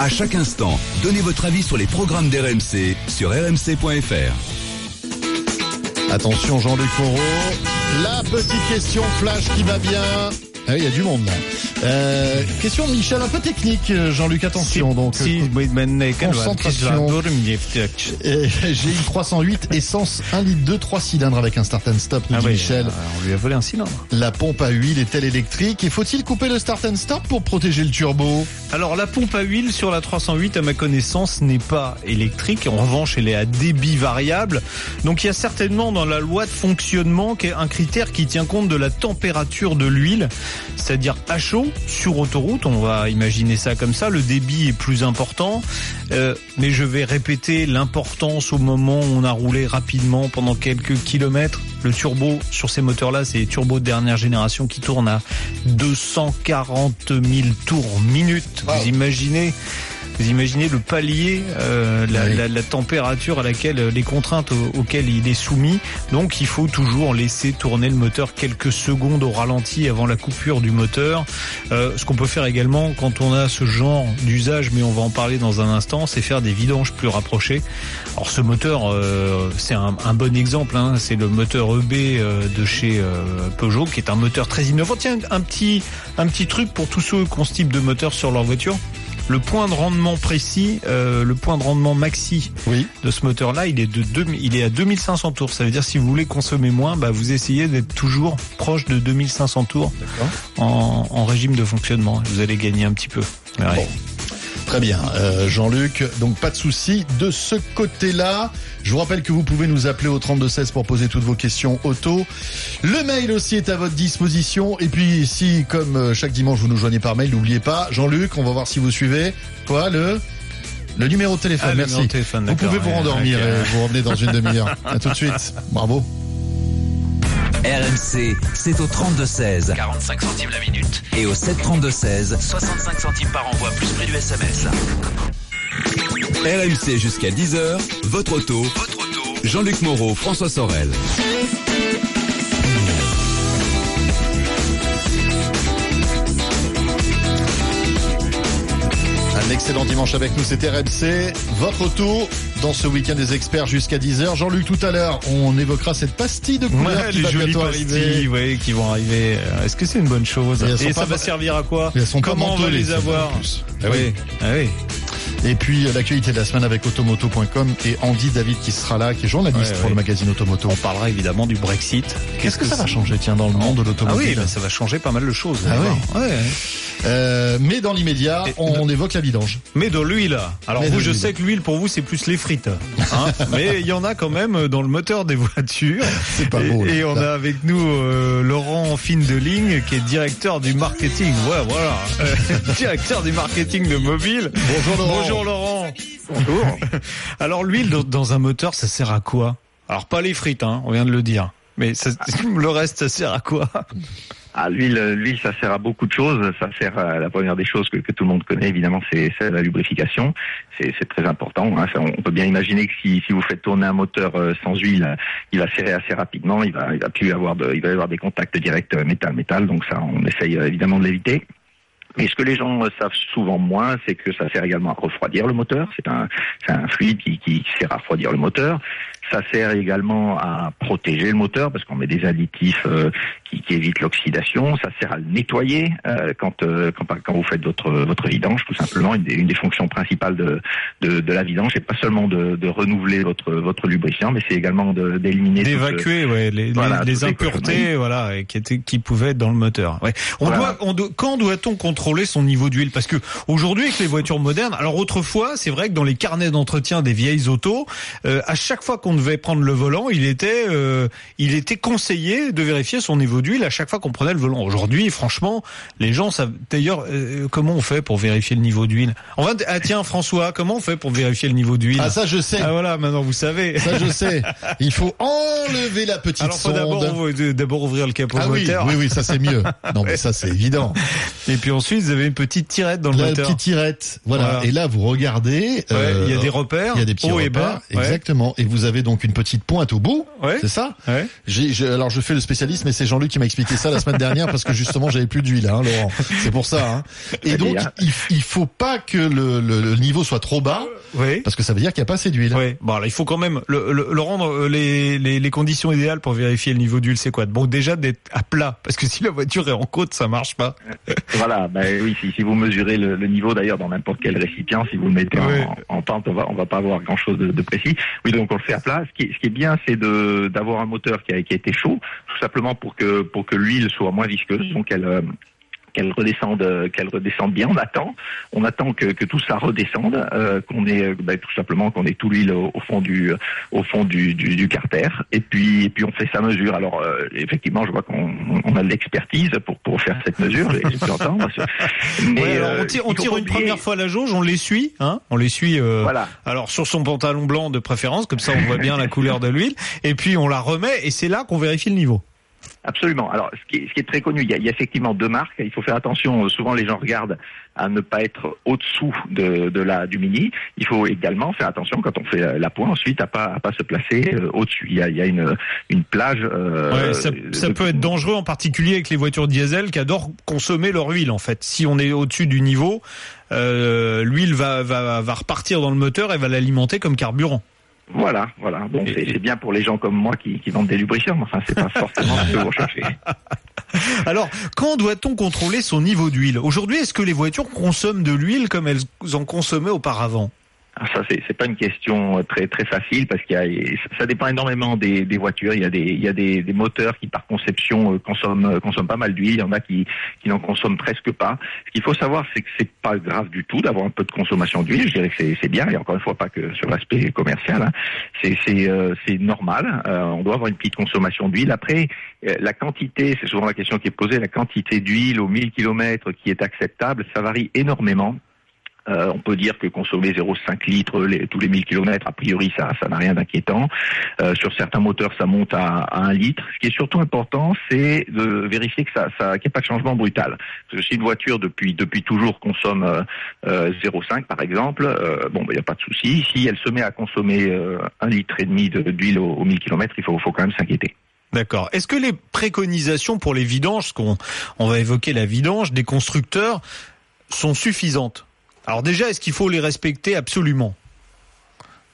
À chaque instant, donnez votre avis sur les programmes d'RMC sur rmc.fr. Attention Jean-Luc Moreau, la petite question flash qui va bien. Ah, il y a du monde. Euh, question de Michel, un peu technique, Jean-Luc, attention. Donc, euh, concentration. J'ai une 308 essence 1 litre 2, 3 cylindres avec un start and stop, nous ah dit oui, Michel. euh, on lui a volé un cylindre. La pompe à huile est-elle électrique? Et faut-il couper le start and stop pour protéger le turbo? Alors la pompe à huile sur la 308 à ma connaissance n'est pas électrique. En revanche, elle est à débit variable. Donc il y a certainement dans la loi de fonctionnement un critère qui tient compte de la température de l'huile, c'est-à-dire à chaud sur autoroute. On va imaginer ça comme ça. Le débit est plus important, Euh, mais je vais répéter l'importance au moment où on a roulé rapidement pendant quelques kilomètres. Le turbo sur ces moteurs-là, c'est les turbos de dernière génération qui tournent à 240 000 tours minute. Vous imaginez vous imaginez le palier, euh, la, la- la température à laquelle, euh, les contraintes au- auxquelles il est soumis. Donc il faut toujours laisser tourner le moteur quelques secondes au ralenti avant la coupure du moteur. Euh, ce qu'on peut faire également quand on a ce genre d'usage, mais on va en parler dans un instant, c'est faire des vidanges plus rapprochés. Alors ce moteur, euh, c'est un, un bon exemple. Hein, c'est le moteur EB euh, de chez euh, Peugeot, qui est un moteur très innovant. Tiens, un petit, un petit truc pour tous ceux qui ont ce type de moteur sur leur voiture. Le point de rendement précis, euh, le point de rendement maxi de ce moteur-là, il est de 2, il est à 2500 tours. Ça veut dire si vous voulez consommer moins, bah, vous essayez d'être toujours proche de 2500 tours en, en régime de fonctionnement. Vous allez gagner un petit peu. Ouais. Très bien, Euh, Jean-Luc. Donc pas de souci de ce côté-là. Je vous rappelle que vous pouvez nous appeler au 3216 pour poser toutes vos questions auto. Le mail aussi est à votre disposition. Et puis si, comme euh, chaque dimanche, vous nous joignez par mail, n'oubliez pas, Jean-Luc, on va voir si vous suivez. Quoi, le le numéro de téléphone, Ah, merci. numéro de téléphone, vous pouvez vous rendormir et vous revenez dans une demi-heure. À tout de suite. Bravo. RMC, c'est au 32-16. 45 centimes la minute. Et au 732-16. 65 centimes par envoi, plus prix du SMS. RMC jusqu'à 10h, votre auto. Jean-Luc Moreau, François Sorel. Un excellent dimanche avec nous, c'était RMC. Votre tour dans ce week-end des experts jusqu'à 10h. Jean-Luc, tout à l'heure, on évoquera cette pastille de couleur Ouais, qui les va jolies bientôt pastilles, arriver. ouais, qui vont arriver. Euh, Est-ce que c'est une bonne chose Et ça va servir à quoi Comment on va les avoir. Ah oui. Ah oui. Et puis euh, l'actualité de la semaine avec automoto.com et Andy David qui sera là, qui est journaliste Ouais, pour ouais. le magazine Automoto. On parlera évidemment du Brexit. Qu'est-ce que ça va changer, tiens, dans le monde de Ah l'automobile oui, bah, ça va changer pas mal de choses. Ah ouais. Euh, mais dans l'immédiat, on, on évoque la vidange. Mais de l'huile. Alors Mais vous, je sais que l'huile pour vous c'est plus les frites. hein. mais il y en a quand même dans le moteur des voitures. C'est pas beau, là. Et, on a avec nous euh, Laurent Fine de Ligne qui est directeur du marketing. Ouais, voilà. Euh, directeur du marketing de mobile. Bonjour Laurent. Bonjour Laurent. Bonjour. Alors l'huile dans, un moteur, ça sert à quoi? Alors pas les frites, hein, on vient de le dire. Mais ça- le reste, ça sert à quoi? Ah, l'huile, l'huile, ça sert à beaucoup de choses. Ça sert à la première des choses que, que tout le monde connaît, évidemment, c'est c'est la lubrification. C'est c'est très important. hein. Ça, on peut bien imaginer que si, si vous faites tourner un moteur euh, sans huile, il va serrer assez rapidement. Il va, il va plus avoir de, il va y avoir des contacts directs métal-métal. Donc ça, on essaye euh, évidemment de l'éviter. Mais ce que les gens savent souvent moins, c'est que ça sert également à refroidir le moteur. C'est un, un fluide qui, qui sert à refroidir le moteur. Ça sert également à protéger le moteur parce qu'on met des additifs euh, qui, qui évitent l'oxydation. Ça sert à le nettoyer euh, quand, euh, quand quand vous faites votre votre vidange, tout simplement. Une des, une des fonctions principales de de, de la vidange, c'est pas seulement de, de renouveler votre votre lubrifiant, mais c'est également d'éliminer d'évacuer ouais, les, les- Voilà, les toutes les impuretés voilà et qui étaient qui pouvaient être dans le moteur. Ouais. On Voilà. doit on doit- quand doit-on contrôler son niveau d'huile? Parce que aujourd'hui avec les voitures modernes alors autrefois c'est vrai que dans les carnets d'entretien des vieilles autos euh, à chaque fois qu'on devait prendre le volant il était euh, il était conseillé de vérifier son niveau d'huile à chaque fois qu'on prenait le volant. Aujourd'hui franchement les gens savent d'ailleurs euh, comment on fait pour vérifier le niveau d'huile? On va ah tiens François comment on fait pour vérifier le niveau d'huile? Ah ça je sais. Ah voilà maintenant vous savez. Ça je sais. Il faut enlever la petite Alors faut d'abord ouvrir- le capot Ah oui, moteur. oui, oui, ça c'est mieux. Non, mais ça c'est évident. Et puis ensuite vous avez une petite tirette dans le La moteur. petite tirette, voilà. Voilà. Et là, vous regardez. Ouais, euh, il y a des repères, Il y a des petits haut et bas, ouais. exactement. Et vous avez donc une petite pointe au bout. Ouais. C'est ça? Alors je fais le spécialiste, mais c'est Jean-Luc qui m'a expliqué ça la semaine dernière parce que justement j'avais plus d'huile, hein, Laurent. C'est pour ça. Hein. Et Très donc il, il faut pas que le, le- le niveau soit trop bas, Oui. parce que ça veut dire qu'il n'y a pas assez d'huile. Oui. Bon, alors, il faut quand même le, le, le rendre euh, les, les, les conditions idéales pour vérifier le niveau d'huile, c'est quoi? Bon, déjà d'être à plat, parce que si la voiture est en côte, ça marche pas. Voilà, ben oui, si, si vous mesurez le, le niveau d'ailleurs dans n'importe quel récipient, si vous le mettez en- en, pente, on va on va pas avoir grand chose de, de précis. Oui, donc on le fait à plat. Ce qui, est- ce qui est bien, c'est de d'avoir un moteur qui a, qui a été chaud, tout simplement pour que pour que l'huile soit moins visqueuse, donc elle euh, qu'elle redescende, qu'elle redescende bien. On attend, on attend que, que tout ça redescende, euh, qu'on ait euh, ben, tout simplement qu'on ait tout l'huile au, au fond du au fond du, du, du carter. Et puis et puis on fait sa mesure. Alors euh, effectivement, je vois qu'on on a de l'expertise pour pour faire cette mesure. Entendre. Mais, Ouais, alors, on tire, on une première fois la jauge, on l'essuie, hein On l'essuie. euh, Voilà. Alors sur son pantalon blanc de préférence, comme ça on voit bien la couleur de l'huile. Et puis on la remet, et c'est là qu'on vérifie le niveau. Absolument. Alors, ce qui est, ce qui est très connu, il y, a, il y a effectivement deux marques. Il faut faire attention. euh, Souvent, les gens regardent à ne pas être au-dessous de, de la du mini. Il faut également faire attention quand on fait euh, la pointe ensuite à pas à pas se placer euh, au-dessus. Il y a, il y a une une plage. euh, Ouais, ça, ça de- peut être dangereux, en particulier avec les voitures diesel qui adorent consommer leur huile. En fait, si on est au-dessus du niveau, euh, l'huile va, va va repartir dans le moteur et va l'alimenter comme carburant. Voilà, voilà. Donc c'est c'est bien pour les gens comme moi qui, qui vendent des lubrifiants. Mais enfin, c'est pas forcément ce que vous recherchez. Alors, quand doit-on contrôler son niveau d'huile? Aujourd'hui, est-ce que les voitures consomment de l'huile comme elles en consommaient auparavant? Ah, Ça, c'est, pas une question euh, très très facile parce qu'il y a, ça dépend énormément des, des voitures. Il y a des, il y a des, des moteurs qui par conception euh, consomment, euh, consomment pas mal d'huile. Il y en a qui, qui n'en consomment presque pas. Ce qu'il faut savoir, c'est que c'est pas grave du tout d'avoir un peu de consommation d'huile. Je dirais que c'est, bien. Et encore une fois, pas que sur l'aspect commercial. hein. C'est, c'est, euh, normal. Euh, on doit avoir une petite consommation d'huile. Après, la quantité, c'est souvent la question qui est posée. La quantité d'huile aux 1000 km qui est acceptable, ça varie énormément. Euh, on peut dire que consommer 0,5 litres tous les 1000 km, a priori, ça, n'a rien d'inquiétant. Euh, sur certains moteurs, ça monte à, à 1 litre. Ce qui est surtout important, c'est de vérifier que ça, qu'il n'y ait pas de changement brutal. Parce que si une voiture depuis toujours consomme euh, euh, 0,5 par exemple, bon, il n'y a pas de souci. Si elle se met à consommer euh, un litre et demi de- d'huile aux, aux 1000 km, il faut, quand même s'inquiéter. D'accord. Est-ce que les préconisations pour les vidanges, qu'on on va évoquer la vidange des constructeurs, sont suffisantes? Alors déjà, est-ce qu'il faut les respecter absolument?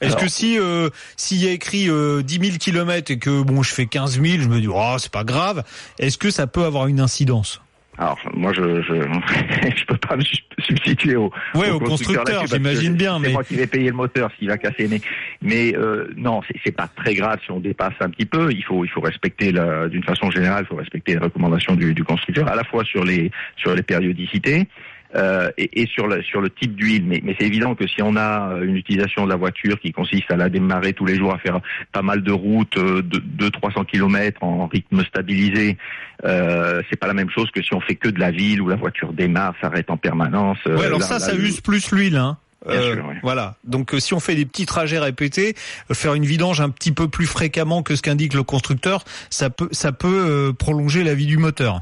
Est-ce que si euh, s'il y a écrit euh, 10 000 km et que bon je fais 15 000, je me dis oh c'est pas grave. Est-ce que ça peut avoir une incidence? Alors moi je je je peux pas me substituer au ouais au, constructeur, j'imagine bien c'est mais moi qui vais payer le moteur s'il va casser mais mais euh, non c'est pas très grave si on dépasse un petit peu il faut il faut respecter d'une façon générale il faut respecter les recommandations du, du constructeur à la fois sur les sur les périodicités euh, et, et sur le sur le type d'huile. Mais, mais c'est évident que si on a euh, une utilisation de la voiture qui consiste à la démarrer tous les jours, à faire pas mal de routes, euh, de, de 300 km en rythme stabilisé, euh, c'est pas la même chose que si on fait que de la ville où la voiture démarre, s'arrête en permanence. euh, ouais alors là- ça là, ça le- use plus l'huile hein. Bien Euh, sûr, ouais. Voilà. Donc euh, si on fait des petits trajets répétés, euh, faire une vidange un petit peu plus fréquemment que ce qu'indique le constructeur, ça peut ça peut euh, prolonger la vie du moteur.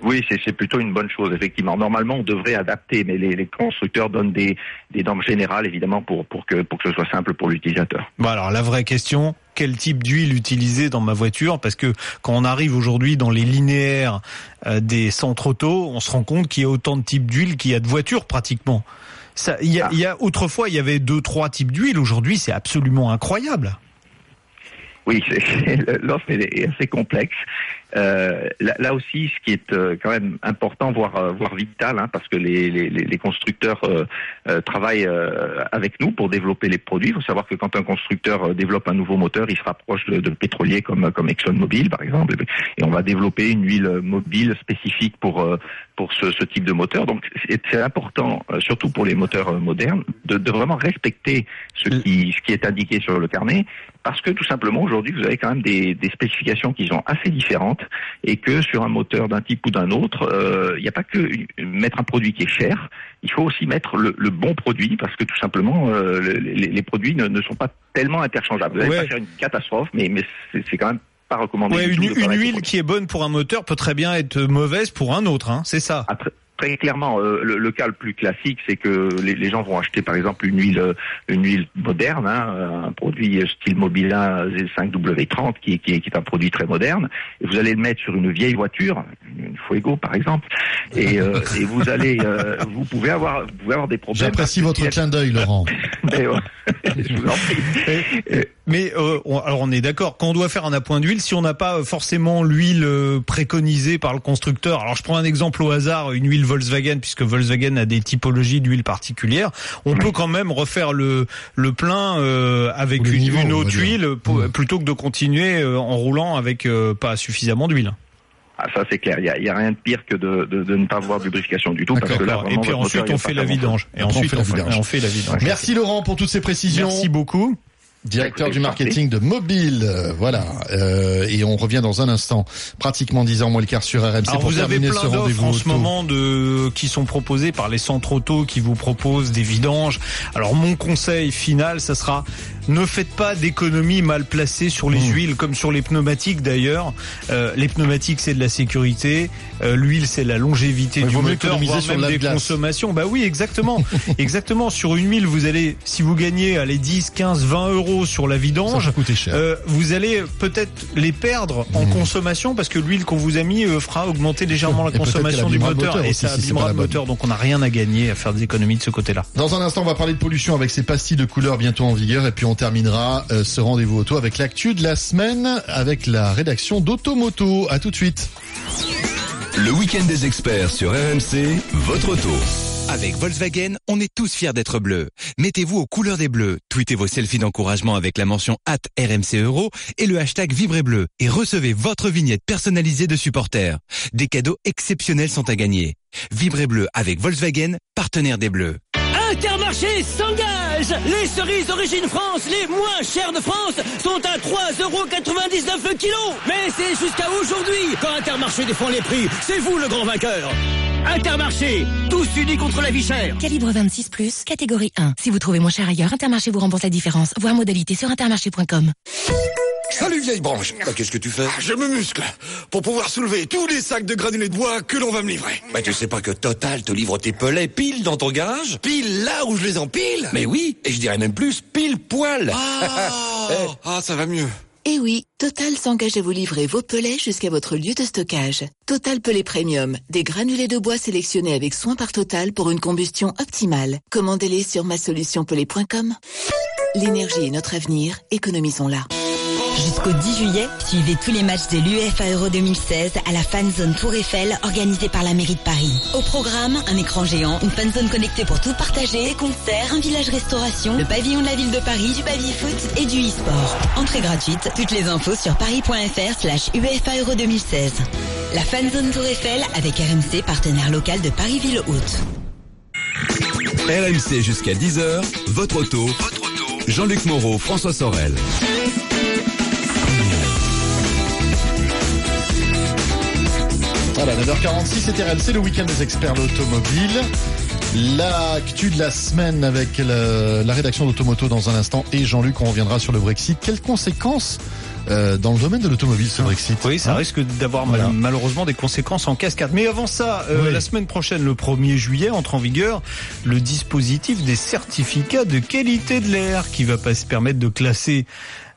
Oui, c'est plutôt une bonne chose, effectivement. Normalement, on devrait adapter, mais les, les constructeurs donnent des, des normes générales, évidemment, pour, pour, que, pour que ce soit simple pour l'utilisateur. Bon alors la vraie question, quel type d'huile utiliser dans ma voiture? Parce que quand on arrive aujourd'hui dans les linéaires euh, des centres auto, on se rend compte qu'il y a autant de types d'huile qu'il y a de voitures pratiquement. Ça, il y a, il y a autrefois il y avait deux trois types d'huile. Aujourd'hui c'est absolument incroyable. Oui, l'offre est assez complexe. Euh, là, là aussi, ce qui est euh, quand même important, voire, euh, voire vital, hein, parce que les, les, les constructeurs euh, euh, travaillent euh, avec nous pour développer les produits. Il faut savoir que quand un constructeur développe un nouveau moteur, il se rapproche de, de pétroliers comme, comme ExxonMobil, par exemple, et on va développer une huile mobile spécifique pour, pour ce, ce type de moteur. Donc, c'est important, surtout pour les moteurs modernes, de, de vraiment respecter ce qui, ce qui est indiqué sur le carnet, parce que tout simplement, aujourd'hui, vous avez quand même des, des spécifications qui sont assez différentes et que sur un moteur d'un type ou d'un autre, euh, il n'y a pas que mettre un produit qui est cher, il faut aussi mettre le, le bon produit parce que tout simplement, euh, le- les, les produits ne, ne sont pas tellement interchangeables. Vous n'allez Ouais. pas faire une catastrophe, mais, mais c'est quand même pas recommandé. Ouais, une, huile qui est bonne pour un moteur peut très bien être mauvaise pour un autre. Hein, c'est ça. Très clairement, euh, le, le cas le plus classique, c'est que les, les gens vont acheter par exemple une huile, euh, une huile moderne, hein, un produit style Mobilin Z5W30 qui, qui, est- qui est un produit très moderne, et vous allez le mettre sur une vieille voiture, une Fuego par exemple, et, euh, et vous allez, euh, vous pouvez avoir, vous pouvez avoir des problèmes. J'apprécie votre clin d'œil, Laurent. Mais, je vous en prie. Mais euh, on- alors on est d'accord, quand on doit faire un appoint d'huile, si on n'a pas euh, forcément l'huile euh, préconisée par le constructeur, alors je prends un exemple au hasard, une huile Volkswagen, puisque Volkswagen a des typologies d'huile particulières, on peut quand même refaire le, le plein euh, avec une, niveau, une autre huile pour- plutôt que de continuer euh, en roulant avec euh, pas suffisamment d'huile. Ah, ça c'est clair, il y a, a rien de pire que de, de, de ne pas avoir de lubrification du tout, parce que là, D'accord. Et puis ensuite on fait la vidange. Et ensuite on fait la vidange. Merci Laurent pour toutes ces précisions. Merci beaucoup. Directeur du marketing de Mobile, euh, voilà. Euh, et on revient dans un instant, pratiquement 10 ans moins le quart sur RMC Alors pour vous avez plein ce d'offres rendez-vous en ce auto. moment de qui sont proposées par les centres auto qui vous proposent des vidanges. Alors mon conseil final, ça sera ne faites pas d'économies mal placées sur Mmh. les huiles comme sur les pneumatiques d'ailleurs. Euh, les pneumatiques c'est de la sécurité, euh, l'huile c'est la longévité Ouais, du moteur, voire sur même la des glace. consommations. Bah oui, exactement, exactement. Sur une huile, vous allez si vous gagnez allez 10, 15, 20 euros sur la vidange, cher. euh, vous allez peut-être les perdre en Mmh. consommation parce que l'huile qu'on vous a mis euh, fera augmenter légèrement la Et consommation du moteur, moteur et aussi, ça abîmera le moteur. Donc on n'a rien à gagner à faire des économies de ce côté-là. Dans un instant, on va parler de pollution avec ces pastilles de couleur bientôt en vigueur et puis on terminera euh, ce rendez-vous auto avec l'actu de la semaine avec la rédaction d'Automoto. À tout de suite. Le week-end des experts sur RMC, votre auto. Avec Volkswagen, on est tous fiers d'être bleus. Mettez-vous aux couleurs des bleus, tweetez vos selfies d'encouragement avec la mention at RMC Euro et le hashtag Vibrez Bleu et recevez votre vignette personnalisée de supporters. Des cadeaux exceptionnels sont à gagner. Vibrez Bleu avec Volkswagen, partenaire des bleus. Intermarché s'engage Les cerises d'origine France, les moins chères de France, sont à 3,99€ le kilo Mais c'est jusqu'à aujourd'hui Quand Intermarché défend les prix, c'est vous le grand vainqueur Intermarché, tous unis contre la vie chère Calibre 26 plus, catégorie 1. Si vous trouvez moins cher ailleurs, Intermarché vous rembourse la différence. Voir modalité sur intermarché.com. Salut vieille branche Bah, Qu'est-ce que tu fais Je me muscle pour pouvoir soulever tous les sacs de granulés de bois que l'on va me livrer. Bah tu sais pas que Total te livre tes pellets pile dans ton garage Pile là où je les empile Mais oui, et je dirais même plus, pile poil Ah. Eh, ah ça va mieux Eh oui, Total s'engage à vous livrer vos pellets jusqu'à votre lieu de stockage. Total Pellet Premium, des granulés de bois sélectionnés avec soin par Total pour une combustion optimale. Commandez-les sur masolutionpellet.com. L'énergie est notre avenir, économisons-la. Jusqu'au 10 juillet, suivez tous les matchs de l'UEFA Euro 2016 à la Fan Zone Tour Eiffel organisée par la mairie de Paris. Au programme, un écran géant, une fan zone connectée pour tout partager, des concerts, un village restauration, le pavillon de la ville de Paris, du baby foot et du e-sport. Entrée gratuite, toutes les infos sur paris.fr slash UEFA Euro 2016. La Fan Zone Tour Eiffel avec RMC, partenaire local de Paris-Ville Haute. RMC jusqu'à 10h, votre auto. Jean-Luc Moreau, François Sorel. Voilà, 9h46, c'était RMC, le week-end des experts de l'automobile. L'actu de la semaine avec la rédaction d'Automoto dans un instant et Jean-Luc, on reviendra sur le Brexit. Quelles conséquences euh, dans le domaine de l'automobile ce Brexit Oui, ça Hein risque d'avoir mal- malheureusement des conséquences en cascade. Mais avant ça, euh, Oui. la semaine prochaine, le 1er juillet, entre en vigueur le dispositif des certificats de qualité de l'air qui va pas se permettre de classer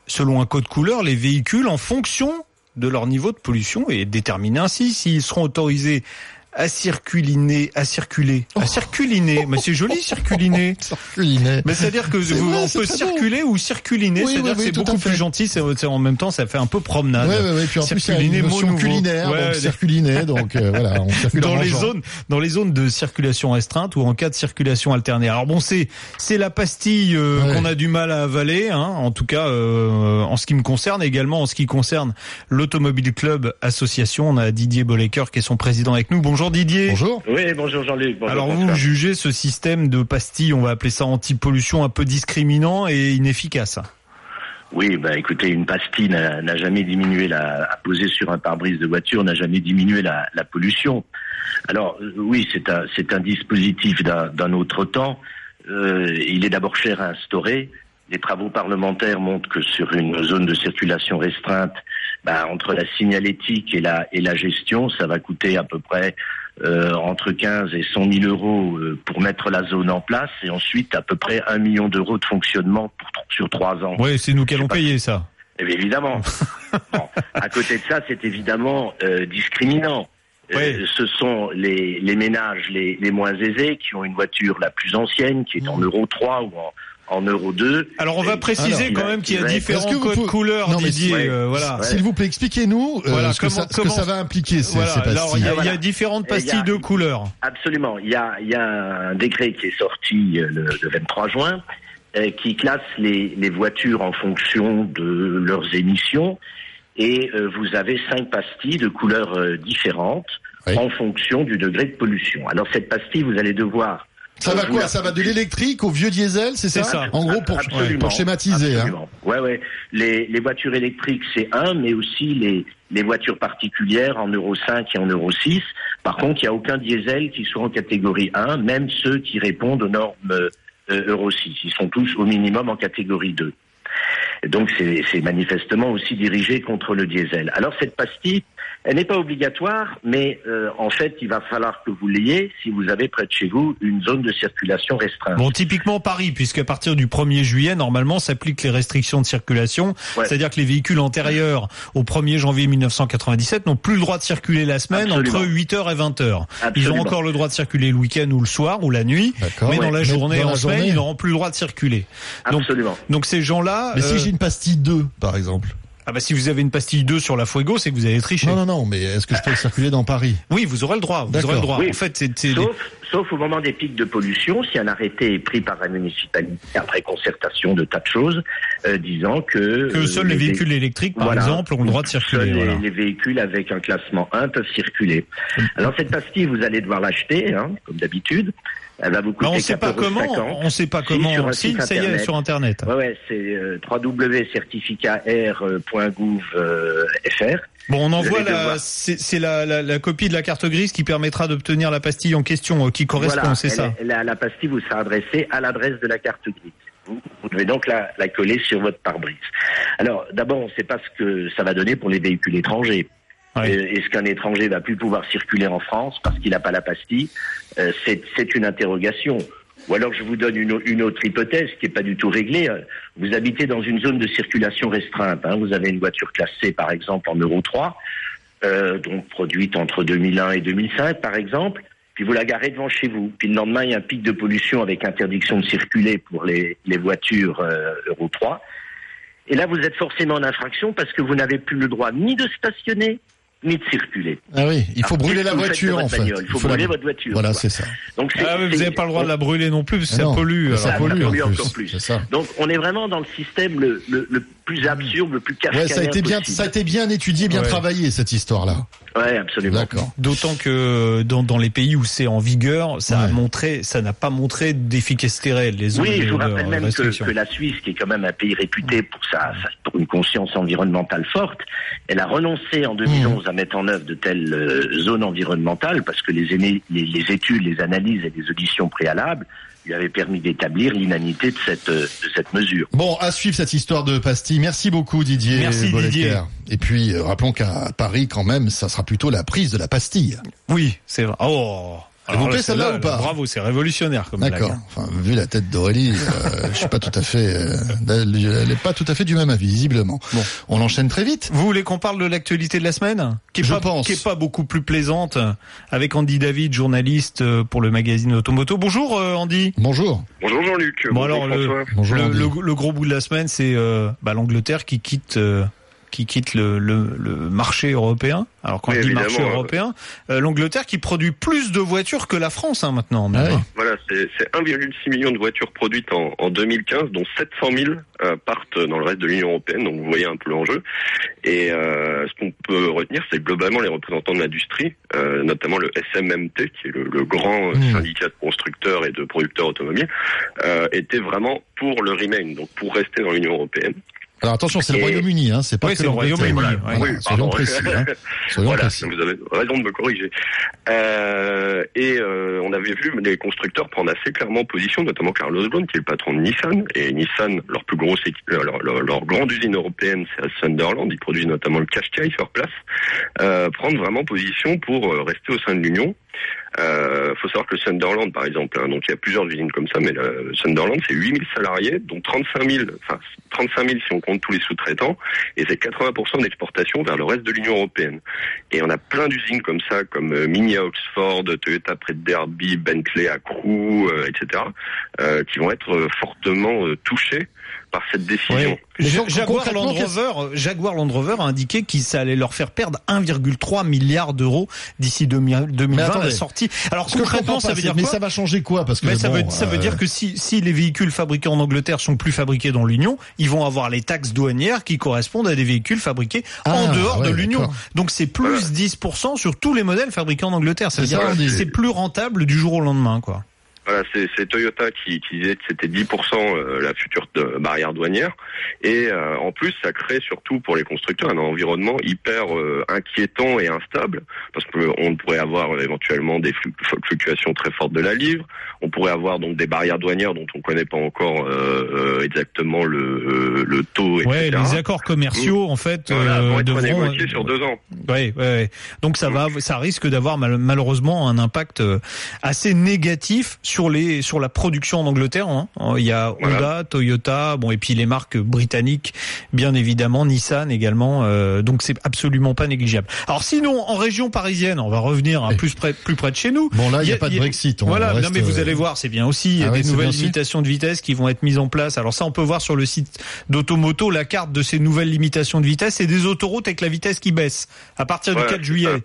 selon un code couleur les véhicules en fonction de leur niveau de pollution et déterminer ainsi s'ils seront autorisés à circuliner, à circuler, à circuliner. Mais c'est joli, circuliner. Circuliner. Mais c'est-à-dire que C'est vous- vrai, on peut circuler ou circuliner. Oui, c'est-à-dire oui, que c'est beaucoup plus gentil. C'est, en même temps, ça fait un peu promenade. Ouais, ouais. Puis en plus, Circuliner, mot nouveau. culinaire, Ouais, donc circuliner, donc euh, voilà, on circule dans les zones, dans les zones de circulation restreinte ou en cas de circulation alternée. Alors bon, c'est c'est la pastille euh, qu'on a du mal à avaler, hein, en tout cas euh, en ce qui me concerne, également en ce qui concerne l'Automobile Club Association. On a Didier Bollecker qui est son président avec nous. Bonjour Didier. Bonjour. Oui, bonjour Jean-Luc. Bonjour Alors François. vous jugez ce système de pastilles, on va appeler ça anti-pollution, un peu discriminant et inefficace. Oui, bah écoutez, une pastille n'a jamais diminué la, à poser sur un pare-brise de voiture n'a jamais diminué la, la pollution. Alors euh, oui, c'est un c'est un dispositif d'un d'un autre temps. Euh, il est d'abord cher à instaurer. Les travaux parlementaires montrent que sur une zone de circulation restreinte, bah, entre la signalétique et la et la gestion, ça va coûter à peu près euh, entre 15 et 100 000 euros euh, pour mettre la zone en place, et ensuite à peu près un million d'euros de fonctionnement pour, sur trois ans. Oui, c'est nous qui allons payer ça. Eh bien, évidemment. Bon, à côté de ça, c'est évidemment euh, discriminant. Euh, ce sont les, les ménages les, les moins aisés qui ont une voiture la plus ancienne, qui est en Euro 3 ou en, en Euro 2. Alors on va préciser quand même qu'il y a différents que codes pouvez- couleurs, Non, Didier. euh, voilà. S'il vous plaît, expliquez-nous euh, Voilà, ce, que comment- ça, ce que comment- ça va impliquer ces, Voilà, ces pastilles. alors il y, a- il y a Voilà. différentes a- pastilles de couleurs. Absolument. Il y a, il y a un décret qui est sorti euh, le, le 23 juin euh, qui classe les, les voitures en fonction de leurs émissions et euh, vous avez cinq pastilles de couleurs euh, différentes en fonction du degré de pollution. Alors cette pastille, vous allez devoir Ça va quoi Ça va de l'électrique au vieux diesel, c'est ça, En gros, pour, Absolument. pour schématiser. Hein. Ouais, ouais. Les, les voitures électriques, c'est un, mais aussi les, les voitures particulières en Euro 5 et en Euro 6. Par contre, il n'y a aucun diesel qui soit en catégorie 1, même ceux qui répondent aux normes euh, Euro 6. Ils sont tous au minimum en catégorie 2. Et donc, c'est manifestement aussi dirigé contre le diesel. Alors, cette pastille, elle n'est pas obligatoire, mais euh, en fait, il va falloir que vous l'ayez si vous avez près de chez vous une zone de circulation restreinte. Bon, typiquement Paris, puisqu'à partir du 1er juillet, normalement, s'appliquent les restrictions de circulation. Ouais. C'est-à-dire que les véhicules antérieurs au 1er janvier 1997 n'ont plus le droit de circuler la semaine Absolument. entre 8h et 20h. Ils ont Absolument. encore le droit de circuler le week-end ou le soir ou la nuit, mais Ouais. dans la journée, dans la en semaine, journée. ils n'auront plus le droit de circuler. Donc, Absolument. donc ces gens-là... Mais si euh, j'ai une pastille 2, par exemple Ah bah si vous avez une pastille 2 sur la Fuego, c'est que vous avez triché. Non, non, non, mais est-ce que je peux circuler dans Paris? Oui, vous aurez le droit. Vous aurez le droit. Oui. En fait, c'est Sauf, sauf au moment des pics de pollution, si un arrêté est pris par la municipalité après concertation de tas de choses, euh, disant que... que euh, seuls les véhicules électriques, par Voilà. exemple, ont le droit de circuler. Seuls voilà. les véhicules avec un classement 1 peuvent circuler. Alors cette pastille, vous allez devoir l'acheter, hein, comme d'habitude. Elle va vous coûter on sait pas 4,50 euros. comment. On sait pas comment. sur un Si, site ça y est, sur Internet. Ouais, ouais, c'est euh. Bon, on envoie la, c'est la, la, la copie de la carte grise qui permettra d'obtenir la pastille en question, euh, qui correspond, Voilà, c'est ça. La, la pastille vous sera adressée à l'adresse de la carte grise. Vous, vous devez donc la, la coller sur votre pare-brise. Alors, d'abord, on ne sait pas ce que ça va donner pour les véhicules étrangers. Est-ce qu'un étranger va plus pouvoir circuler en France parce qu'il n'a pas la pastille Euh, C'est une interrogation. Ou alors je vous donne une, au- une autre hypothèse qui n'est pas du tout réglée. Vous habitez dans une zone de circulation restreinte. hein. Vous avez une voiture classée par exemple en Euro 3, euh, donc produite entre 2001 et 2005 par exemple, puis vous la garez devant chez vous. Puis le lendemain, il y a un pic de pollution avec interdiction de circuler pour les, les voitures euh, Euro 3. Et là, vous êtes forcément en infraction parce que vous n'avez plus le droit ni de stationner, ni de circuler. Ah oui, il faut Alors, brûler la voiture en fait. Il faut brûler votre voiture. Voilà, c'est ça. Donc, Ah, mais vous n'avez pas le droit de la brûler non plus, parce que Ah ça non, pollue. mais ça pollue, encore plus. c'est ça. Donc, on est vraiment dans le système le, le, le plus absurde, le plus Ouais, ça a été bien, possible. ça a été bien étudié, bien Ouais. travaillé cette histoire-là. Ouais, absolument. D'accord. D'autant que dans, dans les pays où c'est en vigueur, ça a montré, ça n'a pas montré d'efficacité réelle. Les Oui, je vous rappelle même que, la Suisse, qui est quand même un pays réputé pour sa, sa- pour une conscience environnementale forte, elle a renoncé en 2011 à mettre en œuvre de telles euh, zones environnementales parce que les, aînés- les, les études, les analyses et les auditions préalables lui avaient permis d'établir l'inanité de cette, euh, de cette mesure. Bon, à suivre cette histoire de pastille. Merci beaucoup Didier. Merci. Didier. Et puis euh, rappelons qu'à Paris quand même, ça sera plutôt la prise de la pastille. Oui, c'est vrai. Oh. Elle vous plaît, là, celle-là, là, ou pas Bravo, c'est révolutionnaire comme. D'accord. Enfin, vu la tête d'Aurélie, euh, je suis pas tout à fait, euh, elle elle est pas tout à fait du même avis, visiblement. Bon. On enchaîne très vite. Vous voulez qu'on parle de l'actualité de la semaine qui est, Je pas, pense. qui est pas beaucoup plus plaisante avec Andy David, journaliste euh, pour le magazine Automoto. Bonjour euh, Andy. Bonjour. Bonjour Jean-Luc. Bon Bonjour alors le, François. Bonjour, le, Andy. le- le gros bout de la semaine, c'est euh, bah, l'Angleterre qui quitte euh, qui quitte le, le, le marché européen. Alors quand Oui, je dis marché européen, euh, l'Angleterre qui produit plus de voitures que la France hein, maintenant. Ah. Voilà, c'est c'est 1,6 million de voitures produites en, en 2015, dont 700 000 euh, partent dans le reste de l'Union européenne. Donc vous voyez un peu l'enjeu. Et euh, ce qu'on peut retenir, c'est que globalement les représentants de l'industrie, euh, notamment le SMMT, qui est le, le grand Mmh. syndicat de constructeurs et de producteurs automobiles, euh, étaient vraiment pour le remain, donc pour rester dans l'Union européenne. Alors attention, c'est le Royaume-uni, hein, c'est pas Oui, que c'est le. Royaume-Uni, Voilà, voilà, Oui, soyons précis. Hein. Voilà, précis. vous avez raison de me corriger. Euh, et euh, on avait vu les constructeurs prendre assez clairement position, notamment Carlos Ghosn, qui est le patron de Nissan. Et Nissan, leur plus grosse, euh, leur, leur- leur grande usine européenne, c'est à Sunderland. Ils produisent notamment le Qashqai sur place. Euh, prendre vraiment position pour euh, rester au sein de l'Union. Euh, faut savoir que le Sunderland, par exemple, hein, donc il y a plusieurs usines comme ça, mais le Sunderland, c'est 8000 salariés, dont 35 000, enfin 35 000 si on compte tous les sous-traitants, et c'est 80% d'exportation vers le reste de l'Union européenne. Et on a plein d'usines comme ça, comme euh, Mini à Oxford, Toyota près de Derby, Bentley à Crewe, euh, etc., euh, qui vont être fortement euh, touchés par cette décision. Donc, Jaguar Land Rover, Jaguar Land Rover a indiqué qu'il ça allait leur faire perdre 1,3 milliard d'euros d'ici 2000 Mais 2020 attendez. la sortie. Alors Ce que je concrètement, ça veut dire mais quoi ça va changer quoi? Parce que Mais ça, veut, ça veut euh, dire que si, si les véhicules fabriqués en Angleterre sont plus fabriqués dans l'Union, ils vont avoir les taxes douanières qui correspondent à des véhicules fabriqués Ah, en dehors ouais, de l'Union. Donc c'est plus 10% sur tous les modèles fabriqués en Angleterre. Ça veut dire que c'est plus rentable du jour au lendemain, quoi. Voilà, c'est Toyota qui, qui disait que c'était 10% euh, la future de- barrière douanière. Et euh, en plus, ça crée surtout pour les constructeurs un environnement hyper euh, inquiétant et instable, parce qu'on pourrait avoir euh, éventuellement des flu- fluctuations très fortes de la livre. On pourrait avoir donc des barrières douanières dont on ne connaît pas encore euh, euh, exactement le, euh, le taux, etc. Ouais, les accords commerciaux, en fait, Voilà, euh, vont être devront- négociés sur deux ans. Ouais, ouais, ouais. Donc ça va, ça risque d'avoir mal- malheureusement un impact euh, assez négatif sur les sur la production en Angleterre. hein. Il y a Honda, Toyota, bon et puis les marques britanniques, bien évidemment, Nissan également. euh, donc c'est absolument pas négligeable. Alors sinon, en région parisienne, on va revenir un plus près plus près de chez nous. Bon là, il n'y a, pas de Brexit. on Voilà, reste, non mais vous euh, allez voir, c'est bien aussi. Il y a Ah des nouvelles limitations de vitesse qui vont être mises en place. Alors ça, on peut voir sur le site d'Automoto la carte de ces nouvelles limitations de vitesse et des autoroutes avec la vitesse qui baisse à partir Voilà, du 4 c'est juillet.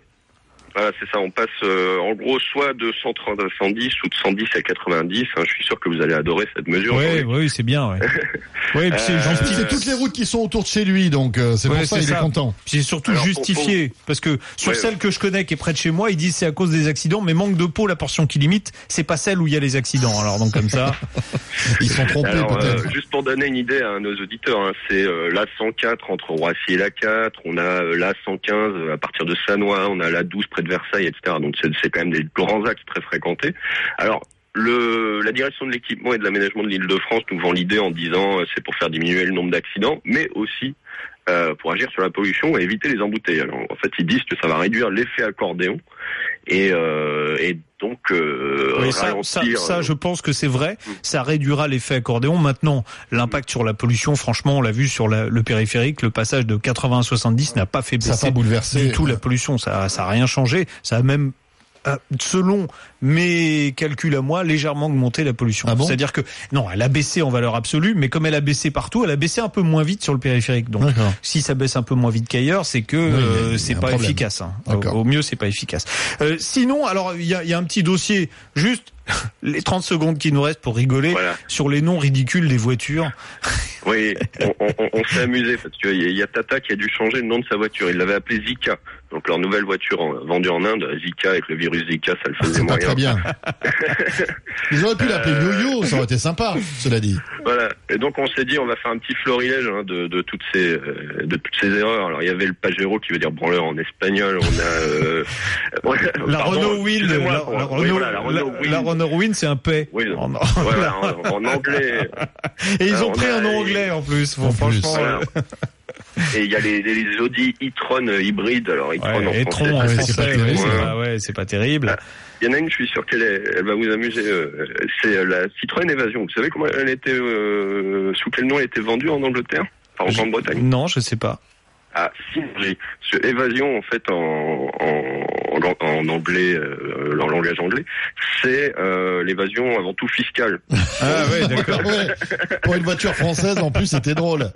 Voilà, c'est ça. On passe euh, en gros soit de 130 à 110 ou de 110 à 90. hein. je suis sûr que vous allez adorer cette mesure. Ouais, oui, c'est bien. Ouais. ouais, puis c'est Euh. C'est toutes les routes qui sont autour de chez lui, donc euh, c'est Ouais, pour ça c'est il est content. C'est surtout Alors, pour- justifié parce que sur Ouais, celle que je connais qui est près de chez moi, ils disent c'est à cause des accidents, mais manque de peau la portion qui limite, c'est pas celle où il y a les accidents. Alors donc comme ça, Ils sont trompés euh, peut-être. juste pour donner une idée à nos auditeurs, hein, c'est euh, la 104 entre Roissy et la 4, on a euh, la 115 à partir de Sanois, on a la 12 près de Versailles, etc. Donc c'est quand même des grands axes très fréquentés. Alors la direction de l'équipement et de l'aménagement de l'Île-de-France nous vend l'idée en disant euh, c'est pour faire diminuer le nombre d'accidents, mais aussi euh, pour agir sur la pollution et éviter les embouteillages. En fait, ils disent que ça va réduire l'effet accordéon et, euh, et donc euh, Oui, ça, ça, ralentir. ça, euh, je pense que c'est vrai. Ça réduira l'effet accordéon. Maintenant, l'impact sur la pollution, franchement, on l'a vu sur la- le périphérique, le passage de 80 à 70 n'a pas fait Ça baisser pas bouleversé. du tout la pollution. Ça, ça a rien changé. Ça a même a, selon mes calculs à moi, légèrement augmenté la pollution. Ah bon? C'est-à-dire que non, elle a baissé en valeur absolue, mais comme elle a baissé partout, elle a baissé un peu moins vite sur le périphérique. Donc, si ça baisse un peu moins vite qu'ailleurs, c'est que euh, c'est pas problème. efficace. hein. Au, mieux, c'est pas efficace. Euh, sinon, alors il y a, il y a un petit dossier, juste les 30 secondes qui nous restent pour rigoler sur les noms ridicules des voitures. Oui, on, on- on- on s'est amusé parce qu'il y, a- il y a Tata qui a dû changer le nom de sa voiture. Il l'avait appelé Zika. Donc leur nouvelle voiture en- vendue en Inde, Zika avec le virus Zika, ça le faisait C'est pas moyen. très bien. Ils auraient pu l'appeler Yo-Yo, ça aurait été sympa, cela dit. Voilà. Et donc on s'est dit on va faire un petit florilège hein, de, de toutes ces euh, de toutes ces erreurs. Alors il y avait le pagero qui veut dire branleur en espagnol. On a euh, ouais, La pardon, Renault Wind, la, Renault, Wind, c'est un paix. Oui, En- voilà, en, en anglais. Et ils Alors, ont on pris un nom anglais en plus. Bon, franchement, Voilà. euh, Et il y a les, les Audi e-tron euh, hybrides. Alors e-tron ouais, en et français, Tron en c'est- pas terrible. ouais, c'est pas terrible. Il y en a une, je suis sûr qu'elle elle va vous amuser. euh, C'est euh, la Citroën Évasion. Vous savez comment elle était, euh, sous quel nom elle était vendue en Angleterre, enfin en Grande-Bretagne? Non, je sais pas. Ah, Synergie. Que Évasion, en fait, en, en, anglais, euh, en langage anglais, c'est euh, l'évasion avant tout fiscale. Ah ouais, d'accord. Ouais. Pour une voiture française, en plus, c'était drôle.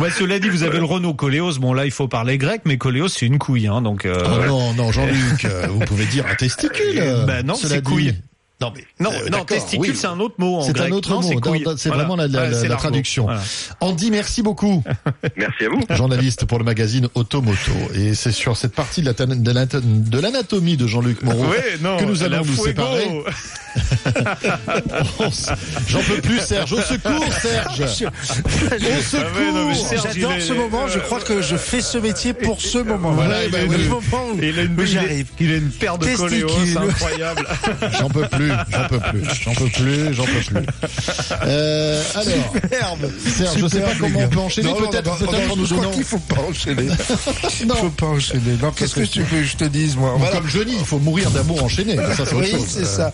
Ouais, cela dit, vous avez le Renault Coléos. Bon, là, il faut parler grec, mais Coléos, c'est une couille, hein, donc. Euh, Oh non, non, Jean-Luc, euh, vous pouvez dire un testicule. Bah non, c'est couille. Non, mais Non, euh, non, testicule, oui. c'est un autre mot en C'est un autre Non, mot. c'est C'est Voilà. vraiment la, la- Ouais, la- c'est la l'argot. traduction. Voilà. Andy, merci beaucoup. Merci à vous. Journaliste pour le magazine Automoto. Et c'est sur cette partie de la- de l'anato- de l'anatomie de Jean-Luc Moreau Ouais, non, que nous allons nous séparer. J'en peux plus, Serge. Au secours, Serge. Au Ah secours. J'adore ce moment. Je crois que je fais ce métier pour ce moment. Voilà, Voilà, bah le oui. moment où, Il a une, où il, j'arrive. est- il a une paire de Testicule. Coléos, incroyable. J'en peux plus, j'en peux plus, j'en peux plus, j'en peux plus. Euh, alors, Superbe. Serge, je sais pas comment on peut enchaîner, peut-être, peut-être nous donnant- qu'il faut pas enchaîner. Non. Il faut pas enchaîner. Non, qu'est-ce que tu veux que je te dise, moi Voilà. Comme Johnny, il faut mourir d'amour enchaîné. Ça, Oui, c'est ça.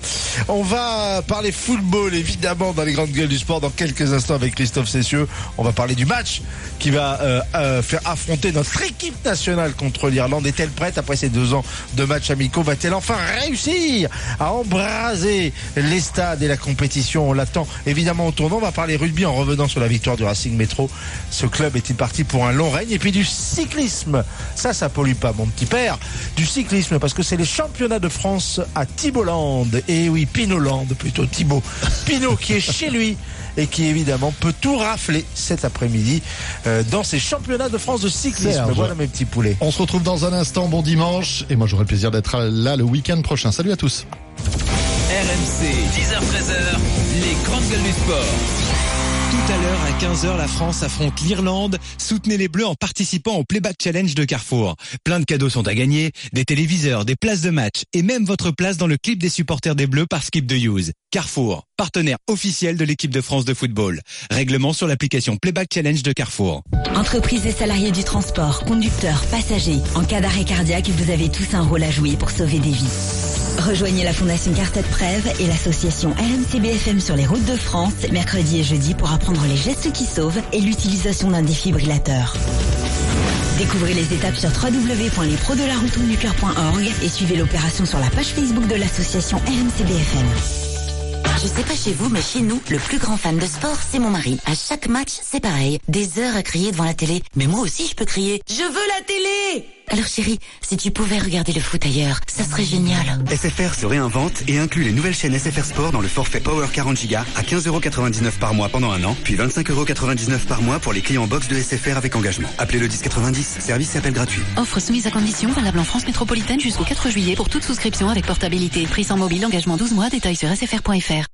On va parler football, évidemment, dans les grandes gueules du sport dans quelques instants avec Christophe Cessieux. On va parler du match qui va euh, euh, faire affronter notre équipe nationale contre l'Irlande. Est-elle prête après ces deux ans de matchs amicaux Va-t-elle enfin réussir à embraser les stades et la compétition On l'attend évidemment au tournant. On va parler rugby en revenant sur la victoire du Racing Métro. Ce club est-il parti pour un long règne? Et puis du cyclisme. Ça, ça pollue pas, mon petit père. Du cyclisme, parce que c'est les championnats de France à Thibault-Land. Et oui, Pinot-Land, plutôt Thibault. Pinot qui est chez lui et qui évidemment peut tout rafler cet après-midi euh, dans ces championnats de France de cyclisme. Serge. Voilà mes petits poulets. On se retrouve dans un instant. Bon dimanche. Et moi, j'aurai le plaisir d'être là le week-end prochain. Salut à tous. RMC, 10h-13h, les grandes gueules du sport. Tout à l'heure, à 15h, la France affronte l'Irlande. Soutenez les Bleus en participant au Playback Challenge de Carrefour. Plein de cadeaux sont à gagner, des téléviseurs, des places de match et même votre place dans le clip des supporters des Bleus par Skip de Use. Carrefour, partenaire officiel de l'équipe de France de football. Règlement sur l'application Playback Challenge de Carrefour. Entreprises et salariés du transport, conducteurs, passagers, en cas d'arrêt cardiaque, vous avez tous un rôle à jouer pour sauver des vies. Rejoignez la Fondation Cartet Prève et l'association RMCBFM sur les routes de France, mercredi et jeudi pour apprendre les gestes qui sauvent et l'utilisation d'un défibrillateur. Découvrez les étapes sur www.lesprodelarautoducœur.org et suivez l'opération sur la page Facebook de l'association RMCBFM. Je sais pas chez vous, mais chez nous, le plus grand fan de sport, c'est mon mari. À chaque match, c'est pareil. Des heures à crier devant la télé. Mais moi aussi, je peux crier. Je veux la télé! Alors chérie, si tu pouvais regarder le foot ailleurs, ça serait génial. SFR se réinvente et inclut les nouvelles chaînes SFR Sport dans le forfait Power 40 Go à 15,99€ par mois pendant un an, puis 25,99€ par mois pour les clients box de SFR avec engagement. Appelez le 1090, service et appel gratuit. Offre soumise à condition, valable en France métropolitaine jusqu'au 4 juillet pour toute souscription avec portabilité. Prix sans mobile, engagement 12 mois, détails sur sfr.fr.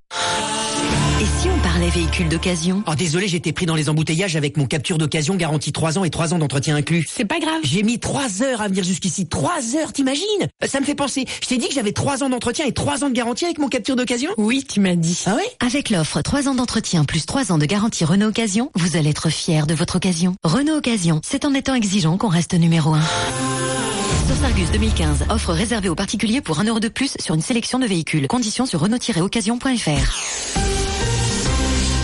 Et si on parlait véhicule d'occasion Oh désolé, j'étais pris dans les embouteillages avec mon capture d'occasion garantie 3 ans et 3 ans d'entretien inclus. C'est pas grave. J'ai mis 3 heures à venir jusqu'ici. 3 heures, t'imagines? Ça me fait penser. Je t'ai dit que j'avais 3 ans d'entretien et 3 ans de garantie avec mon capture d'occasion? Oui, tu m'as dit. Ah ouais? Avec l'offre 3 ans d'entretien plus 3 ans de garantie Renault Occasion, vous allez être fier de votre occasion. Renault Occasion, c'est en étant exigeant qu'on reste numéro 1. Source Argus 2015, offre réservée aux particuliers pour 1 euro de plus sur une sélection de véhicules. Conditions sur Renault-occasion.fr.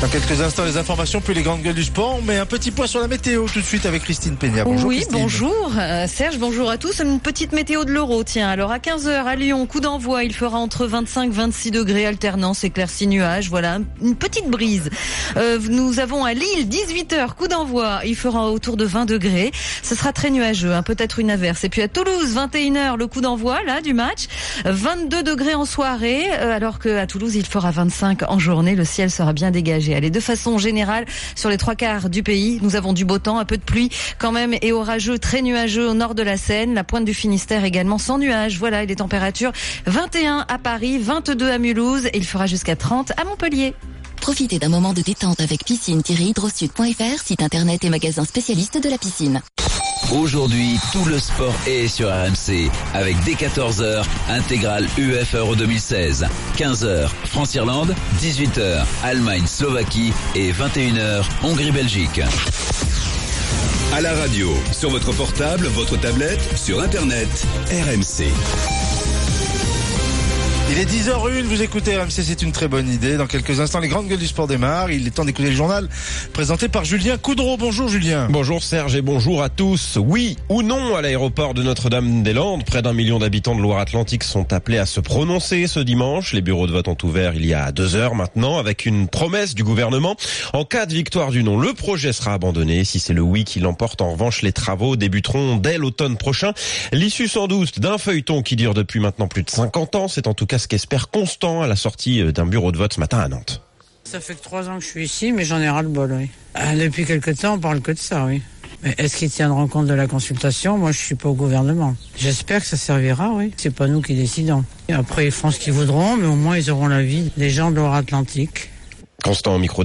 Dans quelques instants, les informations, puis les grandes gueules du sport. Mais un petit point sur la météo tout de suite avec Christine Peña. Bonjour oui, Christine. bonjour euh, Serge, bonjour à tous. Une petite météo de l'euro, tiens. Alors à 15h à Lyon, coup d'envoi, il fera entre 25 26 degrés, alternance éclaircie nuages. Voilà, une petite brise. Euh, nous avons à Lille 18h, coup d'envoi, il fera autour de 20 degrés. Ce sera très nuageux, hein, peut-être une averse. Et puis à Toulouse, 21h, le coup d'envoi là du match, 22 degrés en soirée, euh, alors que à Toulouse, il fera 25 en journée. Le ciel sera bien dégagé. Allez, de façon générale, sur les trois quarts du pays, nous avons du beau temps, un peu de pluie quand même et orageux, très nuageux au nord de la Seine, la pointe du Finistère également sans nuages. Voilà, et les températures 21 à Paris, 22 à Mulhouse et il fera jusqu'à 30 à Montpellier. Profitez d'un moment de détente avec piscine-hydrosud.fr, site internet et magasin spécialiste de la piscine. Aujourd'hui, tout le sport est sur RMC avec dès 14h, intégrale UEFA Euro 2016. 15h, France-Irlande, 18h, Allemagne-Slovaquie et 21h, Hongrie-Belgique. À la radio, sur votre portable, votre tablette, sur Internet, RMC. Il est 10h01, vous écoutez RMC, c'est une très bonne idée. Dans quelques instants, les grandes gueules du sport démarrent. Il est temps d'écouter le journal présenté par Julien Coudreau. Bonjour Julien. Bonjour Serge et bonjour à tous. Oui ou non à l'aéroport de Notre-Dame-des-Landes, près d'un million d'habitants de Loire-Atlantique sont appelés à se prononcer ce dimanche. Les bureaux de vote ont ouvert il y a deux heures maintenant avec une promesse du gouvernement. En cas de victoire du non, le projet sera abandonné. Si c'est le oui qui l'emporte, en revanche, les travaux débuteront dès l'automne prochain. L'issue sans doute d'un feuilleton qui dure depuis maintenant plus de 50 ans. C'est en tout cas ce qu'espère Constant à la sortie euh, d'un bureau de vote ce matin à Nantes. Ça fait que trois ans que je suis ici, mais j'en ai ras le bol, oui. Ah, depuis quelque temps, on parle que de ça, oui. Mais est-ce qu'ils tiendront compte de la consultation? Moi, je suis pas au gouvernement. J'espère que ça servira, oui. C'est pas nous qui décidons. Et après, ils feront ce qu'ils voudront, mais au moins, ils auront l'avis des gens de l'Or-Atlantique. Constant au micro